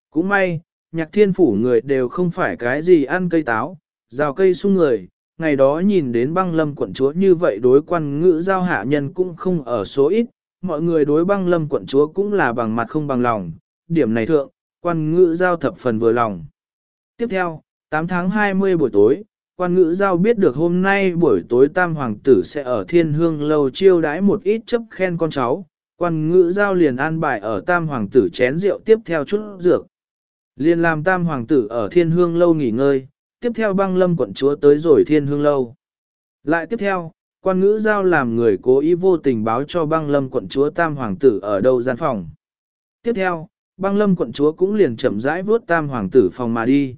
Speaker 1: Cũng may, nhạc thiên phủ người đều không phải cái gì ăn cây táo, rào cây sung người, ngày đó nhìn đến băng lâm quận chúa như vậy đối quan ngữ giao hạ nhân cũng không ở số ít, mọi người đối băng lâm quận chúa cũng là bằng mặt không bằng lòng, điểm này thượng, quan ngữ giao thập phần vừa lòng. Tiếp theo, 8 tháng 20 buổi tối, quan ngữ giao biết được hôm nay buổi tối tam hoàng tử sẽ ở thiên hương lâu chiêu đãi một ít chấp khen con cháu, quan ngữ giao liền an bài ở tam hoàng tử chén rượu tiếp theo chút dược. Liền làm tam hoàng tử ở thiên hương lâu nghỉ ngơi, tiếp theo băng lâm quận chúa tới rồi thiên hương lâu. Lại tiếp theo, quan ngữ giao làm người cố ý vô tình báo cho băng lâm quận chúa tam hoàng tử ở đâu gian phòng. Tiếp theo, băng lâm quận chúa cũng liền chậm rãi vuốt tam hoàng tử phòng mà đi.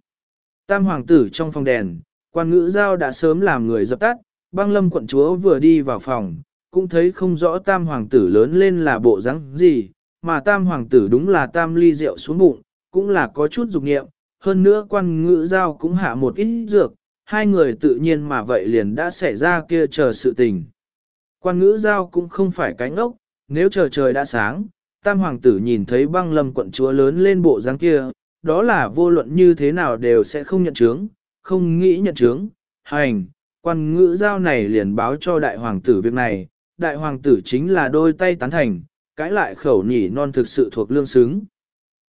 Speaker 1: Tam hoàng tử trong phòng đèn, quan ngữ giao đã sớm làm người dập tắt, băng lâm quận chúa vừa đi vào phòng, cũng thấy không rõ tam hoàng tử lớn lên là bộ dáng gì, mà tam hoàng tử đúng là tam ly rượu xuống bụng, cũng là có chút dục nghiệm, hơn nữa quan ngữ giao cũng hạ một ít dược, hai người tự nhiên mà vậy liền đã xảy ra kia chờ sự tình. Quan ngữ giao cũng không phải cánh ốc, nếu chờ trời đã sáng, tam hoàng tử nhìn thấy băng lâm quận chúa lớn lên bộ dáng kia, đó là vô luận như thế nào đều sẽ không nhận chứng, không nghĩ nhận chứng, hành, quan ngữ giao này liền báo cho đại hoàng tử việc này, đại hoàng tử chính là đôi tay tán thành, cãi lại khẩu nhỉ non thực sự thuộc lương xứng.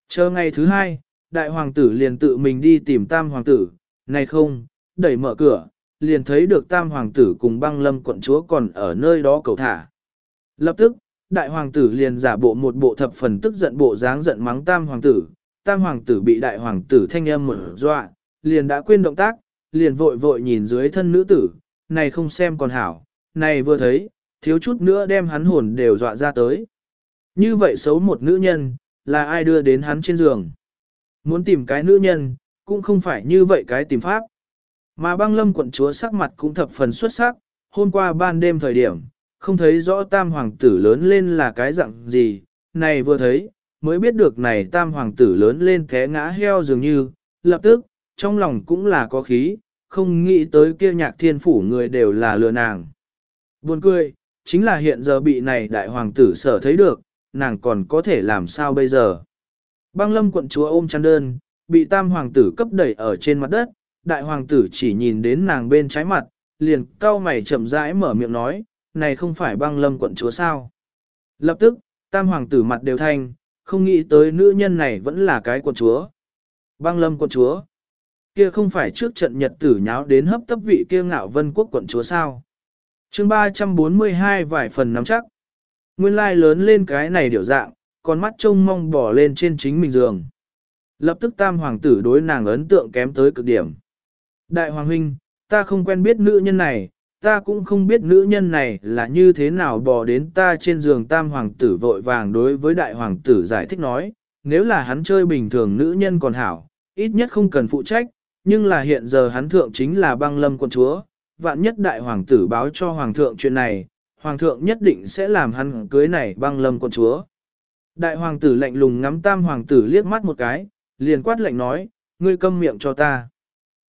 Speaker 1: Chờ ngày thứ hai, đại hoàng tử liền tự mình đi tìm tam hoàng tử, này không, đẩy mở cửa, liền thấy được tam hoàng tử cùng băng lâm quận chúa còn ở nơi đó cầu thả. Lập tức, đại hoàng tử liền giả bộ một bộ thập phần tức giận bộ dáng giận mắng tam hoàng tử, tam hoàng tử bị đại hoàng tử thanh âm mở dọa, liền đã quên động tác, liền vội vội nhìn dưới thân nữ tử, này không xem còn hảo, này vừa thấy, thiếu chút nữa đem hắn hồn đều dọa ra tới. Như vậy xấu một nữ nhân, là ai đưa đến hắn trên giường. Muốn tìm cái nữ nhân, cũng không phải như vậy cái tìm pháp. Mà băng lâm quận chúa sắc mặt cũng thập phần xuất sắc, hôm qua ban đêm thời điểm, không thấy rõ tam hoàng tử lớn lên là cái dạng gì, này vừa thấy, mới biết được này tam hoàng tử lớn lên té ngã heo dường như, lập tức, trong lòng cũng là có khí, không nghĩ tới kia nhạc thiên phủ người đều là lừa nàng. Buồn cười, chính là hiện giờ bị này đại hoàng tử sở thấy được, nàng còn có thể làm sao bây giờ. Băng lâm quận chúa ôm chăn đơn, bị tam hoàng tử cấp đẩy ở trên mặt đất, đại hoàng tử chỉ nhìn đến nàng bên trái mặt, liền cau mày chậm rãi mở miệng nói, này không phải băng lâm quận chúa sao. Lập tức, tam hoàng tử mặt đều thanh, không nghĩ tới nữ nhân này vẫn là cái quận chúa. Băng lâm quận chúa, kia không phải trước trận nhật tử nháo đến hấp tấp vị kia ngạo vân quốc quận chúa sao. chương 342 vài phần nắm chắc. Nguyên lai lớn lên cái này điều dạng, con mắt trông mong bỏ lên trên chính mình giường. Lập tức tam hoàng tử đối nàng ấn tượng kém tới cực điểm. Đại hoàng huynh, ta không quen biết nữ nhân này, ta cũng không biết nữ nhân này là như thế nào bò đến ta trên giường tam hoàng tử vội vàng đối với đại hoàng tử giải thích nói, nếu là hắn chơi bình thường nữ nhân còn hảo, ít nhất không cần phụ trách, nhưng là hiện giờ hắn thượng chính là băng lâm quân chúa, vạn nhất đại hoàng tử báo cho hoàng thượng chuyện này, hoàng thượng nhất định sẽ làm hắn cưới này băng lâm quân chúa. Đại hoàng tử lạnh lùng ngắm tam hoàng tử liếc mắt một cái, liền quát lạnh nói, ngươi câm miệng cho ta.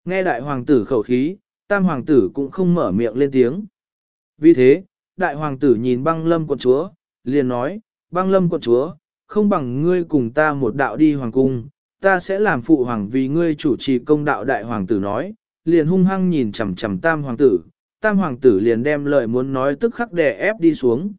Speaker 1: Nghe đại hoàng tử khẩu khí, tam hoàng tử cũng không mở miệng lên tiếng. Vì thế, đại hoàng tử nhìn băng lâm quận chúa, liền nói, băng lâm quận chúa, không bằng ngươi cùng ta một đạo đi hoàng cung, ta sẽ làm phụ hoàng vì ngươi chủ trì công đạo đại hoàng tử nói, liền hung hăng nhìn chằm chằm tam hoàng tử, tam hoàng tử liền đem lời muốn nói tức khắc đè ép đi xuống.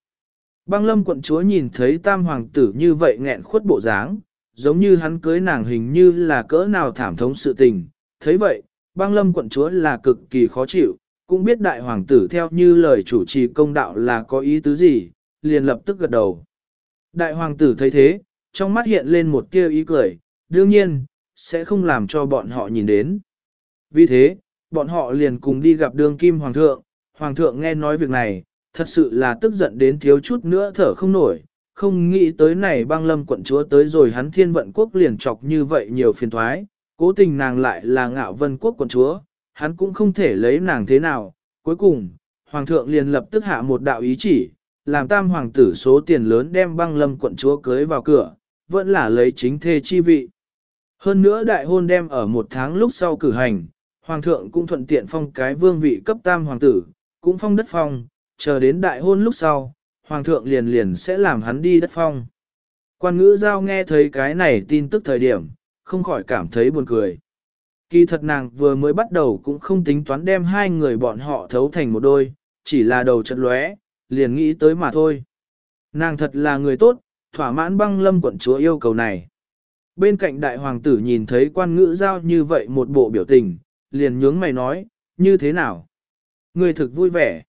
Speaker 1: Băng lâm quận chúa nhìn thấy tam hoàng tử như vậy nghẹn khuất bộ dáng, giống như hắn cưới nàng hình như là cỡ nào thảm thống sự tình. thấy vậy, băng lâm quận chúa là cực kỳ khó chịu, cũng biết đại hoàng tử theo như lời chủ trì công đạo là có ý tứ gì, liền lập tức gật đầu. Đại hoàng tử thấy thế, trong mắt hiện lên một tia ý cười, đương nhiên, sẽ không làm cho bọn họ nhìn đến. Vì thế, bọn họ liền cùng đi gặp đường kim hoàng thượng, hoàng thượng nghe nói việc này, thật sự là tức giận đến thiếu chút nữa thở không nổi, không nghĩ tới này băng lâm quận chúa tới rồi hắn thiên vận quốc liền chọc như vậy nhiều phiền thoái, cố tình nàng lại là ngạo vân quốc quận chúa, hắn cũng không thể lấy nàng thế nào, cuối cùng, hoàng thượng liền lập tức hạ một đạo ý chỉ, làm tam hoàng tử số tiền lớn đem băng lâm quận chúa cưới vào cửa, vẫn là lấy chính thê chi vị. Hơn nữa đại hôn đem ở một tháng lúc sau cử hành, hoàng thượng cũng thuận tiện phong cái vương vị cấp tam hoàng tử, cũng phong đất phong, chờ đến đại hôn lúc sau, hoàng thượng liền liền sẽ làm hắn đi đất phong. Quan ngữ giao nghe thấy cái này tin tức thời điểm, không khỏi cảm thấy buồn cười. Kỳ thật nàng vừa mới bắt đầu cũng không tính toán đem hai người bọn họ thấu thành một đôi, chỉ là đầu chật lóe, liền nghĩ tới mà thôi. Nàng thật là người tốt, thỏa mãn băng lâm quận chúa yêu cầu này. Bên cạnh đại hoàng tử nhìn thấy quan ngữ giao như vậy một bộ biểu tình, liền nhướng mày nói, như thế nào? Ngươi thực vui vẻ.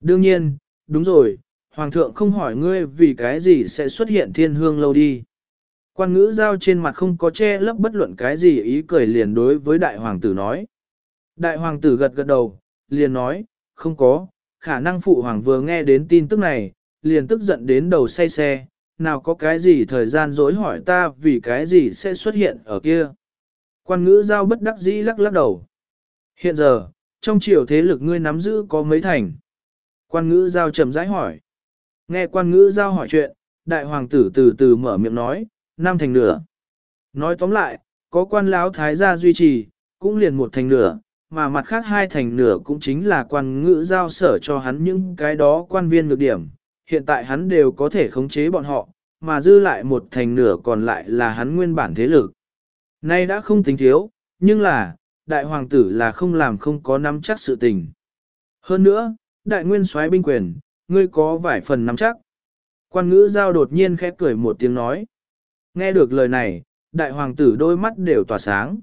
Speaker 1: Đương nhiên, đúng rồi, hoàng thượng không hỏi ngươi vì cái gì sẽ xuất hiện thiên hương lâu đi. Quan ngữ giao trên mặt không có che lấp bất luận cái gì ý cười liền đối với đại hoàng tử nói. Đại hoàng tử gật gật đầu, liền nói, không có, khả năng phụ hoàng vừa nghe đến tin tức này, liền tức giận đến đầu say xe, nào có cái gì thời gian dối hỏi ta vì cái gì sẽ xuất hiện ở kia. Quan ngữ giao bất đắc dĩ lắc lắc đầu. Hiện giờ, trong triều thế lực ngươi nắm giữ có mấy thành? Quan ngữ giao chậm rãi hỏi. Nghe quan ngữ giao hỏi chuyện, đại hoàng tử từ từ mở miệng nói, năm thành nửa. Nói tóm lại, có quan lão thái gia duy trì, cũng liền một thành nửa, mà mặt khác hai thành nửa cũng chính là quan ngữ giao sở cho hắn những cái đó quan viên ngược điểm. Hiện tại hắn đều có thể khống chế bọn họ, mà dư lại một thành nửa còn lại là hắn nguyên bản thế lực. Nay đã không tính thiếu, nhưng là, đại hoàng tử là không làm không có nắm chắc sự tình. Hơn nữa, đại nguyên soái binh quyền, ngươi có vài phần nắm chắc. Quan ngữ giao đột nhiên khẽ cười một tiếng nói. Nghe được lời này, đại hoàng tử đôi mắt đều tỏa sáng.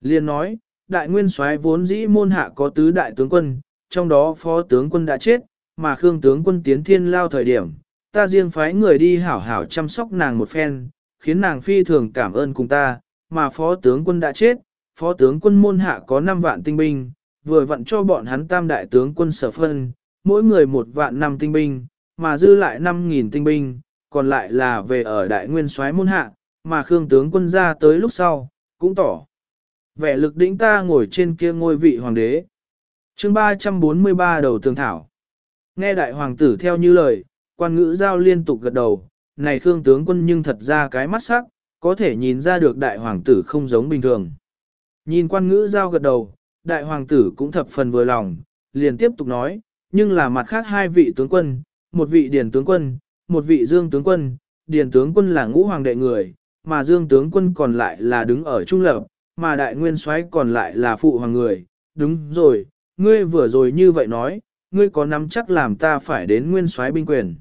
Speaker 1: Liên nói, đại nguyên soái vốn dĩ môn hạ có tứ đại tướng quân, trong đó phó tướng quân đã chết, mà khương tướng quân tiến thiên lao thời điểm, ta riêng phái người đi hảo hảo chăm sóc nàng một phen, khiến nàng phi thường cảm ơn cùng ta, mà phó tướng quân đã chết, phó tướng quân môn hạ có 5 vạn tinh binh, vừa vặn cho bọn hắn tam đại tướng quân sở phân, mỗi người một vạn năm tinh binh, mà dư lại 5.000 tinh binh, còn lại là về ở đại nguyên soái môn hạ, mà Khương tướng quân ra tới lúc sau, cũng tỏ. Vẻ lực đỉnh ta ngồi trên kia ngôi vị hoàng đế. chương 343 đầu tường thảo. Nghe đại hoàng tử theo như lời, quan ngữ giao liên tục gật đầu, này Khương tướng quân nhưng thật ra cái mắt sắc, có thể nhìn ra được đại hoàng tử không giống bình thường. Nhìn quan ngữ giao gật đầu, đại hoàng tử cũng thập phần vừa lòng, liền tiếp tục nói, nhưng là mặt khác hai vị tướng quân, một vị điển tướng quân, một vị dương tướng quân, điền tướng quân là ngũ hoàng đệ người, mà dương tướng quân còn lại là đứng ở trung lập, mà đại nguyên soái còn lại là phụ hoàng người. Đúng rồi, ngươi vừa rồi như vậy nói, ngươi có nắm chắc làm ta phải đến nguyên soái binh quyền.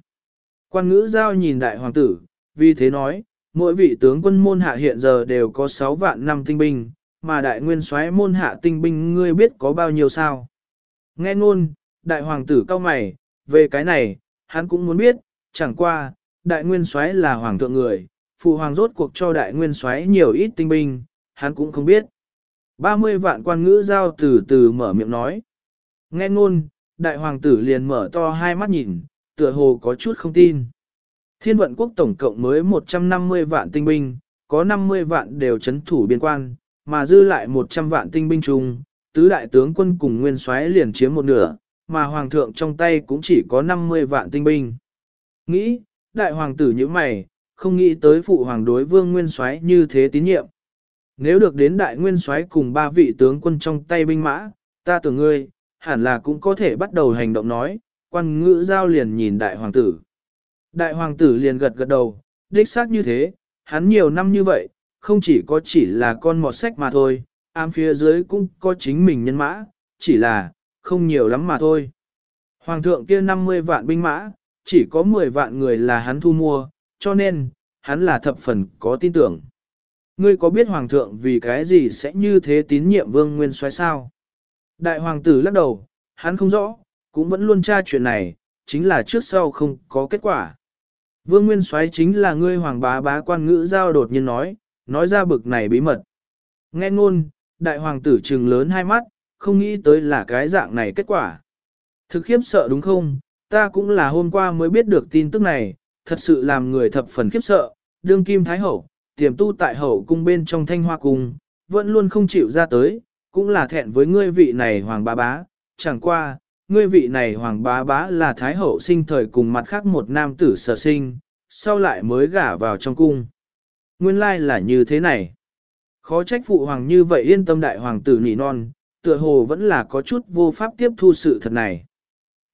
Speaker 1: Quan ngữ giao nhìn đại hoàng tử, vì thế nói, mỗi vị tướng quân môn hạ hiện giờ đều có 6 vạn năm tinh binh, mà đại nguyên soái môn hạ tinh binh ngươi biết có bao nhiêu sao. Nghe ngôn, đại hoàng tử cao mày, về cái này, hắn cũng muốn biết, chẳng qua, đại nguyên soái là hoàng thượng người, phụ hoàng rốt cuộc cho đại nguyên soái nhiều ít tinh binh, hắn cũng không biết. 30 vạn quan ngữ giao từ từ mở miệng nói. Nghe ngôn, đại hoàng tử liền mở to hai mắt nhìn, tựa hồ có chút không tin. Thiên vận quốc tổng cộng mới 150 vạn tinh binh, có 50 vạn đều chấn thủ biên quan, mà dư lại 100 vạn tinh binh chung, tứ đại tướng quân cùng nguyên soái liền chiếm một nửa, mà hoàng thượng trong tay cũng chỉ có 50 vạn tinh binh. Nghĩ, đại hoàng tử như mày, không nghĩ tới phụ hoàng đối vương nguyên soái như thế tín nhiệm. Nếu được đến đại nguyên soái cùng ba vị tướng quân trong tay binh mã, ta tưởng ngươi, hẳn là cũng có thể bắt đầu hành động nói, quan ngữ giao liền nhìn đại hoàng tử. Đại hoàng tử liền gật gật đầu, đích xác như thế, hắn nhiều năm như vậy, không chỉ có chỉ là con mọt sách mà thôi, ám phía dưới cũng có chính mình nhân mã, chỉ là, không nhiều lắm mà thôi. Hoàng thượng kia 50 vạn binh mã, chỉ có 10 vạn người là hắn thu mua, cho nên, hắn là thập phần có tin tưởng. Ngươi có biết hoàng thượng vì cái gì sẽ như thế tín nhiệm vương nguyên soái sao? Đại hoàng tử lắc đầu, hắn không rõ, cũng vẫn luôn tra chuyện này, chính là trước sau không có kết quả. Vương Nguyên Soái chính là ngươi hoàng bá bá quan ngữ giao đột nhiên nói, nói ra bực này bí mật. Nghe ngôn, đại hoàng tử trừng lớn hai mắt, không nghĩ tới là cái dạng này kết quả. Thực khiếp sợ đúng không? Ta cũng là hôm qua mới biết được tin tức này, thật sự làm người thập phần khiếp sợ, đương kim thái hậu, tiềm tu tại hậu cung bên trong thanh hoa cung, vẫn luôn không chịu ra tới, cũng là thẹn với ngươi vị này hoàng bá bá, chẳng qua, ngươi vị này hoàng bá bá là thái hậu sinh thời cùng mặt khác một nam tử sở sinh, sau lại mới gả vào trong cung. Nguyên lai là như thế này. Khó trách phụ hoàng như vậy yên tâm đại hoàng tử nỉ non, tựa hồ vẫn là có chút vô pháp tiếp thu sự thật này.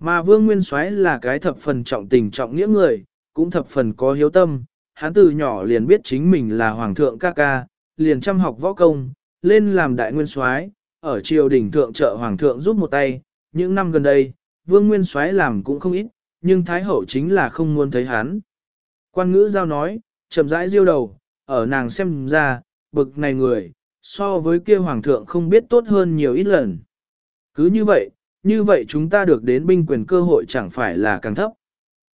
Speaker 1: Mà vương nguyên soái là cái thập phần trọng tình trọng nghĩa người, cũng thập phần có hiếu tâm, hắn từ nhỏ liền biết chính mình là hoàng thượng ca ca, liền chăm học võ công, lên làm đại nguyên soái, ở triều đình thượng trợ hoàng thượng giúp một tay, những năm gần đây, vương nguyên soái làm cũng không ít, nhưng thái hậu chính là không muốn thấy hắn. Quan ngữ giao nói, chậm rãi diêu đầu, ở nàng xem ra, bực này người, so với kia hoàng thượng không biết tốt hơn nhiều ít lần. Cứ như vậy, như vậy chúng ta được đến binh quyền cơ hội chẳng phải là càng thấp.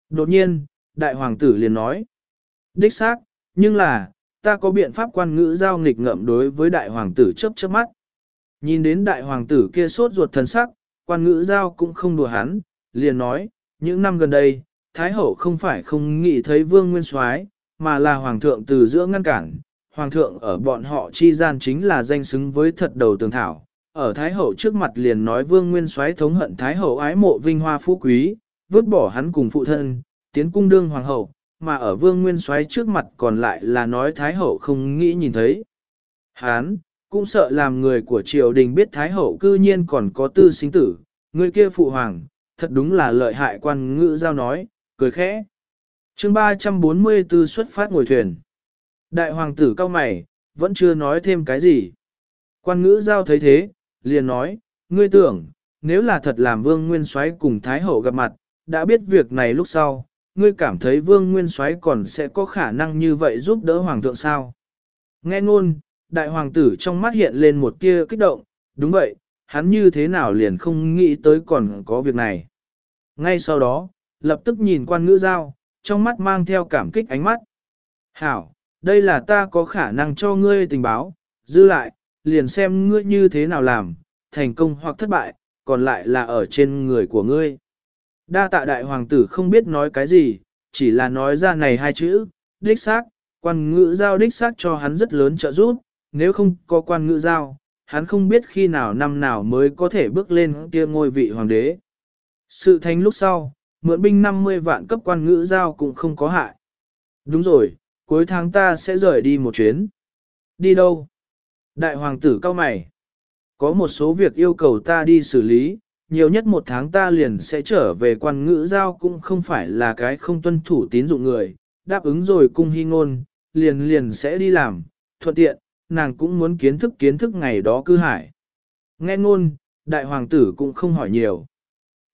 Speaker 1: Đột nhiên, đại hoàng tử liền nói, đích xác, nhưng là, ta có biện pháp quan ngữ giao nghịch ngậm đối với đại hoàng tử chớp chớp mắt. Nhìn đến đại hoàng tử kia sốt ruột thần sắc, quan ngữ giao cũng không đùa hắn, liền nói, những năm gần đây, Thái hậu không phải không nghĩ thấy vương nguyên soái mà là hoàng thượng từ giữa ngăn cản. Hoàng thượng ở bọn họ chi gian chính là danh xứng với thật đầu tường thảo. Ở Thái hậu trước mặt liền nói vương nguyên soái thống hận Thái hậu ái mộ vinh hoa phú quý, vứt bỏ hắn cùng phụ thân, tiến cung đương hoàng hậu, mà ở vương nguyên soái trước mặt còn lại là nói Thái hậu không nghĩ nhìn thấy. Hán, cũng sợ làm người của triều đình biết Thái hậu cư nhiên còn có tư sinh tử, người kia phụ hoàng, thật đúng là lợi hại quan ngữ giao nói, cười khẽ. chương 344 xuất phát ngồi thuyền. Đại hoàng tử cao mày, vẫn chưa nói thêm cái gì. Quan ngữ giao thấy thế, liền nói, ngươi tưởng, nếu là thật làm vương nguyên soái cùng thái hậu gặp mặt, đã biết việc này lúc sau, ngươi cảm thấy vương nguyên soái còn sẽ có khả năng như vậy giúp đỡ hoàng thượng sao? Nghe ngôn, đại hoàng tử trong mắt hiện lên một tia kích động, đúng vậy, hắn như thế nào liền không nghĩ tới còn có việc này. Ngay sau đó, lập tức nhìn quan ngữ giao, trong mắt mang theo cảm kích ánh mắt. Hảo, đây là ta có khả năng cho ngươi tình báo, dư lại, liền xem ngươi như thế nào làm, thành công hoặc thất bại, còn lại là ở trên người của ngươi. Đa tạ đại hoàng tử không biết nói cái gì, chỉ là nói ra này hai chữ, đích xác, quan ngữ giao đích xác cho hắn rất lớn trợ giúp, nếu không có quan ngữ giao, hắn không biết khi nào năm nào mới có thể bước lên kia ngôi vị hoàng đế. Sự thành lúc sau, mượn binh 50 vạn cấp quan ngữ giao cũng không có hại. Đúng rồi, cuối tháng ta sẽ rời đi một chuyến. Đi đâu? Đại hoàng tử cao mày. Có một số việc yêu cầu ta đi xử lý, nhiều nhất một tháng ta liền sẽ trở về quan ngữ giao cũng không phải là cái không tuân thủ tín dụng người, đáp ứng rồi cung hy ngôn, liền liền sẽ đi làm, thuận tiện, nàng cũng muốn kiến thức kiến thức ngày đó cư hải. Nghe ngôn, đại hoàng tử cũng không hỏi nhiều.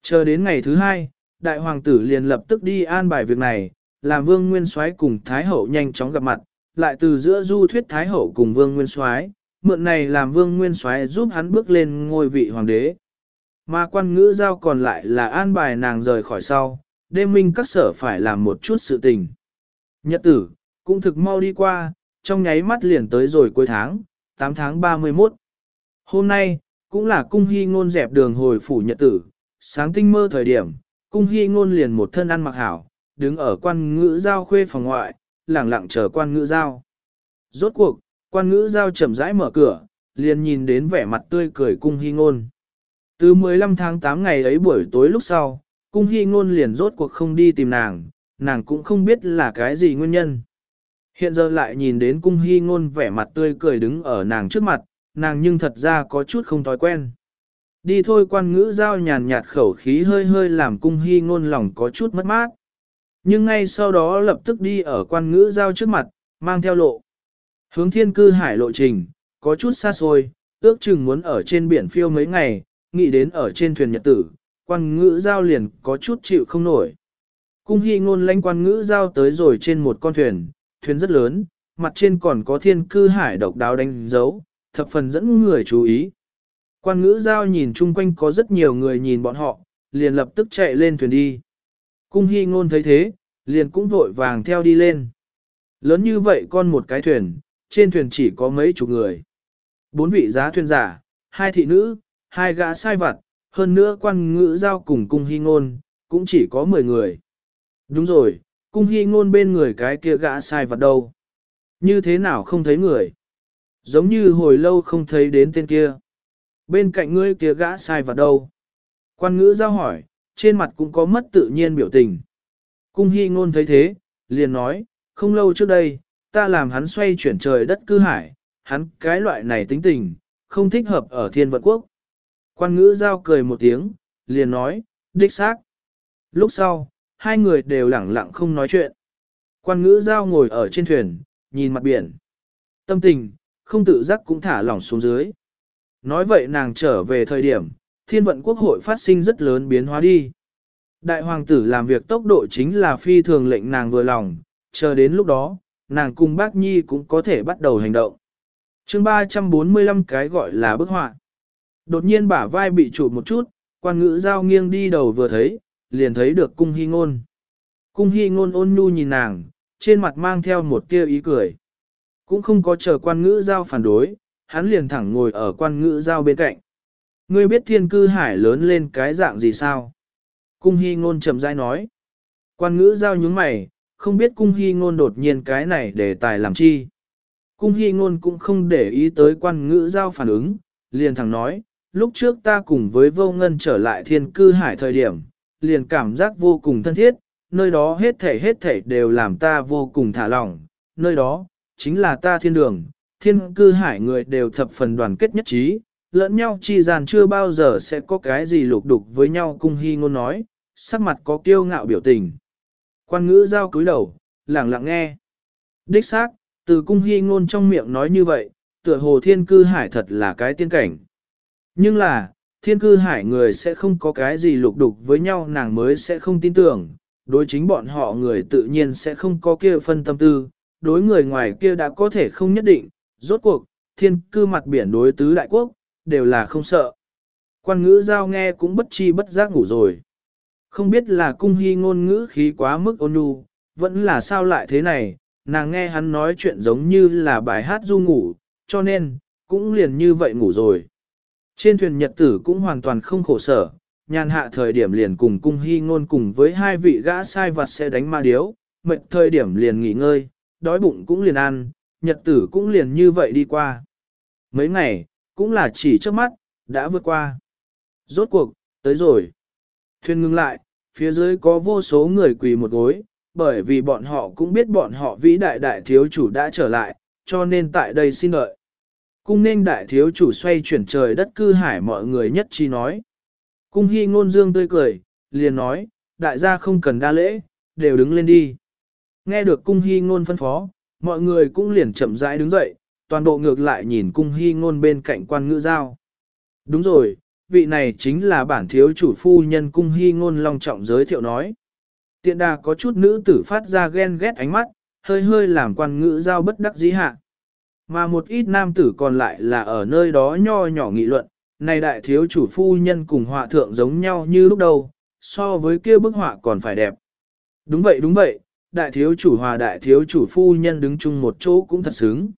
Speaker 1: Chờ đến ngày thứ hai, đại hoàng tử liền lập tức đi an bài việc này, làm vương nguyên soái cùng thái hậu nhanh chóng gặp mặt, lại từ giữa du thuyết thái hậu cùng vương nguyên soái, mượn này làm vương nguyên soái giúp hắn bước lên ngôi vị hoàng đế. Mà quan ngữ giao còn lại là an bài nàng rời khỏi sau, đêm minh các sở phải làm một chút sự tình. Nhật tử, cũng thực mau đi qua, trong nháy mắt liền tới rồi cuối tháng, 8 tháng 31. Hôm nay, cũng là cung hy ngôn dẹp đường hồi phủ nhật tử, sáng tinh mơ thời điểm, cung hy ngôn liền một thân ăn mặc hảo, đứng ở quan ngữ giao khuê phòng ngoại, lẳng lặng chờ quan ngữ giao. Rốt cuộc, quan ngữ giao chậm rãi mở cửa, liền nhìn đến vẻ mặt tươi cười cung hy ngôn. Từ 15 tháng 8 ngày ấy buổi tối lúc sau, cung hy ngôn liền rốt cuộc không đi tìm nàng, nàng cũng không biết là cái gì nguyên nhân. Hiện giờ lại nhìn đến cung hy ngôn vẻ mặt tươi cười đứng ở nàng trước mặt, nàng nhưng thật ra có chút không thói quen. Đi thôi quan ngữ giao nhàn nhạt khẩu khí hơi hơi làm cung hy ngôn lòng có chút mất mát. Nhưng ngay sau đó lập tức đi ở quan ngữ giao trước mặt, mang theo lộ. Hướng thiên cư hải lộ trình, có chút xa xôi, ước chừng muốn ở trên biển phiêu mấy ngày, nghĩ đến ở trên thuyền nhật tử, quan ngữ giao liền có chút chịu không nổi. Cung hy ngôn lãnh quan ngữ giao tới rồi trên một con thuyền, thuyền rất lớn, mặt trên còn có thiên cư hải độc đáo đánh dấu, thập phần dẫn người chú ý. Quan ngữ giao nhìn chung quanh có rất nhiều người nhìn bọn họ, liền lập tức chạy lên thuyền đi. Cung hy ngôn thấy thế, liền cũng vội vàng theo đi lên. Lớn như vậy con một cái thuyền, trên thuyền chỉ có mấy chục người. Bốn vị giá thuyền giả, hai thị nữ, hai gã sai vặt, hơn nữa quan ngữ giao cùng cung hy ngôn, cũng chỉ có mười người. Đúng rồi, cung hy ngôn bên người cái kia gã sai vặt đâu. Như thế nào không thấy người? Giống như hồi lâu không thấy đến tên kia. Bên cạnh ngươi kia gã sai vặt đâu? Quan ngữ giao hỏi, trên mặt cũng có mất tự nhiên biểu tình. Cung hy ngôn thấy thế, liền nói, không lâu trước đây, ta làm hắn xoay chuyển trời đất cư hải, hắn cái loại này tính tình, không thích hợp ở thiên vận quốc. Quan ngữ giao cười một tiếng, liền nói, đích xác. Lúc sau, hai người đều lẳng lặng không nói chuyện. Quan ngữ giao ngồi ở trên thuyền, nhìn mặt biển. Tâm tình, không tự giác cũng thả lỏng xuống dưới. Nói vậy nàng trở về thời điểm, thiên vận quốc hội phát sinh rất lớn biến hóa đi. Đại hoàng tử làm việc tốc độ chính là phi thường lệnh nàng vừa lòng, chờ đến lúc đó, nàng cùng bác nhi cũng có thể bắt đầu hành động. chương 345 cái gọi là bức họa. Đột nhiên bả vai bị trụ một chút, quan ngữ giao nghiêng đi đầu vừa thấy, liền thấy được cung hy ngôn. Cung hy ngôn ôn nhu nhìn nàng, trên mặt mang theo một tia ý cười. Cũng không có chờ quan ngữ giao phản đối, hắn liền thẳng ngồi ở quan ngữ giao bên cạnh. Ngươi biết thiên cư hải lớn lên cái dạng gì sao? Cung hy ngôn chậm rãi nói. Quan ngữ giao nhướng mày, không biết cung hy ngôn đột nhiên cái này để tài làm chi. Cung hy ngôn cũng không để ý tới quan ngữ giao phản ứng, liền thẳng nói, lúc trước ta cùng với vô ngân trở lại thiên cư hải thời điểm, liền cảm giác vô cùng thân thiết, nơi đó hết thể hết thể đều làm ta vô cùng thả lỏng, nơi đó, chính là ta thiên đường, thiên cư hải người đều thập phần đoàn kết nhất trí, lẫn nhau chi gian chưa bao giờ sẽ có cái gì lục đục với nhau cung hy ngôn nói, sắc mặt có kiêu ngạo biểu tình. Quan ngữ giao cúi đầu, lặng lặng nghe. Đích xác, từ cung hy ngôn trong miệng nói như vậy, tựa hồ thiên cư hải thật là cái tiên cảnh. Nhưng là, thiên cư hải người sẽ không có cái gì lục đục với nhau nàng mới sẽ không tin tưởng, đối chính bọn họ người tự nhiên sẽ không có kia phân tâm tư, đối người ngoài kia đã có thể không nhất định, rốt cuộc, thiên cư mặt biển đối tứ đại quốc, đều là không sợ. Quan ngữ giao nghe cũng bất chi bất giác ngủ rồi. Không biết là cung hy ngôn ngữ khí quá mức ôn nhu, vẫn là sao lại thế này, nàng nghe hắn nói chuyện giống như là bài hát du ngủ, cho nên, cũng liền như vậy ngủ rồi. Trên thuyền nhật tử cũng hoàn toàn không khổ sở, nhàn hạ thời điểm liền cùng cung hy ngôn cùng với hai vị gã sai vật sẽ đánh ma điếu, mệt thời điểm liền nghỉ ngơi, đói bụng cũng liền ăn, nhật tử cũng liền như vậy đi qua. Mấy ngày, cũng là chỉ trước mắt, đã vượt qua. Rốt cuộc, tới rồi. Thuyền ngừng lại, phía dưới có vô số người quỳ một gối, bởi vì bọn họ cũng biết bọn họ vĩ đại đại thiếu chủ đã trở lại, cho nên tại đây xin đợi. Cung nên đại thiếu chủ xoay chuyển trời đất cư hải mọi người nhất chi nói. Cung hy ngôn dương tươi cười, liền nói, đại gia không cần đa lễ, đều đứng lên đi. Nghe được cung hy ngôn phân phó, mọi người cũng liền chậm rãi đứng dậy, toàn bộ ngược lại nhìn cung hy ngôn bên cạnh quan ngữ giao. Đúng rồi, vị này chính là bản thiếu chủ phu nhân cung hy ngôn long trọng giới thiệu nói. Tiện đà có chút nữ tử phát ra ghen ghét ánh mắt, hơi hơi làm quan ngữ giao bất đắc dĩ hạ. Mà một ít nam tử còn lại là ở nơi đó nho nhỏ nghị luận, này đại thiếu chủ phu nhân cùng họa thượng giống nhau như lúc đầu, so với kia bức họa còn phải đẹp. Đúng vậy đúng vậy, đại thiếu chủ hòa đại thiếu chủ phu nhân đứng chung một chỗ cũng thật sướng.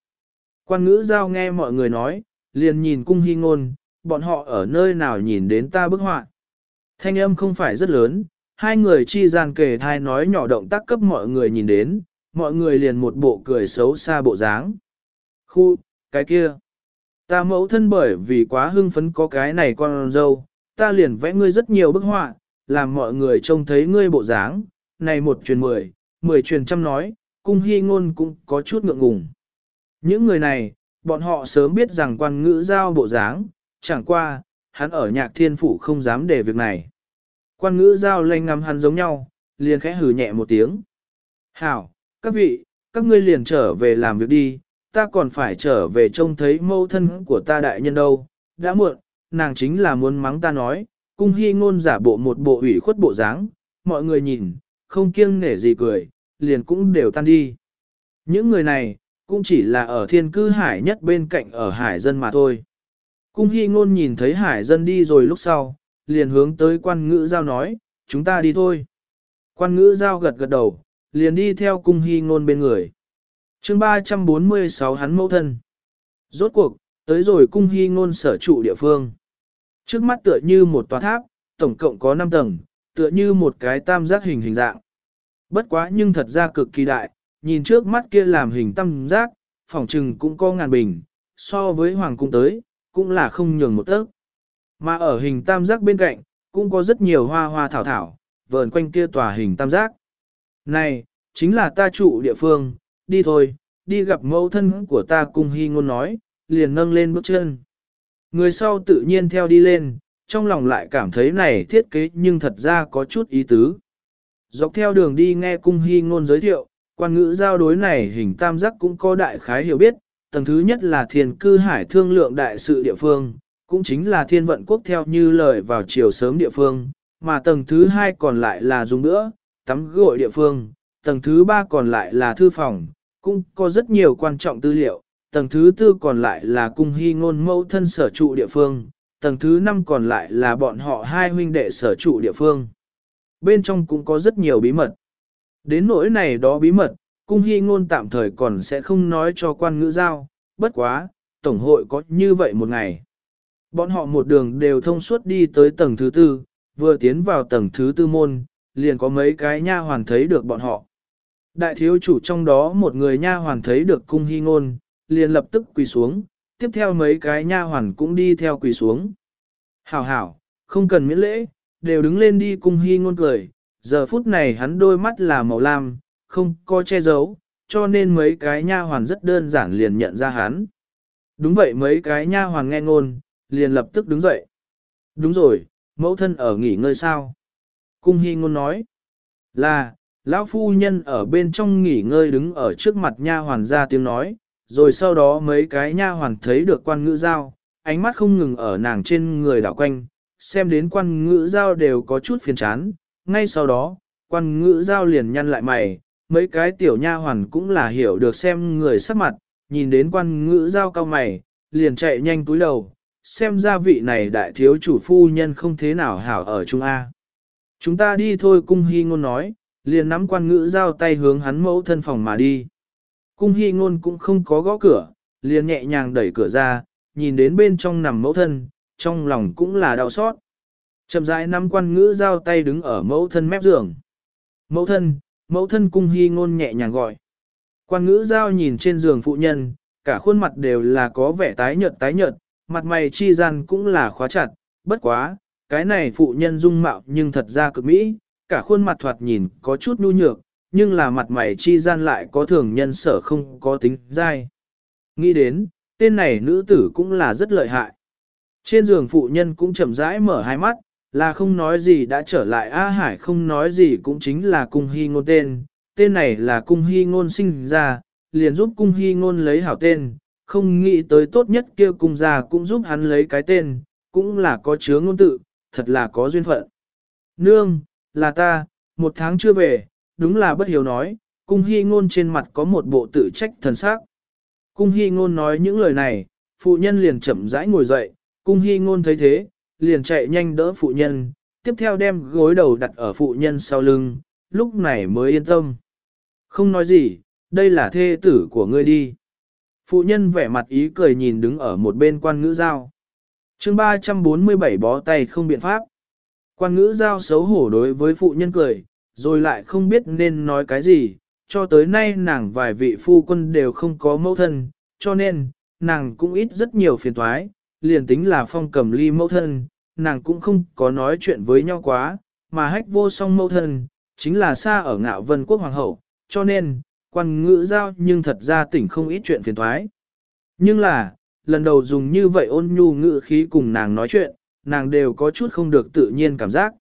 Speaker 1: Quan ngữ giao nghe mọi người nói, liền nhìn cung hy ngôn, bọn họ ở nơi nào nhìn đến ta bức họa. Thanh âm không phải rất lớn, hai người chi gian kề thai nói nhỏ động tác cấp mọi người nhìn đến, mọi người liền một bộ cười xấu xa bộ dáng. Khu, cái kia. Ta mẫu thân bởi vì quá hưng phấn có cái này con dâu, ta liền vẽ ngươi rất nhiều bức họa, làm mọi người trông thấy ngươi bộ dáng, này một truyền mười, mười truyền trăm nói, cung hy ngôn cũng có chút ngượng ngùng. Những người này, bọn họ sớm biết rằng quan ngữ giao bộ dáng, chẳng qua, hắn ở nhạc thiên phủ không dám để việc này. Quan ngữ giao lanh ngắm hắn giống nhau, liền khẽ hử nhẹ một tiếng. Hảo, các vị, các ngươi liền trở về làm việc đi, ta còn phải trở về trông thấy mâu thân của ta đại nhân đâu. Đã muộn, nàng chính là muốn mắng ta nói, cung hy ngôn giả bộ một bộ ủy khuất bộ dáng, mọi người nhìn, không kiêng nể gì cười, liền cũng đều tan đi. Những người này, cũng chỉ là ở thiên cư hải nhất bên cạnh ở hải dân mà thôi. Cung hy ngôn nhìn thấy hải dân đi rồi lúc sau, liền hướng tới quan ngữ giao nói, chúng ta đi thôi. Quan ngữ giao gật gật đầu, liền đi theo cung hy ngôn bên người. chương 346 hắn mẫu thân. Rốt cuộc, tới rồi cung hy ngôn sở trụ địa phương. Trước mắt tựa như một tòa tháp, tổng cộng có 5 tầng, tựa như một cái tam giác hình hình dạng. Bất quá nhưng thật ra cực kỳ đại, nhìn trước mắt kia làm hình tam giác, phòng trừng cũng có ngàn bình, so với hoàng cung tới, cũng là không nhường một tấc. Mà ở hình tam giác bên cạnh, cũng có rất nhiều hoa hoa thảo thảo, vờn quanh kia tòa hình tam giác. Này, chính là ta trụ địa phương, đi thôi, đi gặp mẫu thân của ta cùng hy ngôn nói, liền nâng lên bước chân. Người sau tự nhiên theo đi lên, trong lòng lại cảm thấy này thiết kế nhưng thật ra có chút ý tứ. Dọc theo đường đi nghe cung hy ngôn giới thiệu, quan ngữ giao đối này hình tam giác cũng có đại khái hiểu biết, tầng thứ nhất là thiền cư hải thương lượng đại sự địa phương, cũng chính là thiên vận quốc theo như lời vào chiều sớm địa phương, mà tầng thứ hai còn lại là dùng nữa, tắm gội địa phương, tầng thứ ba còn lại là thư phòng, cũng có rất nhiều quan trọng tư liệu, tầng thứ tư còn lại là cung hy ngôn mẫu thân sở trụ địa phương, tầng thứ năm còn lại là bọn họ hai huynh đệ sở trụ địa phương. Bên trong cũng có rất nhiều bí mật. Đến nỗi này đó bí mật, cung hy ngôn tạm thời còn sẽ không nói cho quan ngữ giao, bất quá, tổng hội có như vậy một ngày. Bọn họ một đường đều thông suốt đi tới tầng thứ tư, vừa tiến vào tầng thứ tư môn, liền có mấy cái nha hoàn thấy được bọn họ. Đại thiếu chủ trong đó một người nha hoàn thấy được cung hy ngôn, liền lập tức quỳ xuống, tiếp theo mấy cái nha hoàn cũng đi theo quỳ xuống. Hảo hảo, không cần miễn lễ, đều đứng lên đi cung hy ngôn cười, giờ phút này hắn đôi mắt là màu lam, không có che giấu, cho nên mấy cái nha hoàn rất đơn giản liền nhận ra hắn. Đúng vậy mấy cái nha hoàn nghe ngôn, liền lập tức đứng dậy. Đúng rồi, mẫu thân ở nghỉ ngơi sao? Cung hy ngôn nói là, lão phu nhân ở bên trong nghỉ ngơi đứng ở trước mặt nha hoàn ra tiếng nói, rồi sau đó mấy cái nha hoàn thấy được quan ngữ giao, ánh mắt không ngừng ở nàng trên người đảo quanh, xem đến quan ngữ giao đều có chút phiền chán, ngay sau đó, quan ngữ giao liền nhăn lại mày, mấy cái tiểu nha hoàn cũng là hiểu được xem người sắc mặt, nhìn đến quan ngữ giao cao mày, liền chạy nhanh túi đầu, xem ra vị này đại thiếu chủ phu nhân không thế nào hảo ở Trung A. Chúng ta đi thôi cung hy ngôn nói, liền nắm quan ngữ giao tay hướng hắn mẫu thân phòng mà đi. Cung hy ngôn cũng không có gõ cửa, liền nhẹ nhàng đẩy cửa ra, nhìn đến bên trong nằm mẫu thân, trong lòng cũng là đau xót. Chậm rãi nắm quan ngữ giao tay đứng ở mẫu thân mép giường. Mẫu thân, mẫu thân cung hy ngôn nhẹ nhàng gọi. Quan ngữ giao nhìn trên giường phụ nhân, cả khuôn mặt đều là có vẻ tái nhợt tái nhợt, mặt mày chi gian cũng là khóa chặt, bất quá, cái này phụ nhân dung mạo nhưng thật ra cực mỹ, cả khuôn mặt thoạt nhìn có chút nhu nhược, nhưng là mặt mày chi gian lại có thường nhân sở không có tính dai. Nghĩ đến, tên này nữ tử cũng là rất lợi hại. Trên giường phụ nhân cũng chậm rãi mở hai mắt, là không nói gì đã trở lại A Hải không nói gì cũng chính là cung hy ngôn tên, tên này là cung hy ngôn sinh ra, liền giúp cung hy ngôn lấy hảo tên, không nghĩ tới tốt nhất kia cung gia cũng giúp hắn lấy cái tên, cũng là có chứa ngôn tự, thật là có duyên phận. Nương, là ta, một tháng chưa về, đúng là bất hiểu nói, cung hy ngôn trên mặt có một bộ tự trách thần sắc. Cung hy ngôn nói những lời này, phụ nhân liền chậm rãi ngồi dậy, cung hy ngôn thấy thế, liền chạy nhanh đỡ phụ nhân, tiếp theo đem gối đầu đặt ở phụ nhân sau lưng, lúc này mới yên tâm. Không nói gì, đây là thê tử của ngươi đi. Phụ nhân vẻ mặt ý cười nhìn đứng ở một bên quan ngữ giao. chương 347 bó tay không biện pháp. Quan ngữ giao xấu hổ đối với phụ nhân cười, rồi lại không biết nên nói cái gì, cho tới nay nàng vài vị phu quân đều không có mẫu thân, cho nên, nàng cũng ít rất nhiều phiền toái, liền tính là phong cầm ly mẫu thân, nàng cũng không có nói chuyện với nhau quá, mà hách vô song mẫu thân, chính là xa ở ngạo vân quốc hoàng hậu, cho nên, quan ngữ giao nhưng thật ra tỉnh không ít chuyện phiền toái. Nhưng là, lần đầu dùng như vậy ôn nhu ngữ khí cùng nàng nói chuyện, nàng đều có chút không được tự nhiên cảm giác.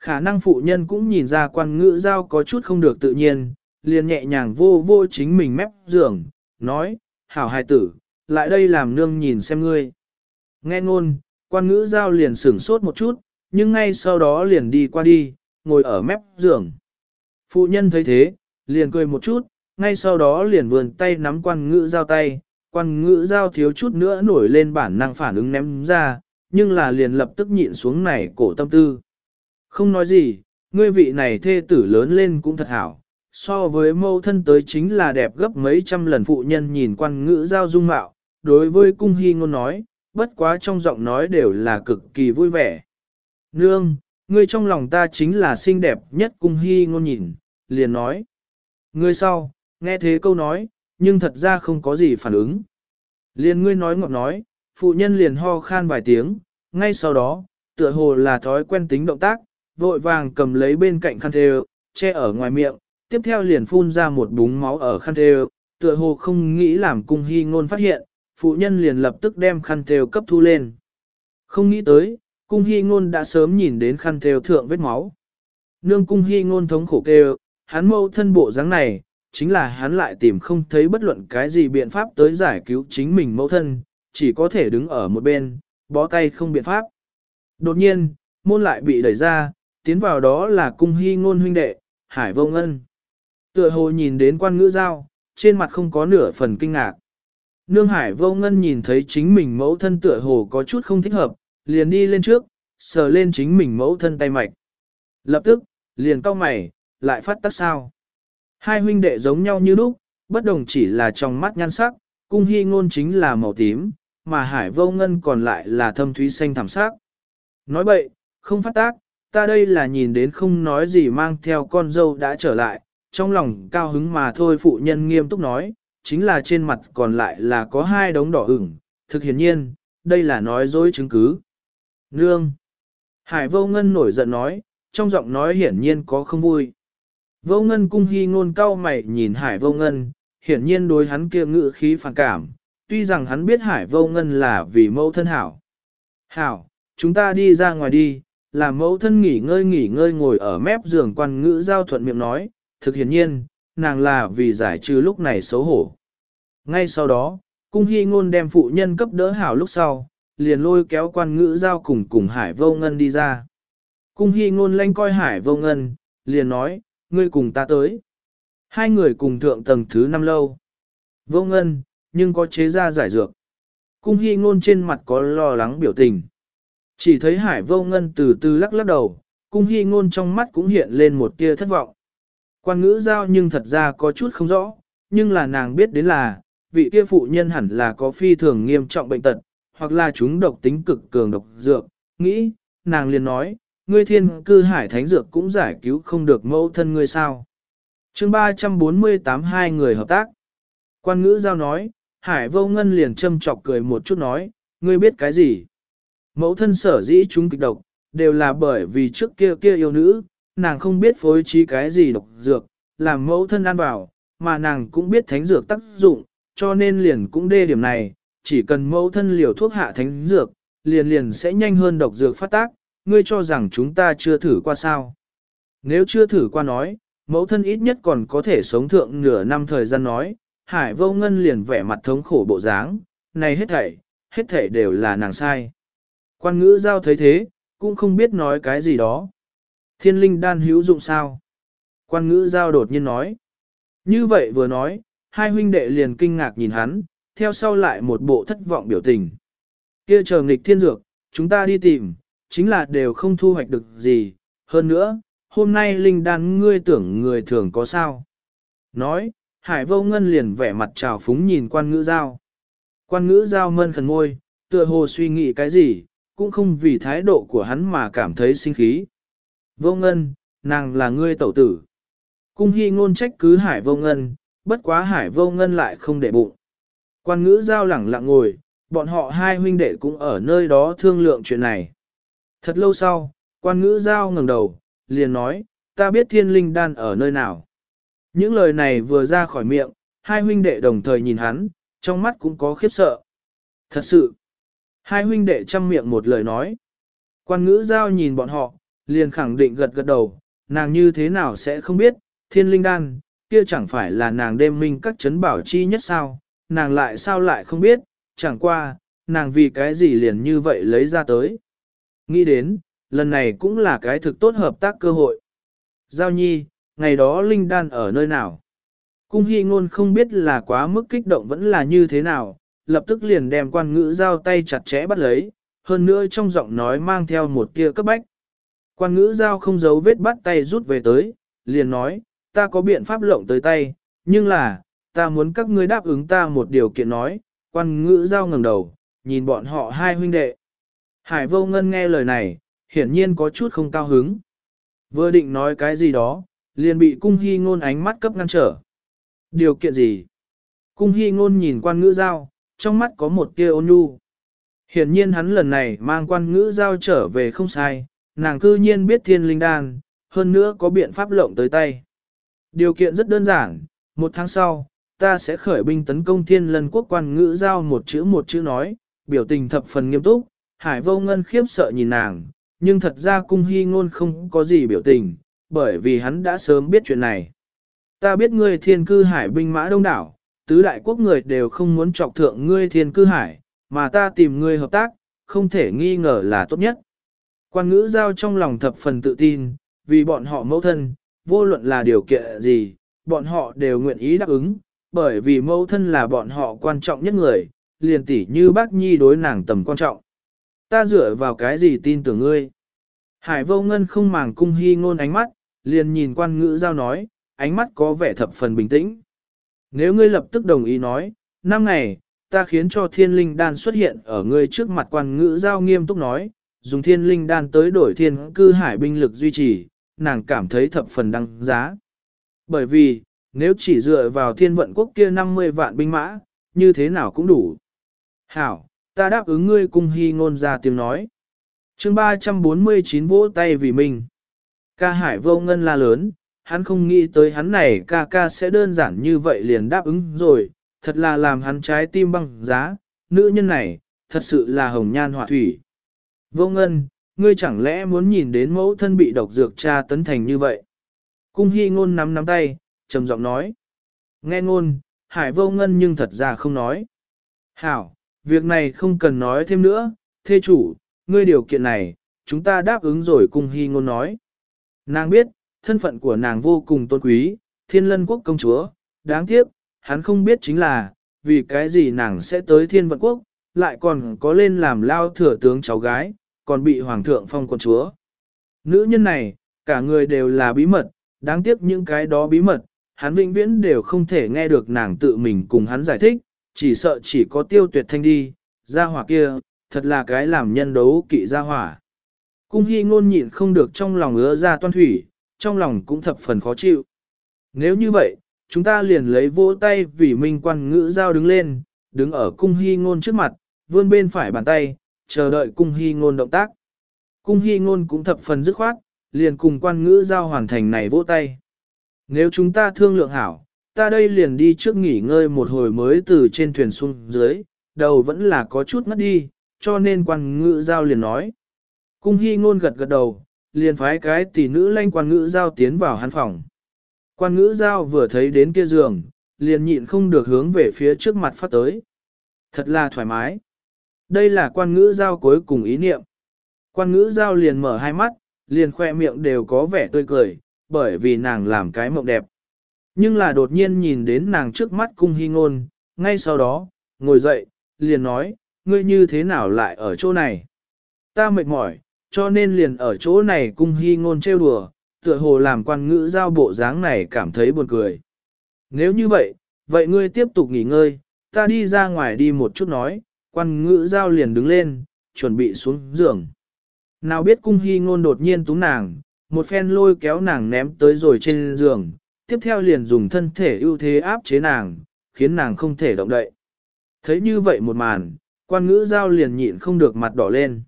Speaker 1: Khả năng phụ nhân cũng nhìn ra quan ngữ giao có chút không được tự nhiên, liền nhẹ nhàng vô vô chính mình mép giường, nói, hảo hài tử, lại đây làm nương nhìn xem ngươi. Nghe ngôn, quan ngữ giao liền sửng sốt một chút, nhưng ngay sau đó liền đi qua đi, ngồi ở mép giường. Phụ nhân thấy thế, liền cười một chút, ngay sau đó liền vườn tay nắm quan ngữ giao tay, quan ngữ giao thiếu chút nữa nổi lên bản năng phản ứng ném ra, nhưng là liền lập tức nhịn xuống này cổ tâm tư. Không nói gì, ngươi vị này thê tử lớn lên cũng thật hảo, so với mâu thân tới chính là đẹp gấp mấy trăm lần phụ nhân nhìn quan ngữ giao dung mạo, đối với cung hy ngôn nói, bất quá trong giọng nói đều là cực kỳ vui vẻ. Nương, ngươi trong lòng ta chính là xinh đẹp nhất cung hy ngôn nhìn, liền nói. Ngươi sau, nghe thế câu nói, nhưng thật ra không có gì phản ứng. Liền ngươi nói ngọt nói, phụ nhân liền ho khan vài tiếng, ngay sau đó, tựa hồ là thói quen tính động tác, vội vàng cầm lấy bên cạnh khăn thề, che ở ngoài miệng, tiếp theo liền phun ra một búng máu ở khăn thề, tựa hồ không nghĩ làm cung hy ngôn phát hiện, phụ nhân liền lập tức đem khăn thêu cấp thu lên. Không nghĩ tới, cung hy ngôn đã sớm nhìn đến khăn thêu thượng vết máu. Nương cung hy ngôn thống khổ kêu, hắn mâu thân bộ dáng này, chính là hắn lại tìm không thấy bất luận cái gì biện pháp tới giải cứu chính mình mẫu thân, chỉ có thể đứng ở một bên, bó tay không biện pháp. Đột nhiên, môn lại bị đẩy ra, tiến vào đó là cung hy ngôn huynh đệ, Hải Vô Ngân. Tựa hồ nhìn đến quan ngữ giao, trên mặt không có nửa phần kinh ngạc. Nương Hải Vô Ngân nhìn thấy chính mình mẫu thân tựa hồ có chút không thích hợp, liền đi lên trước, sờ lên chính mình mẫu thân tay mạch. Lập tức, liền cau mày, lại phát tắc sao. Hai huynh đệ giống nhau như lúc, bất đồng chỉ là trong mắt nhan sắc, cung hy ngôn chính là màu tím, mà hải vô ngân còn lại là thâm thúy xanh thảm sắc. Nói bậy, không phát tác, ta đây là nhìn đến không nói gì mang theo con dâu đã trở lại, trong lòng cao hứng mà thôi phụ nhân nghiêm túc nói, chính là trên mặt còn lại là có hai đống đỏ ửng, thực hiển nhiên, đây là nói dối chứng cứ. Nương! Hải vô ngân nổi giận nói, trong giọng nói hiển nhiên có không vui. Vô ngân cung hy ngôn cao mày nhìn hải vô ngân, hiển nhiên đối hắn kia ngự khí phản cảm, tuy rằng hắn biết hải vô ngân là vì mẫu thân hảo. Hảo, chúng ta đi ra ngoài đi, làm mẫu thân nghỉ ngơi nghỉ ngơi ngồi ở mép giường quan ngữ giao thuận miệng nói, thực hiển nhiên, nàng là vì giải trừ lúc này xấu hổ. Ngay sau đó, cung hy ngôn đem phụ nhân cấp đỡ hảo lúc sau, liền lôi kéo quan ngữ giao cùng cùng hải vô ngân đi ra. Cung hy ngôn lanh coi hải vô ngân, liền nói, ngươi cùng ta tới. Hai người cùng thượng tầng thứ năm lâu. Vô ngân, nhưng có chế ra giải dược. Cung hy ngôn trên mặt có lo lắng biểu tình. Chỉ thấy hải vô ngân từ từ lắc lắc đầu, cung hy ngôn trong mắt cũng hiện lên một tia thất vọng. Quan ngữ giao nhưng thật ra có chút không rõ, nhưng là nàng biết đến là, vị kia phụ nhân hẳn là có phi thường nghiêm trọng bệnh tật, hoặc là chúng độc tính cực cường độc dược, nghĩ, nàng liền nói, ngươi thiên cư hải thánh dược cũng giải cứu không được mẫu thân ngươi sao. chương 348 hai người hợp tác. Quan ngữ giao nói, hải vô ngân liền châm chọc cười một chút nói, ngươi biết cái gì? Mẫu thân sở dĩ chúng kịch độc, đều là bởi vì trước kia kia yêu nữ, nàng không biết phối trí cái gì độc dược, làm mẫu thân ăn vào, mà nàng cũng biết thánh dược tác dụng, cho nên liền cũng đê điểm này, chỉ cần mẫu thân liều thuốc hạ thánh dược, liền liền sẽ nhanh hơn độc dược phát tác, ngươi cho rằng chúng ta chưa thử qua sao. Nếu chưa thử qua nói, mẫu thân ít nhất còn có thể sống thượng nửa năm thời gian nói, hải vô ngân liền vẻ mặt thống khổ bộ dáng, này hết thảy, hết thảy đều là nàng sai. Quan ngữ giao thấy thế, cũng không biết nói cái gì đó. Thiên linh đan hữu dụng sao? Quan ngữ giao đột nhiên nói. Như vậy vừa nói, hai huynh đệ liền kinh ngạc nhìn hắn, theo sau lại một bộ thất vọng biểu tình. Kia chờ nghịch thiên dược, chúng ta đi tìm, chính là đều không thu hoạch được gì. Hơn nữa, hôm nay linh đan ngươi tưởng người thường có sao. Nói, hải vô ngân liền vẻ mặt trào phúng nhìn quan ngữ giao. Quan ngữ giao mân khẩn môi, tựa hồ suy nghĩ cái gì, cũng không vì thái độ của hắn mà cảm thấy sinh khí. Vô ngân, nàng là ngươi tẩu tử. Cung hy ngôn trách cứ hải vô ngân, bất quá hải vô ngân lại không để bụng. Quan ngữ giao lẳng lặng ngồi, bọn họ hai huynh đệ cũng ở nơi đó thương lượng chuyện này. Thật lâu sau, quan ngữ giao ngẩng đầu, liền nói, ta biết thiên linh đan ở nơi nào. Những lời này vừa ra khỏi miệng, hai huynh đệ đồng thời nhìn hắn, trong mắt cũng có khiếp sợ. Thật sự, hai huynh đệ chăm miệng một lời nói. Quan ngữ giao nhìn bọn họ, liền khẳng định gật gật đầu, nàng như thế nào sẽ không biết, thiên linh đan, kia chẳng phải là nàng đêm minh các chấn bảo chi nhất sao, nàng lại sao lại không biết, chẳng qua, nàng vì cái gì liền như vậy lấy ra tới. Nghĩ đến, lần này cũng là cái thực tốt hợp tác cơ hội. Giao nhi, ngày đó linh đan ở nơi nào? Cung hy ngôn không biết là quá mức kích động vẫn là như thế nào, lập tức liền đem quan ngữ giao tay chặt chẽ bắt lấy, hơn nữa trong giọng nói mang theo một tia cấp bách. Quan ngữ giao không giấu vết bắt tay rút về tới, liền nói, ta có biện pháp lộng tới tay, nhưng là, ta muốn các ngươi đáp ứng ta một điều kiện nói, quan ngữ giao ngẩng đầu, nhìn bọn họ hai huynh đệ. Hải vô ngân nghe lời này, hiển nhiên có chút không cao hứng. Vừa định nói cái gì đó, liền bị cung hy ngôn ánh mắt cấp ngăn trở. Điều kiện gì? Cung hy ngôn nhìn quan ngữ giao, trong mắt có một tia ôn nhu. Hiển nhiên hắn lần này mang quan ngữ giao trở về không sai, nàng cư nhiên biết thiên linh đan, hơn nữa có biện pháp lộng tới tay. Điều kiện rất đơn giản, một tháng sau, ta sẽ khởi binh tấn công thiên lân quốc quan ngữ giao một chữ một chữ nói, biểu tình thập phần nghiêm túc, hải vô ngân khiếp sợ nhìn nàng, nhưng thật ra cung hy ngôn không có gì biểu tình, bởi vì hắn đã sớm biết chuyện này. Ta biết ngươi thiên cư hải binh mã đông đảo, tứ đại quốc người đều không muốn trọc thượng ngươi thiên cư hải, mà ta tìm ngươi hợp tác, không thể nghi ngờ là tốt nhất. Quan ngữ giao trong lòng thập phần tự tin, vì bọn họ mẫu thân, vô luận là điều kiện gì, bọn họ đều nguyện ý đáp ứng, bởi vì mẫu thân là bọn họ quan trọng nhất người, liền tỉ như bác nhi đối nàng tầm quan trọng. Ta dựa vào cái gì tin tưởng ngươi? Hải vô ngân không màng cung hy ngôn ánh mắt, liền nhìn quan ngữ giao nói, ánh mắt có vẻ thập phần bình tĩnh. Nếu ngươi lập tức đồng ý nói, năm ngày, ta khiến cho thiên linh đan xuất hiện ở ngươi trước mặt quan ngữ giao nghiêm túc nói, dùng thiên linh đan tới đổi thiên cư hải binh lực duy trì, nàng cảm thấy thập phần đăng giá. Bởi vì, nếu chỉ dựa vào thiên vận quốc kia 50 vạn binh mã, như thế nào cũng đủ. Hảo, ta đáp ứng ngươi cung hy ngôn ra tiếng nói. chương 349 vỗ tay vì mình. Ca hải vô ngân la lớn, hắn không nghĩ tới hắn này ca ca sẽ đơn giản như vậy liền đáp ứng rồi, thật là làm hắn trái tim băng giá, nữ nhân này, thật sự là hồng nhan họa thủy. Vô ngân, ngươi chẳng lẽ muốn nhìn đến mẫu thân bị độc dược cha tấn thành như vậy? Cung hy ngôn nắm nắm tay, trầm giọng nói. Nghe ngôn, hải vô ngân nhưng thật ra không nói. Hảo, việc này không cần nói thêm nữa, thê chủ, ngươi điều kiện này, chúng ta đáp ứng rồi cung hy ngôn nói. Nàng biết, thân phận của nàng vô cùng tôn quý, thiên lân quốc công chúa, đáng tiếc, hắn không biết chính là, vì cái gì nàng sẽ tới thiên vận quốc, lại còn có lên làm lao thừa tướng cháu gái, còn bị hoàng thượng phong quân chúa. Nữ nhân này, cả người đều là bí mật, đáng tiếc những cái đó bí mật, hắn vĩnh viễn đều không thể nghe được nàng tự mình cùng hắn giải thích, chỉ sợ chỉ có tiêu tuyệt thanh đi, ra hỏa kia, thật là cái làm nhân đấu kỵ ra hỏa. Cung hy ngôn nhịn không được trong lòng ứa ra toan thủy, trong lòng cũng thập phần khó chịu. Nếu như vậy, chúng ta liền lấy vỗ tay vì minh quan ngữ giao đứng lên, đứng ở cung hy ngôn trước mặt, vươn bên phải bàn tay, chờ đợi cung hy ngôn động tác. Cung hy ngôn cũng thập phần dứt khoát, liền cùng quan ngữ giao hoàn thành này vỗ tay. Nếu chúng ta thương lượng hảo, ta đây liền đi trước nghỉ ngơi một hồi mới từ trên thuyền xuống dưới, đầu vẫn là có chút ngất đi, cho nên quan ngữ giao liền nói. Cung hy ngôn gật gật đầu, liền phái cái tỷ nữ lanh quan ngữ giao tiến vào hắn phòng. Quan ngữ giao vừa thấy đến kia giường, liền nhịn không được hướng về phía trước mặt phát tới. Thật là thoải mái. Đây là quan ngữ giao cuối cùng ý niệm. Quan ngữ giao liền mở hai mắt, liền khoe miệng đều có vẻ tươi cười, bởi vì nàng làm cái mộng đẹp. Nhưng là đột nhiên nhìn đến nàng trước mắt cung hy ngôn, ngay sau đó, ngồi dậy, liền nói, ngươi như thế nào lại ở chỗ này? Ta mệt mỏi, cho nên liền ở chỗ này cung hy ngôn trêu đùa, tựa hồ làm quan ngữ giao bộ dáng này cảm thấy buồn cười. Nếu như vậy, vậy ngươi tiếp tục nghỉ ngơi, ta đi ra ngoài đi một chút nói, quan ngữ giao liền đứng lên, chuẩn bị xuống giường. Nào biết cung hy ngôn đột nhiên túng nàng, một phen lôi kéo nàng ném tới rồi trên giường, tiếp theo liền dùng thân thể ưu thế áp chế nàng, khiến nàng không thể động đậy. Thấy như vậy một màn, quan ngữ giao liền nhịn không được mặt đỏ lên.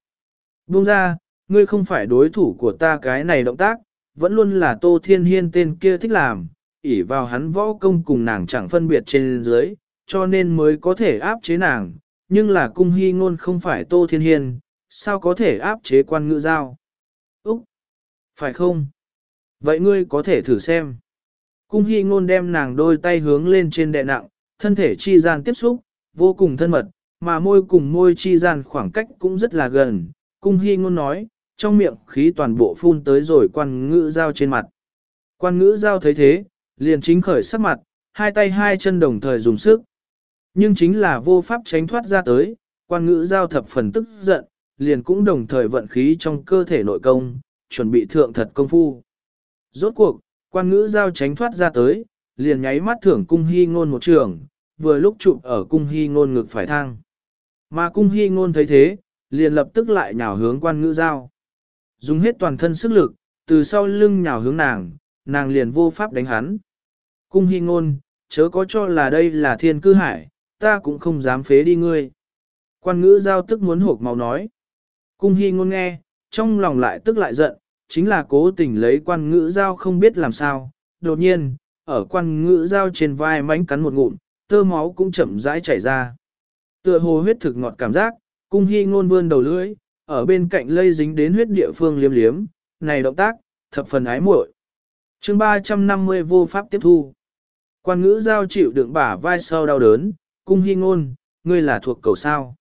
Speaker 1: Buông ra, ngươi không phải đối thủ của ta cái này động tác, vẫn luôn là Tô Thiên Hiên tên kia thích làm, ỉ vào hắn võ công cùng nàng chẳng phân biệt trên dưới, cho nên mới có thể áp chế nàng, nhưng là cung hy ngôn không phải Tô Thiên Hiên, sao có thể áp chế quan ngữ giao? Úc! Phải không? Vậy ngươi có thể thử xem. Cung hy ngôn đem nàng đôi tay hướng lên trên đệ nặng, thân thể chi gian tiếp xúc, vô cùng thân mật, mà môi cùng môi chi gian khoảng cách cũng rất là gần. Cung hy ngôn nói, trong miệng khí toàn bộ phun tới rồi quan ngữ giao trên mặt. Quan ngữ giao thấy thế, liền chính khởi sắc mặt, hai tay hai chân đồng thời dùng sức. Nhưng chính là vô pháp tránh thoát ra tới, quan ngữ giao thập phần tức giận, liền cũng đồng thời vận khí trong cơ thể nội công, chuẩn bị thượng thật công phu. Rốt cuộc, quan ngữ giao tránh thoát ra tới, liền nháy mắt thưởng cung hy ngôn một trường, vừa lúc chụp ở cung hy ngôn ngực phải thang. Mà cung hy ngôn thấy thế, liền lập tức lại nhào hướng quan ngữ giao. Dùng hết toàn thân sức lực, từ sau lưng nhào hướng nàng, nàng liền vô pháp đánh hắn. Cung hy ngôn, chớ có cho là đây là thiên cư hải, ta cũng không dám phế đi ngươi. Quan ngữ giao tức muốn hộp màu nói. Cung hy ngôn nghe, trong lòng lại tức lại giận, chính là cố tình lấy quan ngữ giao không biết làm sao. Đột nhiên, ở quan ngữ giao trên vai mánh cắn một ngụm, tơ máu cũng chậm rãi chảy ra. Tựa hồ huyết thực ngọt cảm giác, cung hy ngôn vươn đầu lưỡi, ở bên cạnh lây dính đến huyết địa phương liếm liếm, này động tác, thập phần ái muội. chương 350 vô pháp tiếp thu. Quan ngữ giao chịu đựng bả vai sau đau đớn, cung hy ngôn, ngươi là thuộc cầu sao.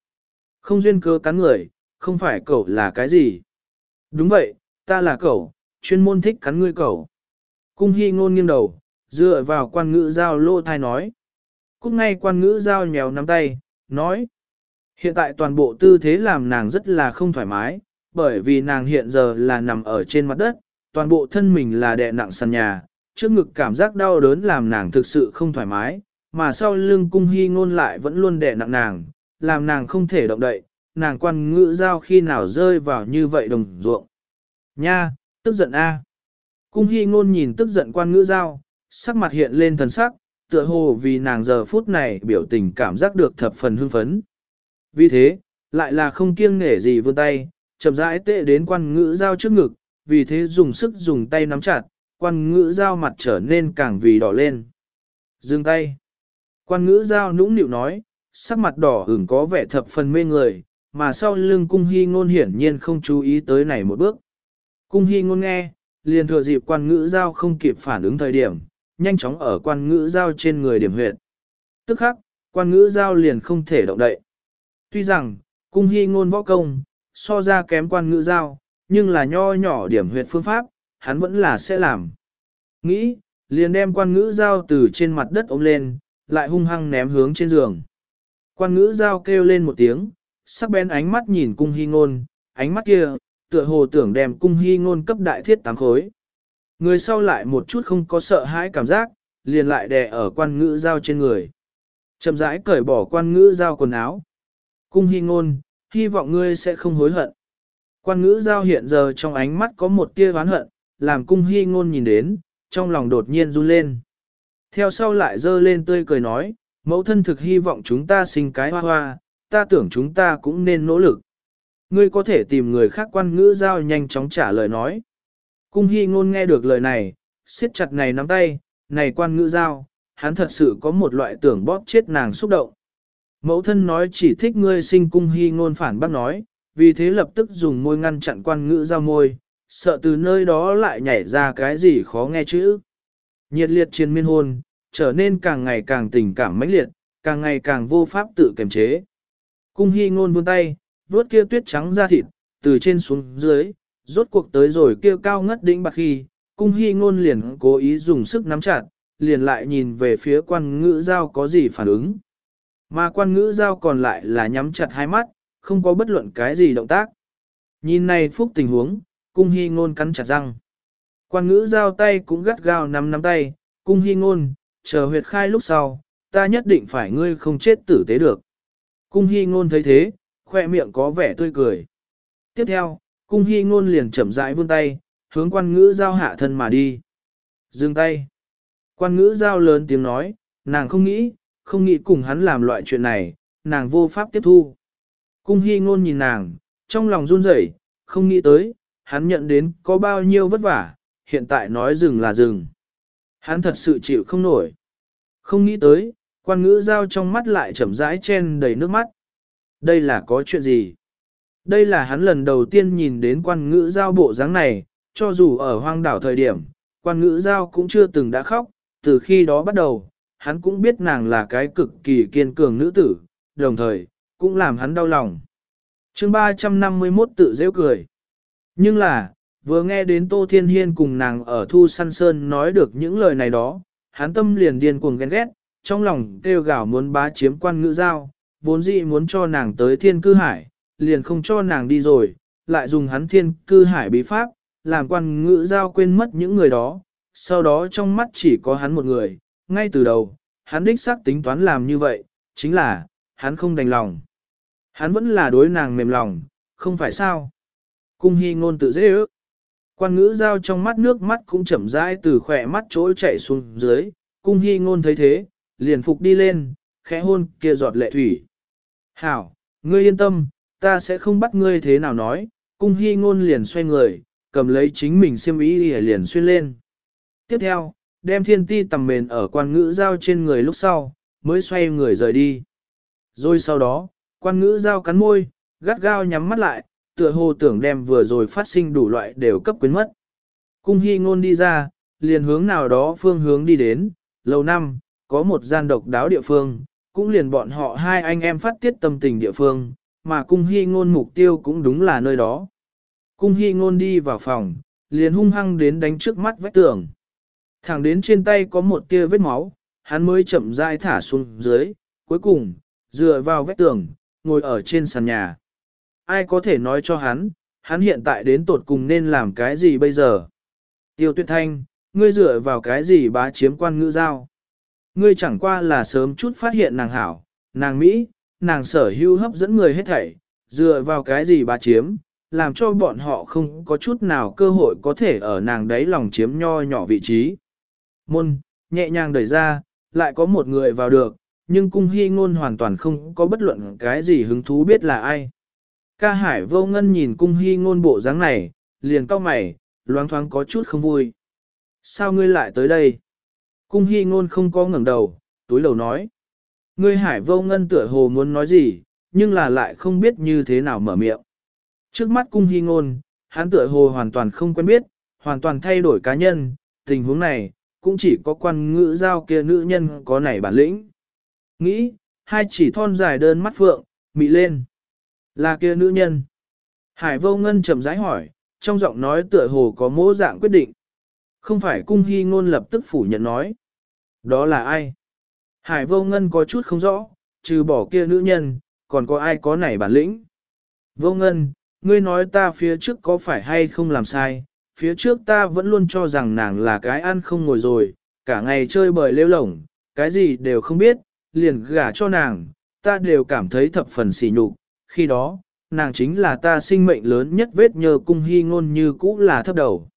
Speaker 1: Không duyên cơ cắn người, không phải cậu là cái gì. Đúng vậy, ta là cậu, chuyên môn thích cắn ngươi cậu. Cung hy ngôn nghiêng đầu, dựa vào quan ngữ giao lô thai nói. Cúc ngay quan ngữ giao nhéo nắm tay, nói. Hiện tại toàn bộ tư thế làm nàng rất là không thoải mái, bởi vì nàng hiện giờ là nằm ở trên mặt đất, toàn bộ thân mình là đè nặng sàn nhà, trước ngực cảm giác đau đớn làm nàng thực sự không thoải mái, mà sau lưng cung hy ngôn lại vẫn luôn đè nặng nàng, làm nàng không thể động đậy, nàng quan ngữ giao khi nào rơi vào như vậy đồng ruộng. Nha, tức giận a. Cung hy ngôn nhìn tức giận quan ngữ giao, sắc mặt hiện lên thần sắc, tựa hồ vì nàng giờ phút này biểu tình cảm giác được thập phần hưng phấn. Vì thế, lại là không kiêng nể gì vươn tay, chậm rãi tệ đến quan ngữ giao trước ngực, vì thế dùng sức dùng tay nắm chặt, quan ngữ giao mặt trở nên càng vì đỏ lên. Dừng tay. Quan ngữ giao nũng nịu nói, sắc mặt đỏ ửng có vẻ thập phần mê người, mà sau lưng cung hy ngôn hiển nhiên không chú ý tới này một bước. Cung hy ngôn nghe, liền thừa dịp quan ngữ giao không kịp phản ứng thời điểm, nhanh chóng ở quan ngữ giao trên người điểm huyệt. Tức khắc, quan ngữ giao liền không thể động đậy. Tuy rằng, cung hy ngôn võ công, so ra kém quan ngữ giao, nhưng là nho nhỏ điểm huyệt phương pháp, hắn vẫn là sẽ làm. Nghĩ, liền đem quan ngữ giao từ trên mặt đất ôm lên, lại hung hăng ném hướng trên giường. Quan ngữ giao kêu lên một tiếng, sắc bén ánh mắt nhìn cung hy ngôn, ánh mắt kia, tựa hồ tưởng đem cung hy ngôn cấp đại thiết tám khối. Người sau lại một chút không có sợ hãi cảm giác, liền lại đè ở quan ngữ giao trên người. Chậm rãi cởi bỏ quan ngữ giao quần áo. Cung hy ngôn, hy vọng ngươi sẽ không hối hận. Quan ngữ giao hiện giờ trong ánh mắt có một tia oán hận, làm cung hy ngôn nhìn đến, trong lòng đột nhiên run lên. Theo sau lại dơ lên tươi cười nói, mẫu thân thực hy vọng chúng ta sinh cái hoa hoa, ta tưởng chúng ta cũng nên nỗ lực. Ngươi có thể tìm người khác quan ngữ giao nhanh chóng trả lời nói. Cung hy ngôn nghe được lời này, siết chặt này nắm tay, này quan ngữ giao, hắn thật sự có một loại tưởng bóp chết nàng xúc động. Mẫu thân nói chỉ thích ngươi sinh cung hy ngôn phản bác nói, vì thế lập tức dùng môi ngăn chặn quan ngữ giao môi, sợ từ nơi đó lại nhảy ra cái gì khó nghe chữ. Nhiệt liệt chiến miên hôn, trở nên càng ngày càng tình cảm mãnh liệt, càng ngày càng vô pháp tự kiềm chế. Cung hy ngôn vươn tay, vuốt kia tuyết trắng ra thịt, từ trên xuống dưới, rốt cuộc tới rồi kia cao ngất đỉnh bạc khi, cung hy ngôn liền cố ý dùng sức nắm chặt, liền lại nhìn về phía quan ngữ giao có gì phản ứng. Mà quan ngữ giao còn lại là nhắm chặt hai mắt, không có bất luận cái gì động tác. Nhìn này phúc tình huống, cung hy ngôn cắn chặt răng. Quan ngữ giao tay cũng gắt gao nắm nắm tay, cung hy ngôn, chờ huyệt khai lúc sau, ta nhất định phải ngươi không chết tử tế được. Cung hy ngôn thấy thế, khoe miệng có vẻ tươi cười. Tiếp theo, cung hy ngôn liền chậm rãi vươn tay, hướng quan ngữ giao hạ thân mà đi. Dừng tay. Quan ngữ giao lớn tiếng nói, nàng không nghĩ, không nghĩ cùng hắn làm loại chuyện này, nàng vô pháp tiếp thu. Cung hy ngôn nhìn nàng, trong lòng run rẩy, không nghĩ tới, hắn nhận đến có bao nhiêu vất vả, hiện tại nói dừng là dừng. Hắn thật sự chịu không nổi. Không nghĩ tới, quan ngữ giao trong mắt lại chậm rãi chen đầy nước mắt. Đây là có chuyện gì? Đây là hắn lần đầu tiên nhìn đến quan ngữ giao bộ dáng này, cho dù ở hoang đảo thời điểm, quan ngữ giao cũng chưa từng đã khóc, từ khi đó bắt đầu, hắn cũng biết nàng là cái cực kỳ kiên cường nữ tử, đồng thời, cũng làm hắn đau lòng. chương 351 tự rêu cười. Nhưng là, vừa nghe đến Tô Thiên Hiên cùng nàng ở Thu Săn Sơn nói được những lời này đó, hắn tâm liền điên cuồng ghen ghét, trong lòng kêu gào muốn bá chiếm quan ngữ giao, vốn dĩ muốn cho nàng tới thiên cư hải, liền không cho nàng đi rồi, lại dùng hắn thiên cư hải bí pháp, làm quan ngữ giao quên mất những người đó, sau đó trong mắt chỉ có hắn một người, ngay từ đầu, hắn đích xác tính toán làm như vậy, chính là, hắn không đành lòng. Hắn vẫn là đối nàng mềm lòng, không phải sao. Cung hy ngôn tự dễ ước. Quan ngữ giao trong mắt nước mắt cũng chậm rãi từ khỏe mắt trỗi chảy xuống dưới, cung hy ngôn thấy thế, liền phục đi lên, khẽ hôn kia giọt lệ thủy. Hảo, ngươi yên tâm, ta sẽ không bắt ngươi thế nào nói, cung hy ngôn liền xoay người, cầm lấy chính mình xiêm ý liền xuyên lên. Tiếp theo, đem thiên ti tầm mền ở quan ngữ giao trên người lúc sau, mới xoay người rời đi. Rồi sau đó, quan ngữ giao cắn môi, gắt gao nhắm mắt lại, tựa hồ tưởng đem vừa rồi phát sinh đủ loại đều cấp quyến mất. Cung hy ngôn đi ra, liền hướng nào đó phương hướng đi đến, lâu năm, có một gian độc đáo địa phương, cũng liền bọn họ hai anh em phát tiết tâm tình địa phương, mà cung hy ngôn mục tiêu cũng đúng là nơi đó. Cung hy ngôn đi vào phòng, liền hung hăng đến đánh trước mắt vách tường. Thẳng đến trên tay có một tia vết máu, hắn mới chậm rãi thả xuống dưới, cuối cùng, dựa vào vách tường, ngồi ở trên sàn nhà. Ai có thể nói cho hắn, hắn hiện tại đến tột cùng nên làm cái gì bây giờ? Tiêu tuyệt thanh, ngươi dựa vào cái gì bá chiếm quan ngữ giao? Ngươi chẳng qua là sớm chút phát hiện nàng hảo, nàng Mỹ, nàng sở hữu hấp dẫn người hết thảy, dựa vào cái gì bá chiếm, làm cho bọn họ không có chút nào cơ hội có thể ở nàng đấy lòng chiếm nho nhỏ vị trí. Môn, nhẹ nhàng đẩy ra, lại có một người vào được, nhưng cung hy ngôn hoàn toàn không có bất luận cái gì hứng thú biết là ai. Ca hải vô ngân nhìn cung hy ngôn bộ dáng này, liền cau mày, loáng thoáng có chút không vui. Sao ngươi lại tới đây? Cung hy ngôn không có ngẩng đầu, túi lầu nói. Ngươi hải vô ngân tựa hồ muốn nói gì, nhưng là lại không biết như thế nào mở miệng. Trước mắt cung hy ngôn, hắn tựa hồ hoàn toàn không quen biết, hoàn toàn thay đổi cá nhân, tình huống này, cũng chỉ có quan ngữ giao kia nữ nhân có nảy bản lĩnh. Nghĩ, hai chỉ thon dài đơn mắt phượng, mị lên. Là kia nữ nhân. Hải vô ngân chậm rãi hỏi, trong giọng nói tựa hồ có mỗ dạng quyết định. Không phải cung hy ngôn lập tức phủ nhận nói. Đó là ai? Hải vô ngân có chút không rõ, trừ bỏ kia nữ nhân, còn có ai có nảy bản lĩnh? Vô ngân, ngươi nói ta phía trước có phải hay không làm sai, phía trước ta vẫn luôn cho rằng nàng là cái ăn không ngồi rồi, cả ngày chơi bời lêu lổng, cái gì đều không biết, liền gả cho nàng, ta đều cảm thấy thập phần sỉ nhục, khi đó, nàng chính là ta sinh mệnh lớn nhất vết nhờ cung hy ngôn như cũ là thấp đầu.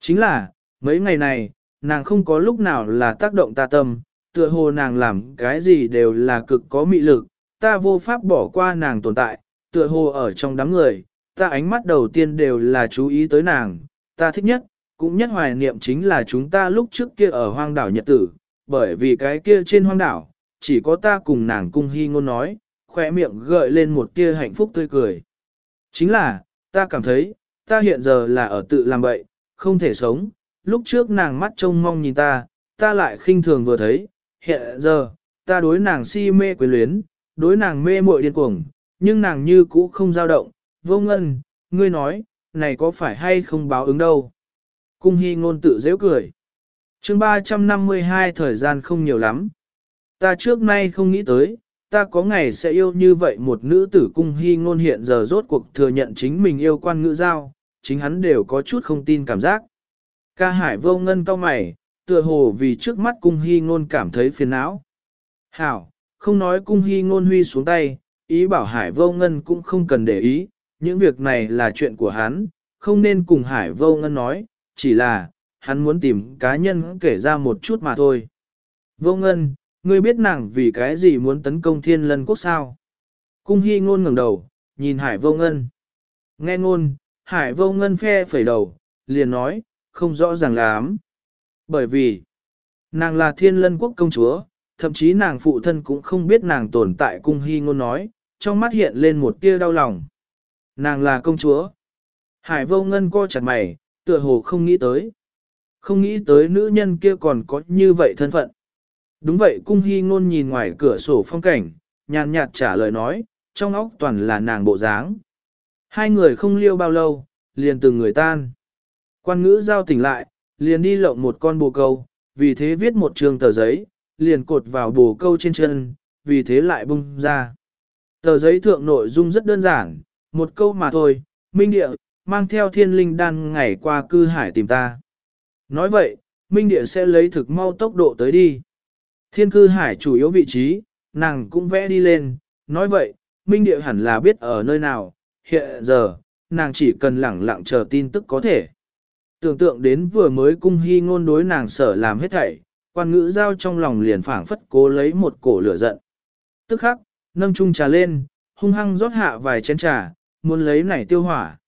Speaker 1: Chính là, mấy ngày này, nàng không có lúc nào là tác động ta tâm, tựa hồ nàng làm cái gì đều là cực có mị lực, ta vô pháp bỏ qua nàng tồn tại, tựa hồ ở trong đám người, ta ánh mắt đầu tiên đều là chú ý tới nàng, ta thích nhất, cũng nhất hoài niệm chính là chúng ta lúc trước kia ở hoang đảo Nhật Tử, bởi vì cái kia trên hoang đảo, chỉ có ta cùng nàng cung hy ngôn nói, khỏe miệng gợi lên một tia hạnh phúc tươi cười. Chính là, ta cảm thấy, ta hiện giờ là ở tự làm bậy, không thể sống, lúc trước nàng mắt trông mong nhìn ta, ta lại khinh thường vừa thấy, hiện giờ, ta đối nàng si mê quyến luyến, đối nàng mê muội điên cuồng, nhưng nàng như cũ không dao động, vô ngân, ngươi nói, này có phải hay không báo ứng đâu. Cung hy ngôn tự dễ cười. chương 352 thời gian không nhiều lắm. Ta trước nay không nghĩ tới, ta có ngày sẽ yêu như vậy một nữ tử cung hy ngôn hiện giờ rốt cuộc thừa nhận chính mình yêu quan ngữ giao, chính hắn đều có chút không tin cảm giác. Ca hải vô ngân cao mày, tựa hồ vì trước mắt cung hy ngôn cảm thấy phiền não. Hảo, không nói cung hy ngôn huy xuống tay, ý bảo hải vô ngân cũng không cần để ý, những việc này là chuyện của hắn, không nên cùng hải vô ngân nói, chỉ là, hắn muốn tìm cá nhân kể ra một chút mà thôi. Vô ngân, ngươi biết nàng vì cái gì muốn tấn công thiên lân quốc sao? Cung hy ngôn ngẩng đầu, nhìn hải vô ngân. Nghe ngôn, hải vô ngân phe phẩy đầu, liền nói, không rõ ràng lắm. Bởi vì, nàng là thiên lân quốc công chúa, thậm chí nàng phụ thân cũng không biết nàng tồn tại cung hy ngôn nói, trong mắt hiện lên một tia đau lòng. Nàng là công chúa. Hải vô ngân co chặt mày, tựa hồ không nghĩ tới. Không nghĩ tới nữ nhân kia còn có như vậy thân phận. Đúng vậy cung hy ngôn nhìn ngoài cửa sổ phong cảnh, nhàn nhạt trả lời nói, trong óc toàn là nàng bộ dáng. Hai người không liêu bao lâu, liền từng người tan. Quan ngữ giao tỉnh lại, liền đi lộng một con bồ câu, vì thế viết một trường tờ giấy, liền cột vào bồ câu trên chân, vì thế lại bung ra. Tờ giấy thượng nội dung rất đơn giản, một câu mà thôi, Minh Địa, mang theo thiên linh đan ngày qua cư hải tìm ta. Nói vậy, Minh Địa sẽ lấy thực mau tốc độ tới đi. Thiên cư hải chủ yếu vị trí, nàng cũng vẽ đi lên, nói vậy, Minh Địa hẳn là biết ở nơi nào, hiện giờ, nàng chỉ cần lẳng lặng chờ tin tức có thể. Tưởng tượng đến vừa mới cung hy ngôn đối nàng sở làm hết thảy, quan ngữ giao trong lòng liền phảng phất cố lấy một cổ lửa giận. Tức khắc, nâng chung trà lên, hung hăng rót hạ vài chén trà, muốn lấy này tiêu hỏa.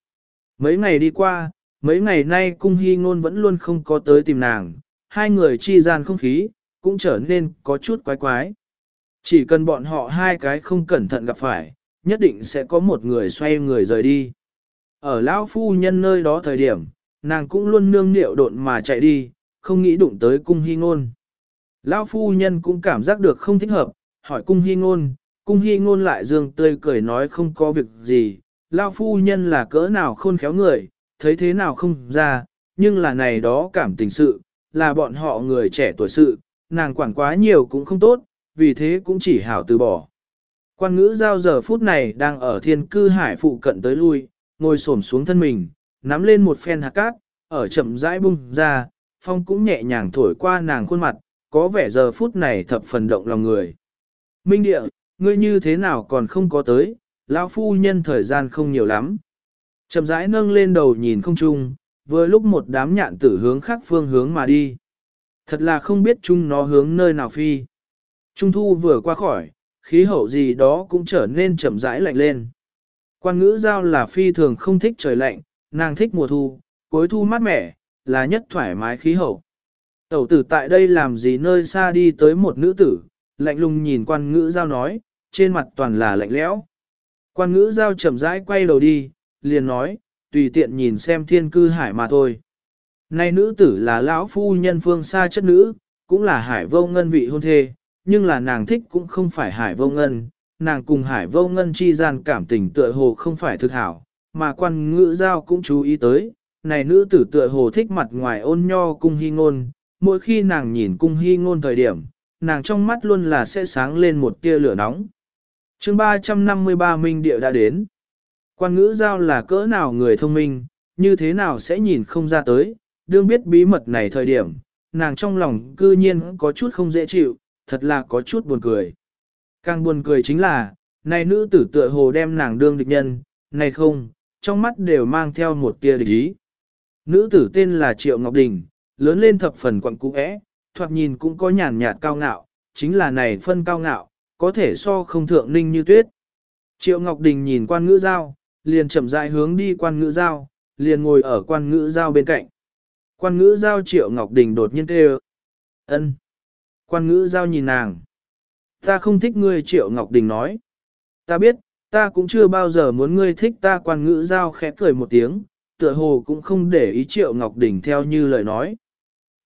Speaker 1: Mấy ngày đi qua, mấy ngày nay cung hy ngôn vẫn luôn không có tới tìm nàng, hai người chi gian không khí, cũng trở nên có chút quái quái. Chỉ cần bọn họ hai cái không cẩn thận gặp phải, nhất định sẽ có một người xoay người rời đi. Ở lão phu nhân nơi đó thời điểm, nàng cũng luôn nương niệu độn mà chạy đi, không nghĩ đụng tới cung hy ngôn. Lão phu nhân cũng cảm giác được không thích hợp, hỏi cung hy ngôn, cung hy ngôn lại dương tươi cười nói không có việc gì, lão phu nhân là cỡ nào khôn khéo người, thấy thế nào không ra, nhưng là này đó cảm tình sự, là bọn họ người trẻ tuổi sự, nàng quản quá nhiều cũng không tốt, vì thế cũng chỉ hảo từ bỏ. Quan ngữ giao giờ phút này đang ở thiên cư hải phụ cận tới lui, ngồi xổm xuống thân mình, nắm lên một phen hạt cát, ở chậm rãi bung ra, phong cũng nhẹ nhàng thổi qua nàng khuôn mặt, có vẻ giờ phút này thập phần động lòng người. Minh địa, ngươi như thế nào còn không có tới, lão phu nhân thời gian không nhiều lắm. Chậm rãi nâng lên đầu nhìn không chung, vừa lúc một đám nhạn tử hướng khác phương hướng mà đi. Thật là không biết chúng nó hướng nơi nào phi. Trung thu vừa qua khỏi, khí hậu gì đó cũng trở nên chậm rãi lạnh lên. Quan ngữ giao là phi thường không thích trời lạnh, nàng thích mùa thu, cuối thu mát mẻ, là nhất thoải mái khí hậu. Tẩu tử tại đây làm gì nơi xa đi tới một nữ tử, lạnh lùng nhìn quan ngữ giao nói, trên mặt toàn là lạnh lẽo. Quan ngữ giao chậm rãi quay đầu đi, liền nói, tùy tiện nhìn xem thiên cư hải mà thôi. Này nữ tử là lão phu nhân phương xa chất nữ, cũng là hải vô ngân vị hôn thê, nhưng là nàng thích cũng không phải hải vô ngân, nàng cùng hải vô ngân chi gian cảm tình tựa hồ không phải thực hảo, mà quan ngữ giao cũng chú ý tới, này nữ tử tựa hồ thích mặt ngoài ôn nho cung hy ngôn, mỗi khi nàng nhìn cung hy ngôn thời điểm, nàng trong mắt luôn là sẽ sáng lên một tia lửa nóng. chương 353 Minh Địa đã đến. Quan ngữ giao là cỡ nào người thông minh, như thế nào sẽ nhìn không ra tới, đương biết bí mật này thời điểm, nàng trong lòng cư nhiên có chút không dễ chịu, thật là có chút buồn cười. Càng buồn cười chính là, này nữ tử tựa hồ đem nàng đương địch nhân, này không, trong mắt đều mang theo một tia địch ý. Nữ tử tên là Triệu Ngọc Đình, lớn lên thập phần quặng cũ é, thoạt nhìn cũng có nhàn nhạt cao ngạo, chính là này phân cao ngạo, có thể so không thượng ninh như tuyết. Triệu Ngọc Đình nhìn quan ngữ giao, liền chậm rãi hướng đi quan ngữ giao, liền ngồi ở quan ngữ giao bên cạnh. Quan ngữ giao Triệu Ngọc Đình đột nhiên kêu. ân. Quan ngữ giao nhìn nàng. Ta không thích ngươi Triệu Ngọc Đình nói. Ta biết, ta cũng chưa bao giờ muốn ngươi thích ta quan ngữ giao khẽ cười một tiếng, tựa hồ cũng không để ý Triệu Ngọc Đình theo như lời nói.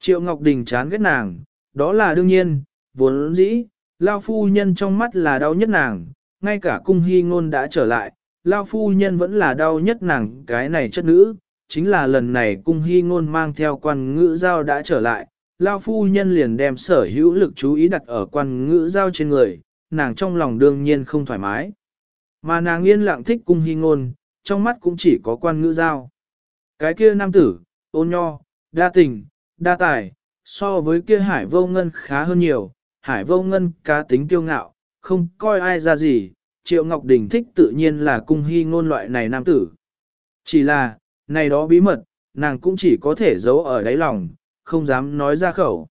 Speaker 1: Triệu Ngọc Đình chán ghét nàng, đó là đương nhiên, vốn dĩ, Lao phu nhân trong mắt là đau nhất nàng, ngay cả cung hy ngôn đã trở lại, Lao phu nhân vẫn là đau nhất nàng cái này chất nữ, chính là lần này cung hy ngôn mang theo quan ngữ giao đã trở lại, Lao phu nhân liền đem sở hữu lực chú ý đặt ở quan ngữ giao trên người, nàng trong lòng đương nhiên không thoải mái. Mà nàng yên lặng thích cung hy ngôn, trong mắt cũng chỉ có quan ngữ giao. Cái kia nam tử, ôn nho, đa tình, đa tài, So với kia hải vô ngân khá hơn nhiều, hải vô ngân cá tính kiêu ngạo, không coi ai ra gì, triệu ngọc đình thích tự nhiên là cung hy ngôn loại này nam tử. Chỉ là, này đó bí mật, nàng cũng chỉ có thể giấu ở đáy lòng, không dám nói ra khẩu.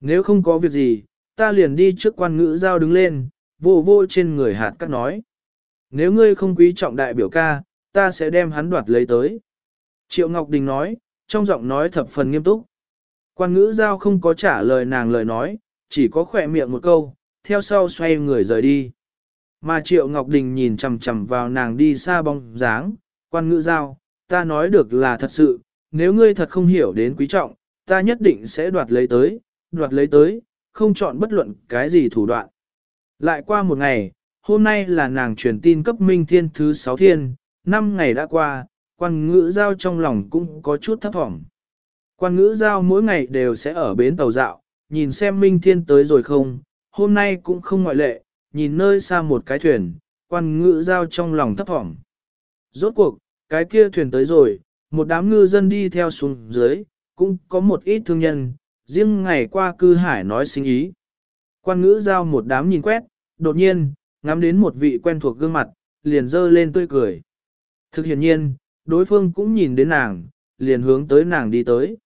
Speaker 1: Nếu không có việc gì, ta liền đi trước quan ngữ giao đứng lên, vô vô trên người hạt cắt nói. Nếu ngươi không quý trọng đại biểu ca, ta sẽ đem hắn đoạt lấy tới. Triệu Ngọc Đình nói, trong giọng nói thập phần nghiêm túc. Quan ngữ giao không có trả lời nàng lời nói, chỉ có khỏe miệng một câu, theo sau xoay người rời đi. Mà Triệu Ngọc Đình nhìn chằm chằm vào nàng đi xa bóng dáng, quan ngữ giao, ta nói được là thật sự, nếu ngươi thật không hiểu đến quý trọng, ta nhất định sẽ đoạt lấy tới, đoạt lấy tới, không chọn bất luận cái gì thủ đoạn. Lại qua một ngày, hôm nay là nàng truyền tin cấp minh thiên thứ sáu thiên, năm ngày đã qua, quan ngữ giao trong lòng cũng có chút thấp thỏm. Quan ngữ giao mỗi ngày đều sẽ ở bến tàu dạo, nhìn xem minh thiên tới rồi không, hôm nay cũng không ngoại lệ, nhìn nơi xa một cái thuyền, quan ngữ giao trong lòng thấp thỏm. Rốt cuộc, cái kia thuyền tới rồi, một đám ngư dân đi theo xuống dưới, cũng có một ít thương nhân, riêng ngày qua cư hải nói sinh ý. Quan ngữ giao một đám nhìn quét, đột nhiên, ngắm đến một vị quen thuộc gương mặt, liền dơ lên tươi cười. Thực hiện nhiên, đối phương cũng nhìn đến nàng, liền hướng tới nàng đi tới.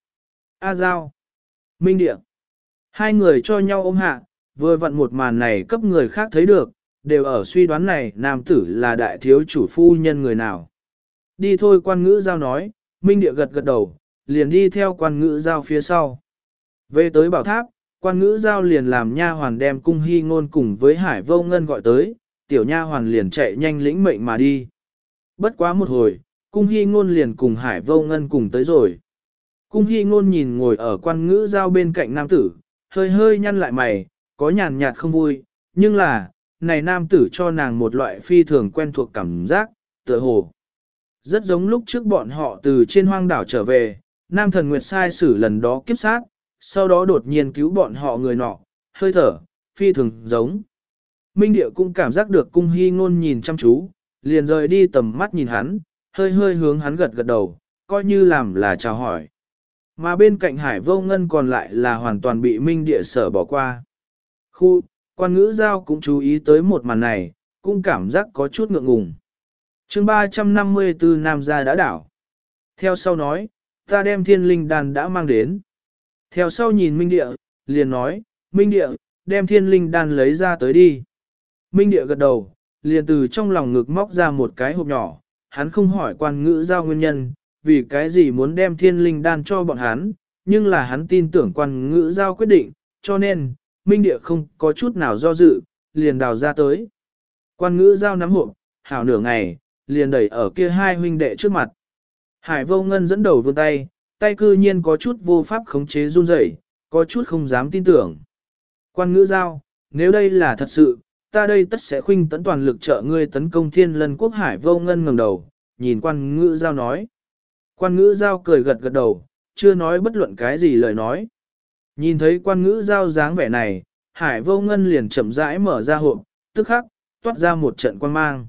Speaker 1: A Giao, Minh Địa, hai người cho nhau ôm hạ, vừa vặn một màn này cấp người khác thấy được, đều ở suy đoán này nam tử là đại thiếu chủ phu nhân người nào. Đi thôi quan ngữ giao nói, Minh Địa gật gật đầu, liền đi theo quan ngữ giao phía sau. Về tới bảo tháp, quan ngữ giao liền làm nha hoàn đem cung hy ngôn cùng với hải vô ngân gọi tới, tiểu nha hoàn liền chạy nhanh lĩnh mệnh mà đi. Bất quá một hồi, cung hy ngôn liền cùng hải vô ngân cùng tới rồi. Cung hy ngôn nhìn ngồi ở quan ngữ giao bên cạnh nam tử, hơi hơi nhăn lại mày, có nhàn nhạt không vui, nhưng là, này nam tử cho nàng một loại phi thường quen thuộc cảm giác, tựa hồ. Rất giống lúc trước bọn họ từ trên hoang đảo trở về, nam thần Nguyệt sai xử lần đó kiếp sát, sau đó đột nhiên cứu bọn họ người nọ, hơi thở, phi thường giống. Minh Điệu cũng cảm giác được cung hy ngôn nhìn chăm chú, liền rời đi tầm mắt nhìn hắn, hơi hơi hướng hắn gật gật đầu, coi như làm là chào hỏi. Mà bên cạnh hải vô ngân còn lại là hoàn toàn bị Minh Địa sở bỏ qua. Khu, quan ngữ giao cũng chú ý tới một màn này, cũng cảm giác có chút ngượng ngùng chương 354 Nam gia đã đảo. Theo sau nói, ta đem thiên linh đàn đã mang đến. Theo sau nhìn Minh Địa, liền nói, Minh Địa, đem thiên linh đan lấy ra tới đi. Minh Địa gật đầu, liền từ trong lòng ngực móc ra một cái hộp nhỏ, hắn không hỏi quan ngữ giao nguyên nhân, vì cái gì muốn đem thiên linh đan cho bọn hắn, nhưng là hắn tin tưởng quan ngữ giao quyết định, cho nên, Minh Địa không có chút nào do dự, liền đào ra tới. Quan ngữ giao nắm hộp, hảo nửa ngày, liền đẩy ở kia hai huynh đệ trước mặt. Hải vô ngân dẫn đầu vươn tay, tay cư nhiên có chút vô pháp khống chế run rẩy, có chút không dám tin tưởng. Quan ngữ giao, nếu đây là thật sự, ta đây tất sẽ khuynh tấn toàn lực trợ ngươi tấn công thiên lân quốc hải vô ngân ngẩng đầu, nhìn quan ngữ giao nói. Quan ngữ giao cười gật gật đầu, chưa nói bất luận cái gì lời nói. Nhìn thấy quan ngữ giao dáng vẻ này, hải vô ngân liền chậm rãi mở ra hộp, tức khắc, toát ra một trận quan mang.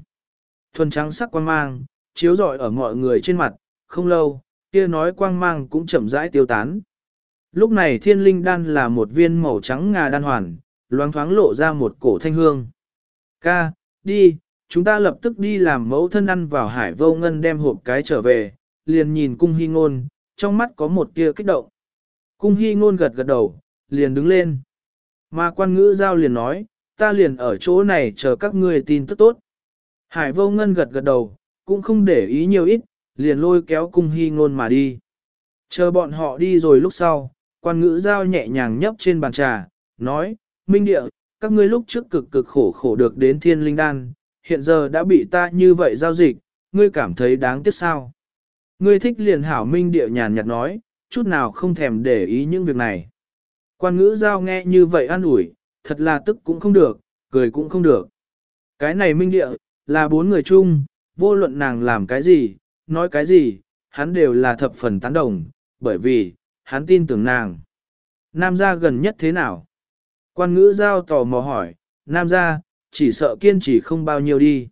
Speaker 1: Thuần trắng sắc quang mang, chiếu rọi ở mọi người trên mặt, không lâu, kia nói quang mang cũng chậm rãi tiêu tán. Lúc này thiên linh đan là một viên màu trắng ngà đan hoàn, loáng thoáng lộ ra một cổ thanh hương. Ca, đi, chúng ta lập tức đi làm mẫu thân ăn vào hải vô ngân đem hộp cái trở về, liền nhìn cung hy ngôn, trong mắt có một tia kích động. Cung hy ngôn gật gật đầu, liền đứng lên. Mà quan ngữ giao liền nói, ta liền ở chỗ này chờ các ngươi tin tức tốt. Hải vô ngân gật gật đầu, cũng không để ý nhiều ít, liền lôi kéo cung hy ngôn mà đi. Chờ bọn họ đi rồi lúc sau, quan ngữ giao nhẹ nhàng nhấp trên bàn trà, nói, Minh Địa, các ngươi lúc trước cực cực khổ khổ được đến thiên linh đan, hiện giờ đã bị ta như vậy giao dịch, ngươi cảm thấy đáng tiếc sao. Ngươi thích liền hảo Minh Địa nhàn nhạt nói, chút nào không thèm để ý những việc này. Quan ngữ giao nghe như vậy an ủi, thật là tức cũng không được, cười cũng không được. Cái này Minh Địa, là bốn người chung, vô luận nàng làm cái gì, nói cái gì, hắn đều là thập phần tán đồng, bởi vì, hắn tin tưởng nàng. Nam gia gần nhất thế nào? Quan ngữ giao tò mò hỏi, Nam gia, chỉ sợ kiên trì không bao nhiêu đi.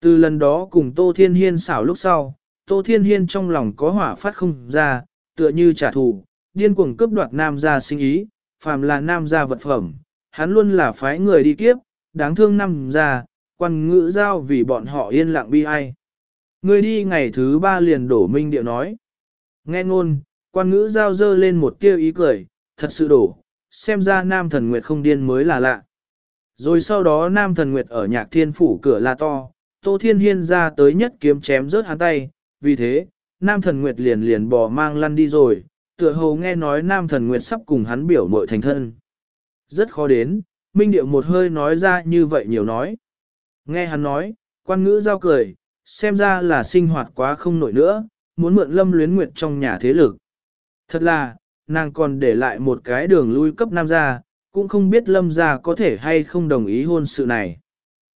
Speaker 1: Từ lần đó cùng Tô Thiên Hiên xảo lúc sau, Tô Thiên Hiên trong lòng có hỏa phát không ra, tựa như trả thù, điên cuồng cướp đoạt nam gia sinh ý, phàm là nam gia vật phẩm, hắn luôn là phái người đi kiếp, đáng thương nam gia, quan ngữ giao vì bọn họ yên lặng bi ai. Người đi ngày thứ ba liền đổ minh điệu nói. Nghe ngôn, quan ngữ giao dơ lên một tiêu ý cười, thật sự đổ, xem ra nam thần nguyệt không điên mới là lạ. Rồi sau đó nam thần nguyệt ở nhạc thiên phủ cửa la to, tô thiên hiên ra tới nhất kiếm chém rớt hắn tay, vì thế, nam thần nguyệt liền liền bỏ mang lăn đi rồi, tựa hồ nghe nói nam thần nguyệt sắp cùng hắn biểu mội thành thân. Rất khó đến, minh điệu một hơi nói ra như vậy nhiều nói. Nghe hắn nói, quan ngữ giao cười, xem ra là sinh hoạt quá không nổi nữa, muốn mượn lâm luyến nguyệt trong nhà thế lực. Thật là, nàng còn để lại một cái đường lui cấp nam gia, cũng không biết lâm gia có thể hay không đồng ý hôn sự này.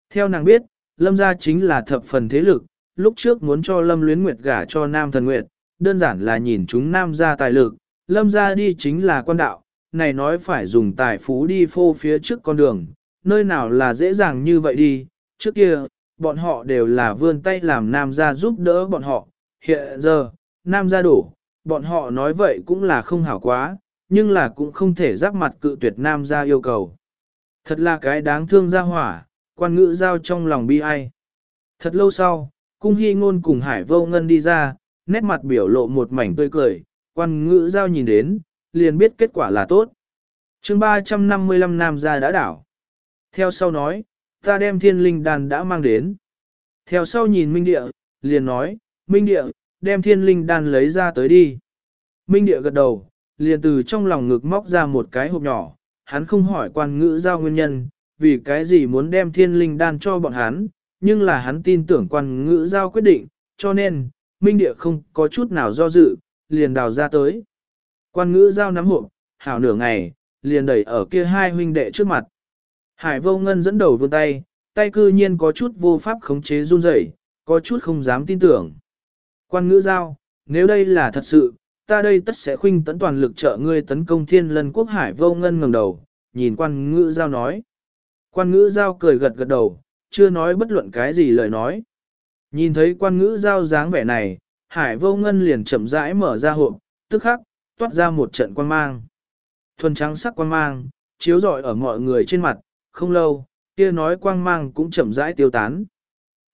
Speaker 1: Theo nàng biết, lâm gia chính là thập phần thế lực, lúc trước muốn cho lâm luyến nguyệt gả cho nam thần nguyệt, đơn giản là nhìn chúng nam gia tài lực, lâm gia đi chính là quan đạo, này nói phải dùng tài phú đi phô phía trước con đường, nơi nào là dễ dàng như vậy đi, trước kia, bọn họ đều là vươn tay làm nam gia giúp đỡ bọn họ, hiện giờ, nam gia đủ bọn họ nói vậy cũng là không hảo quá, nhưng là cũng không thể giáp mặt cự tuyệt nam gia yêu cầu. Thật là cái đáng thương gia hỏa, quan ngữ giao trong lòng bi ai. Thật lâu sau, cung hy ngôn cùng hải vô ngân đi ra, nét mặt biểu lộ một mảnh tươi cười, quan ngữ giao nhìn đến, liền biết kết quả là tốt. chương 355 nam gia đã đảo. Theo sau nói, ta đem thiên linh đan đã mang đến. Theo sau nhìn Minh Địa, liền nói, Minh Địa, đem thiên linh đan lấy ra tới đi. Minh Địa gật đầu, liền từ trong lòng ngực móc ra một cái hộp nhỏ, hắn không hỏi quan ngữ giao nguyên nhân, vì cái gì muốn đem thiên linh đan cho bọn hắn, nhưng là hắn tin tưởng quan ngữ giao quyết định, cho nên, Minh Địa không có chút nào do dự, liền đào ra tới. Quan ngữ giao nắm hộp, hảo nửa ngày, liền đẩy ở kia hai huynh đệ trước mặt. Hải vô ngân dẫn đầu vươn tay, tay cư nhiên có chút vô pháp khống chế run rẩy, có chút không dám tin tưởng. Quan ngữ giao, nếu đây là thật sự, ta đây tất sẽ khuynh tấn toàn lực trợ ngươi tấn công thiên lân quốc hải vô ngân ngẩng đầu, nhìn quan ngữ giao nói. Quan ngữ giao cười gật gật đầu, chưa nói bất luận cái gì lời nói. Nhìn thấy quan ngữ giao dáng vẻ này, hải vô ngân liền chậm rãi mở ra hộp, tức khắc, toát ra một trận quan mang. Thuần trắng sắc quan mang, chiếu rọi ở mọi người trên mặt, không lâu, kia nói quang mang cũng chậm rãi tiêu tán.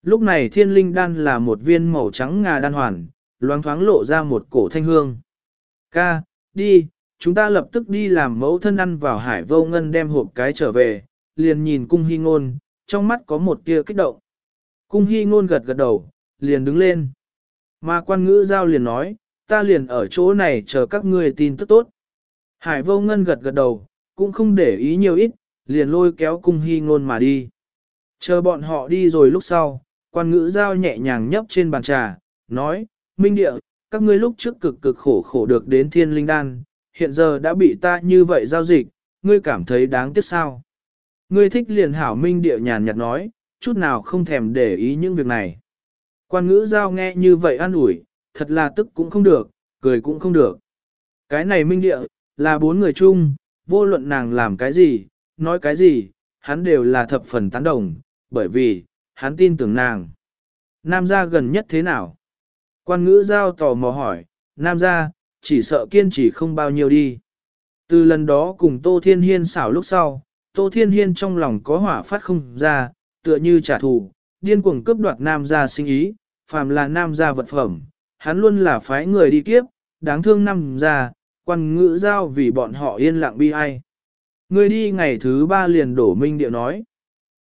Speaker 1: Lúc này thiên linh đan là một viên màu trắng ngà đan hoàn, loáng thoáng lộ ra một cổ thanh hương. Ca, đi, chúng ta lập tức đi làm mẫu thân ăn vào hải vô ngân đem hộp cái trở về, liền nhìn cung hy ngôn, trong mắt có một tia kích động. Cung hy ngôn gật gật đầu, liền đứng lên. Mà quan ngữ giao liền nói, ta liền ở chỗ này chờ các ngươi tin tức tốt. Hải vô ngân gật gật đầu, cũng không để ý nhiều ít, liền lôi kéo cung hy ngôn mà đi. Chờ bọn họ đi rồi lúc sau, quan ngữ giao nhẹ nhàng nhấp trên bàn trà, nói, Minh Địa, các ngươi lúc trước cực cực khổ khổ được đến thiên linh đan, hiện giờ đã bị ta như vậy giao dịch, ngươi cảm thấy đáng tiếc sao? Ngươi thích liền hảo Minh Địa nhàn nhạt nói, chút nào không thèm để ý những việc này. Quan ngữ giao nghe như vậy an ủi, thật là tức cũng không được, cười cũng không được. Cái này Minh Địa, là bốn người chung, vô luận nàng làm cái gì, nói cái gì, hắn đều là thập phần tán đồng, bởi vì, hắn tin tưởng nàng. Nam gia gần nhất thế nào? Quan ngữ giao tò mò hỏi, Nam gia, chỉ sợ kiên trì không bao nhiêu đi. Từ lần đó cùng Tô Thiên Hiên xảo lúc sau, Tô Thiên Hiên trong lòng có hỏa phát không ra, tựa như trả thù, điên cuồng cướp đoạt Nam gia sinh ý, phàm là Nam gia vật phẩm, hắn luôn là phái người đi kiếp, đáng thương Nam gia, quan ngữ giao vì bọn họ yên lặng bi ai. Người đi ngày thứ ba liền đổ minh điệu nói.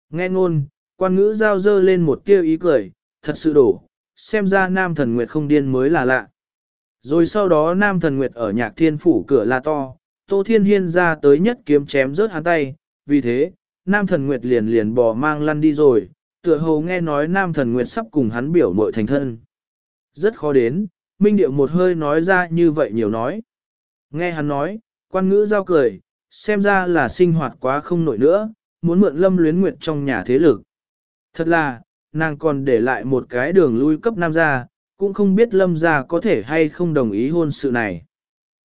Speaker 1: Nghe ngôn, quan ngữ giao dơ lên một tiêu ý cười, thật sự đổ, xem ra nam thần nguyệt không điên mới là lạ. Rồi sau đó nam thần nguyệt ở nhạc thiên phủ cửa la to, tô thiên hiên ra tới nhất kiếm chém rớt hắn tay, vì thế, nam thần nguyệt liền liền bỏ mang lăn đi rồi, tựa hồ nghe nói nam thần nguyệt sắp cùng hắn biểu mội thành thân. Rất khó đến, minh điệu một hơi nói ra như vậy nhiều nói. Nghe hắn nói, quan ngữ giao cười, xem ra là sinh hoạt quá không nổi nữa, muốn mượn lâm luyến nguyệt trong nhà thế lực. Thật là, nàng còn để lại một cái đường lui cấp nam gia, cũng không biết lâm gia có thể hay không đồng ý hôn sự này.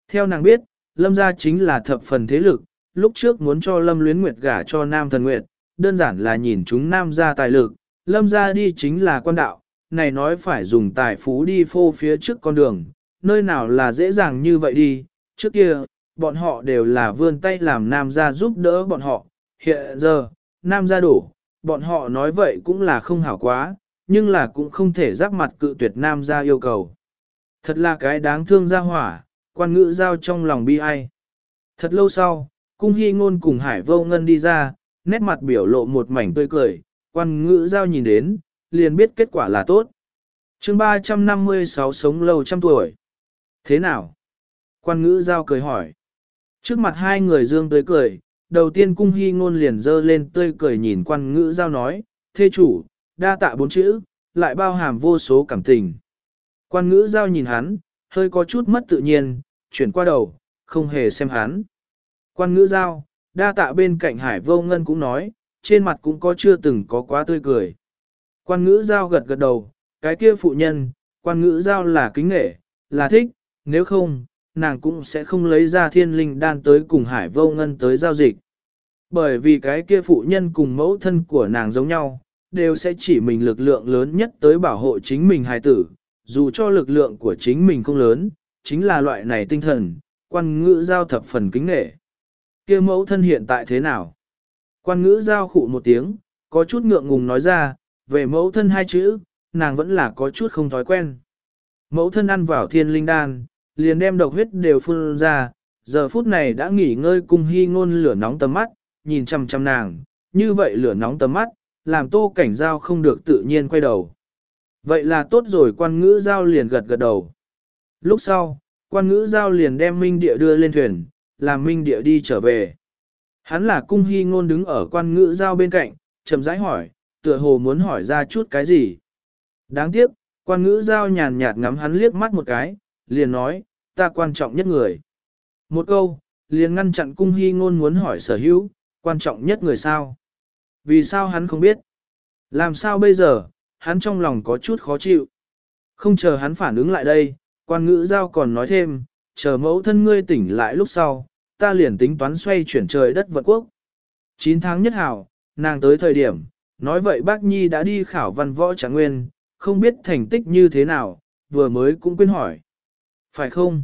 Speaker 1: Theo nàng biết, lâm gia chính là thập phần thế lực, lúc trước muốn cho lâm luyến nguyệt gả cho nam thần nguyệt, đơn giản là nhìn chúng nam gia tài lực, lâm gia đi chính là quan đạo, này nói phải dùng tài phú đi phô phía trước con đường, nơi nào là dễ dàng như vậy đi, Trước kia, bọn họ đều là vươn tay làm nam gia giúp đỡ bọn họ, hiện giờ, nam gia đủ, bọn họ nói vậy cũng là không hảo quá, nhưng là cũng không thể giáp mặt cự tuyệt nam gia yêu cầu. Thật là cái đáng thương gia hỏa, quan ngữ giao trong lòng bi ai. Thật lâu sau, cung hy ngôn cùng hải vô ngân đi ra, nét mặt biểu lộ một mảnh tươi cười, quan ngữ giao nhìn đến, liền biết kết quả là tốt. chương 356 sống lâu trăm tuổi. Thế nào? Quan ngữ giao cười hỏi. Trước mặt hai người dương tươi cười, đầu tiên cung hy ngôn liền dơ lên tươi cười nhìn quan ngữ giao nói, thê chủ, đa tạ bốn chữ, lại bao hàm vô số cảm tình. Quan ngữ giao nhìn hắn, hơi có chút mất tự nhiên, chuyển qua đầu, không hề xem hắn. Quan ngữ giao, đa tạ bên cạnh hải vô ngân cũng nói, trên mặt cũng có chưa từng có quá tươi cười. Quan ngữ giao gật gật đầu, cái kia phụ nhân, quan ngữ giao là kính nghệ, là thích, nếu không, nàng cũng sẽ không lấy ra thiên linh đan tới cùng hải vô ngân tới giao dịch. Bởi vì cái kia phụ nhân cùng mẫu thân của nàng giống nhau, đều sẽ chỉ mình lực lượng lớn nhất tới bảo hộ chính mình hài tử, dù cho lực lượng của chính mình không lớn, chính là loại này tinh thần, quan ngữ giao thập phần kính nghệ. kia mẫu thân hiện tại thế nào? Quan ngữ giao khụ một tiếng, có chút ngượng ngùng nói ra, về mẫu thân hai chữ, nàng vẫn là có chút không thói quen. Mẫu thân ăn vào thiên linh đan, liền đem độc huyết đều phun ra, giờ phút này đã nghỉ ngơi cung hy ngôn lửa nóng tầm mắt, nhìn chăm chăm nàng, như vậy lửa nóng tầm mắt, làm tô cảnh giao không được tự nhiên quay đầu. Vậy là tốt rồi quan ngữ giao liền gật gật đầu. Lúc sau, quan ngữ giao liền đem minh địa đưa lên thuyền, làm minh địa đi trở về. Hắn là cung hy ngôn đứng ở quan ngữ giao bên cạnh, chậm rãi hỏi, tựa hồ muốn hỏi ra chút cái gì. Đáng tiếc, quan ngữ giao nhàn nhạt ngắm hắn liếc mắt một cái, liền nói, ta quan trọng nhất người. Một câu, liền ngăn chặn cung hy ngôn muốn hỏi sở hữu, quan trọng nhất người sao. Vì sao hắn không biết? Làm sao bây giờ, hắn trong lòng có chút khó chịu. Không chờ hắn phản ứng lại đây, quan ngữ giao còn nói thêm, chờ mẫu thân ngươi tỉnh lại lúc sau, ta liền tính toán xoay chuyển trời đất vận quốc. 9 tháng nhất hảo, nàng tới thời điểm, nói vậy bác Nhi đã đi khảo văn võ trạng nguyên, không biết thành tích như thế nào, vừa mới cũng quên hỏi. Phải không?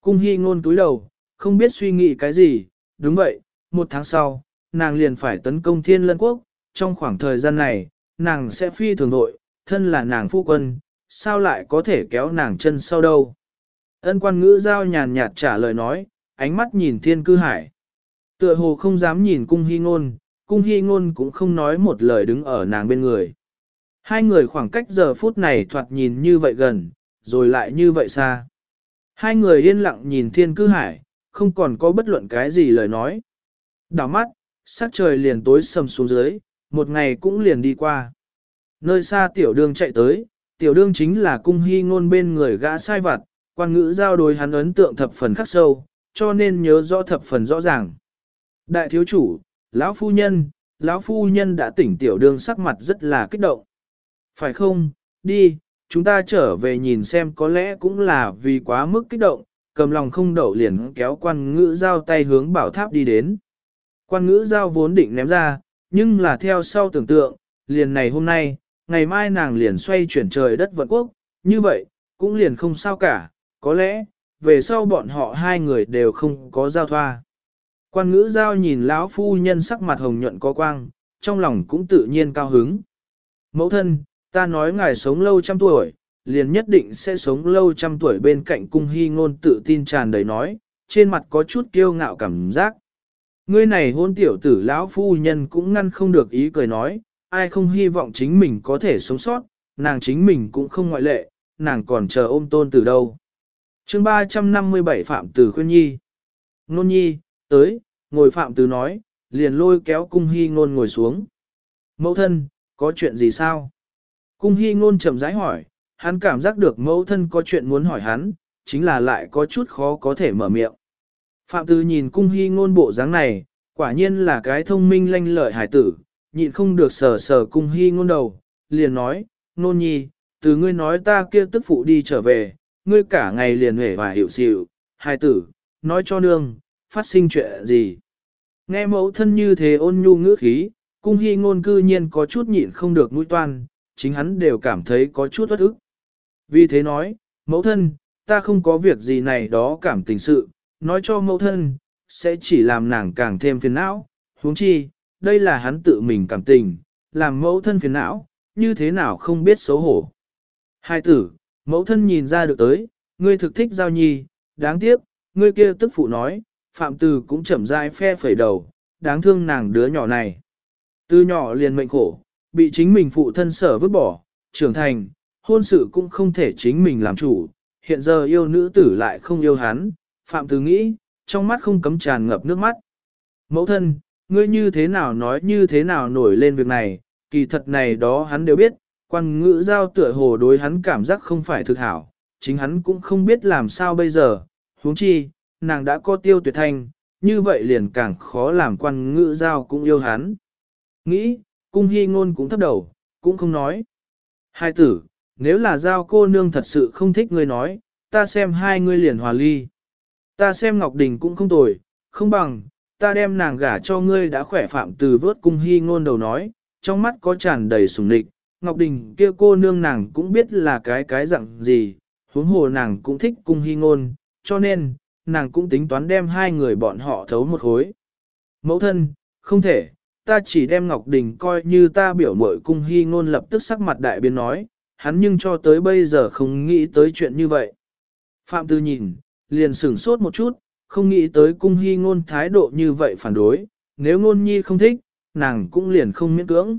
Speaker 1: Cung hy ngôn túi đầu, không biết suy nghĩ cái gì, đúng vậy, một tháng sau, nàng liền phải tấn công thiên lân quốc, trong khoảng thời gian này, nàng sẽ phi thường nội, thân là nàng phu quân, sao lại có thể kéo nàng chân sau đâu. Ân quan ngữ giao nhàn nhạt trả lời nói, ánh mắt nhìn thiên cư hải. Tựa hồ không dám nhìn cung hy ngôn, cung hy ngôn cũng không nói một lời đứng ở nàng bên người. Hai người khoảng cách giờ phút này thoạt nhìn như vậy gần, rồi lại như vậy xa. Hai người yên lặng nhìn thiên cư hải, không còn có bất luận cái gì lời nói. Đảo mắt, sắc trời liền tối sầm xuống dưới, một ngày cũng liền đi qua. Nơi xa tiểu đương chạy tới, tiểu đương chính là cung hy ngôn bên người gã sai vặt, quan ngữ giao đối hắn ấn tượng thập phần khắc sâu, cho nên nhớ rõ thập phần rõ ràng. Đại thiếu chủ, lão phu nhân, lão phu nhân đã tỉnh tiểu đương sắc mặt rất là kích động. Phải không, đi, chúng ta trở về nhìn xem có lẽ cũng là vì quá mức kích động, cầm lòng không đậu liền kéo quan ngữ giao tay hướng bảo tháp đi đến. Quan ngữ giao vốn định ném ra, nhưng là theo sau tưởng tượng, liền này hôm nay, ngày mai nàng liền xoay chuyển trời đất vận quốc, như vậy, cũng liền không sao cả, có lẽ, về sau bọn họ hai người đều không có giao thoa. Quan ngữ giao nhìn lão phu nhân sắc mặt hồng nhuận có quang, trong lòng cũng tự nhiên cao hứng. Mẫu thân, ta nói ngài sống lâu trăm tuổi, liền nhất định sẽ sống lâu trăm tuổi bên cạnh cung hy ngôn tự tin tràn đầy nói, trên mặt có chút kiêu ngạo cảm giác. Ngươi này hôn tiểu tử lão phu nhân cũng ngăn không được ý cười nói, ai không hy vọng chính mình có thể sống sót, nàng chính mình cũng không ngoại lệ, nàng còn chờ ôm tôn từ đâu. chương 357 Phạm Tử Khuyên Nhi Nôn Nhi, tới, ngồi Phạm Tử nói, liền lôi kéo cung hy ngôn ngồi xuống. Mẫu thân, có chuyện gì sao? Cung hy ngôn chậm rãi hỏi, hắn cảm giác được mẫu thân có chuyện muốn hỏi hắn, chính là lại có chút khó có thể mở miệng. Phạm Tư nhìn cung hy ngôn bộ dáng này, quả nhiên là cái thông minh lanh lợi hải tử, nhịn không được sờ sờ cung hy ngôn đầu, liền nói, nôn nhi, từ ngươi nói ta kia tức phụ đi trở về, ngươi cả ngày liền hể và hiểu xịu, hải tử, nói cho nương, phát sinh chuyện gì. Nghe mẫu thân như thế ôn nhu ngữ khí, cung hy ngôn cư nhiên có chút nhịn không được mũi toan, chính hắn đều cảm thấy có chút bất ức. Vì thế nói, mẫu thân, ta không có việc gì này đó cảm tình sự, nói cho mẫu thân, sẽ chỉ làm nàng càng thêm phiền não, huống chi, đây là hắn tự mình cảm tình, làm mẫu thân phiền não, như thế nào không biết xấu hổ. Hai tử, mẫu thân nhìn ra được tới, ngươi thực thích giao nhi, đáng tiếc, ngươi kia tức phụ nói, phạm từ cũng chậm rãi phe phẩy đầu, đáng thương nàng đứa nhỏ này. Từ nhỏ liền mệnh khổ, bị chính mình phụ thân sở vứt bỏ, trưởng thành, hôn sự cũng không thể chính mình làm chủ, hiện giờ yêu nữ tử lại không yêu hắn, phạm từ nghĩ, trong mắt không cấm tràn ngập nước mắt. Mẫu thân, ngươi như thế nào nói như thế nào nổi lên việc này, kỳ thật này đó hắn đều biết, quan ngữ giao tựa hồ đối hắn cảm giác không phải thực hảo, chính hắn cũng không biết làm sao bây giờ, huống chi, nàng đã có tiêu tuyệt thanh, như vậy liền càng khó làm quan ngữ giao cũng yêu hắn. Nghĩ, cung hy ngôn cũng thấp đầu, cũng không nói. Hai tử, nếu là giao cô nương thật sự không thích ngươi nói, ta xem hai ngươi liền hòa ly. Ta xem Ngọc Đình cũng không tồi, không bằng, ta đem nàng gả cho ngươi đã khỏe phạm từ vớt cung hy ngôn đầu nói, trong mắt có tràn đầy sùng nịch, Ngọc Đình kia cô nương nàng cũng biết là cái cái dạng gì, huống hồ nàng cũng thích cung hy ngôn, cho nên, nàng cũng tính toán đem hai người bọn họ thấu một khối. Mẫu thân, không thể, ta chỉ đem Ngọc Đình coi như ta biểu mội cung hy ngôn lập tức sắc mặt đại biến nói, hắn nhưng cho tới bây giờ không nghĩ tới chuyện như vậy. Phạm Tư nhìn, liền sửng sốt một chút, không nghĩ tới cung hy ngôn thái độ như vậy phản đối, nếu ngôn nhi không thích, nàng cũng liền không miễn cưỡng.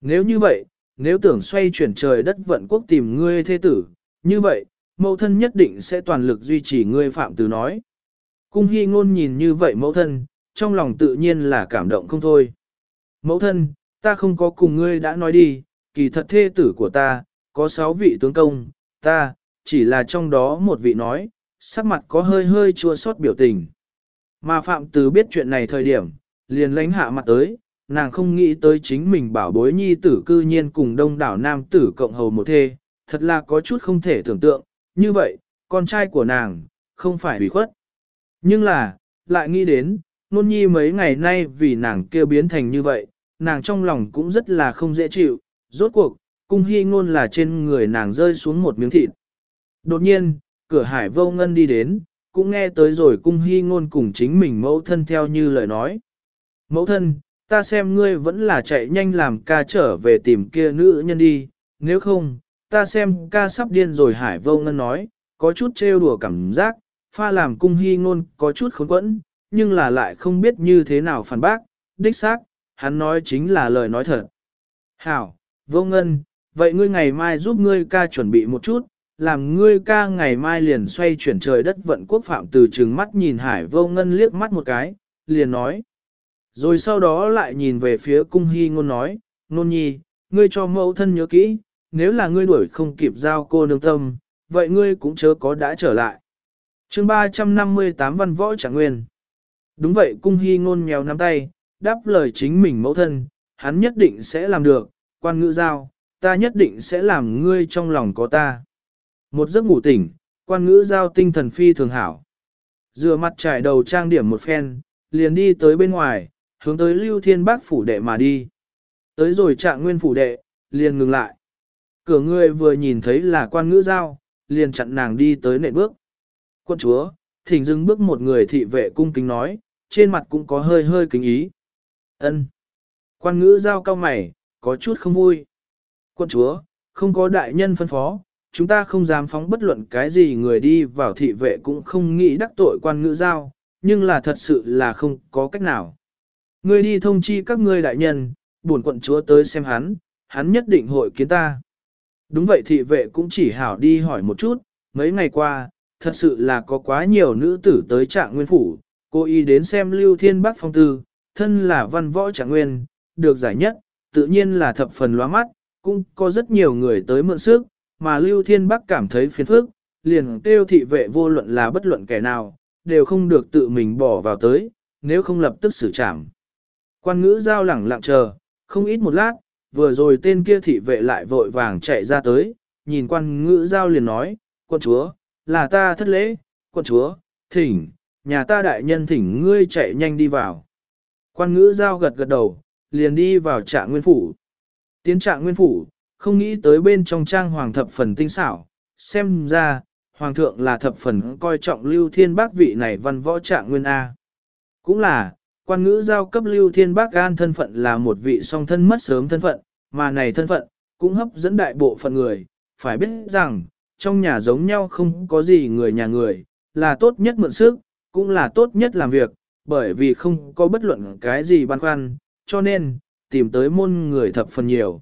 Speaker 1: Nếu như vậy, nếu tưởng xoay chuyển trời đất vận quốc tìm ngươi thế tử, như vậy, mẫu thân nhất định sẽ toàn lực duy trì ngươi phạm từ nói. Cung hy ngôn nhìn như vậy mẫu thân, trong lòng tự nhiên là cảm động không thôi. Mẫu thân, ta không có cùng ngươi đã nói đi, kỳ thật thê tử của ta, có sáu vị tướng công, ta, chỉ là trong đó một vị nói, sắc mặt có hơi hơi chua xót biểu tình. Mà Phạm Từ biết chuyện này thời điểm, liền lánh hạ mặt tới, nàng không nghĩ tới chính mình bảo bối nhi tử cư nhiên cùng đông đảo nam tử cộng hầu một thê, thật là có chút không thể tưởng tượng, như vậy, con trai của nàng, không phải bị khuất. Nhưng là, lại nghĩ đến, nôn nhi mấy ngày nay vì nàng kêu biến thành như vậy, nàng trong lòng cũng rất là không dễ chịu, rốt cuộc, cung hy ngôn là trên người nàng rơi xuống một miếng thịt. Đột nhiên, cửa hải vô ngân đi đến, cũng nghe tới rồi cung hy ngôn cùng chính mình mẫu thân theo như lời nói. Mẫu thân, ta xem ngươi vẫn là chạy nhanh làm ca trở về tìm kia nữ nhân đi, nếu không, ta xem ca sắp điên rồi hải vô ngân nói, có chút trêu đùa cảm giác, pha làm cung hy ngôn có chút khốn quẫn, nhưng là lại không biết như thế nào phản bác, đích xác, hắn nói chính là lời nói thật. Hảo, vô ngân, vậy ngươi ngày mai giúp ngươi ca chuẩn bị một chút, làm ngươi ca ngày mai liền xoay chuyển trời đất vận quốc phạm từ trừng mắt nhìn hải vô ngân liếc mắt một cái, liền nói. Rồi sau đó lại nhìn về phía cung hy ngôn nói, nôn nhi, ngươi cho mẫu thân nhớ kỹ, nếu là ngươi đuổi không kịp giao cô nương tâm, vậy ngươi cũng chớ có đã trở lại. chương 358 văn võ trạng nguyên. Đúng vậy cung hy ngôn mèo nắm tay, đáp lời chính mình mẫu thân, hắn nhất định sẽ làm được, quan ngữ giao, ta nhất định sẽ làm ngươi trong lòng có ta. Một giấc ngủ tỉnh, quan ngữ giao tinh thần phi thường hảo. Dừa mặt trải đầu trang điểm một phen, liền đi tới bên ngoài, hướng tới lưu thiên bác phủ đệ mà đi. Tới rồi trạng nguyên phủ đệ, liền ngừng lại. Cửa người vừa nhìn thấy là quan ngữ giao, liền chặn nàng đi tới nệ bước. Quân chúa, thỉnh dừng bước một người thị vệ cung kính nói, trên mặt cũng có hơi hơi kính ý ân Quan ngữ giao cao mày, có chút không vui. Quân chúa, không có đại nhân phân phó, chúng ta không dám phóng bất luận cái gì người đi vào thị vệ cũng không nghĩ đắc tội quan ngữ giao, nhưng là thật sự là không có cách nào. Ngươi đi thông chi các ngươi đại nhân, buồn quận chúa tới xem hắn, hắn nhất định hội kiến ta. Đúng vậy thị vệ cũng chỉ hảo đi hỏi một chút, mấy ngày qua, thật sự là có quá nhiều nữ tử tới trạng nguyên phủ, cô y đến xem lưu thiên bác phong tư, thân là văn võ trạng nguyên, được giải nhất, tự nhiên là thập phần loa mắt, cũng có rất nhiều người tới mượn sức, mà Lưu Thiên Bắc cảm thấy phiền phức, liền kêu thị vệ vô luận là bất luận kẻ nào, đều không được tự mình bỏ vào tới, nếu không lập tức xử trảm. Quan ngữ giao lẳng lặng chờ, không ít một lát, vừa rồi tên kia thị vệ lại vội vàng chạy ra tới, nhìn quan ngữ giao liền nói, quân chúa, là ta thất lễ, quân chúa, thỉnh, nhà ta đại nhân thỉnh ngươi chạy nhanh đi vào. Quan ngữ giao gật gật đầu, liền đi vào trạng nguyên phủ. Tiến trạng nguyên phủ, không nghĩ tới bên trong trang hoàng thập phần tinh xảo, xem ra, Hoàng thượng là thập phần coi trọng Lưu Thiên Bác vị này văn võ trạng nguyên A. Cũng là, quan ngữ giao cấp Lưu Thiên Bác Gan thân phận là một vị song thân mất sớm thân phận, mà này thân phận, cũng hấp dẫn đại bộ phận người, phải biết rằng, trong nhà giống nhau không có gì người nhà người, là tốt nhất mượn sức, cũng là tốt nhất làm việc, bởi vì không có bất luận cái gì băn khoăn, cho nên, tìm tới môn người thập phần nhiều.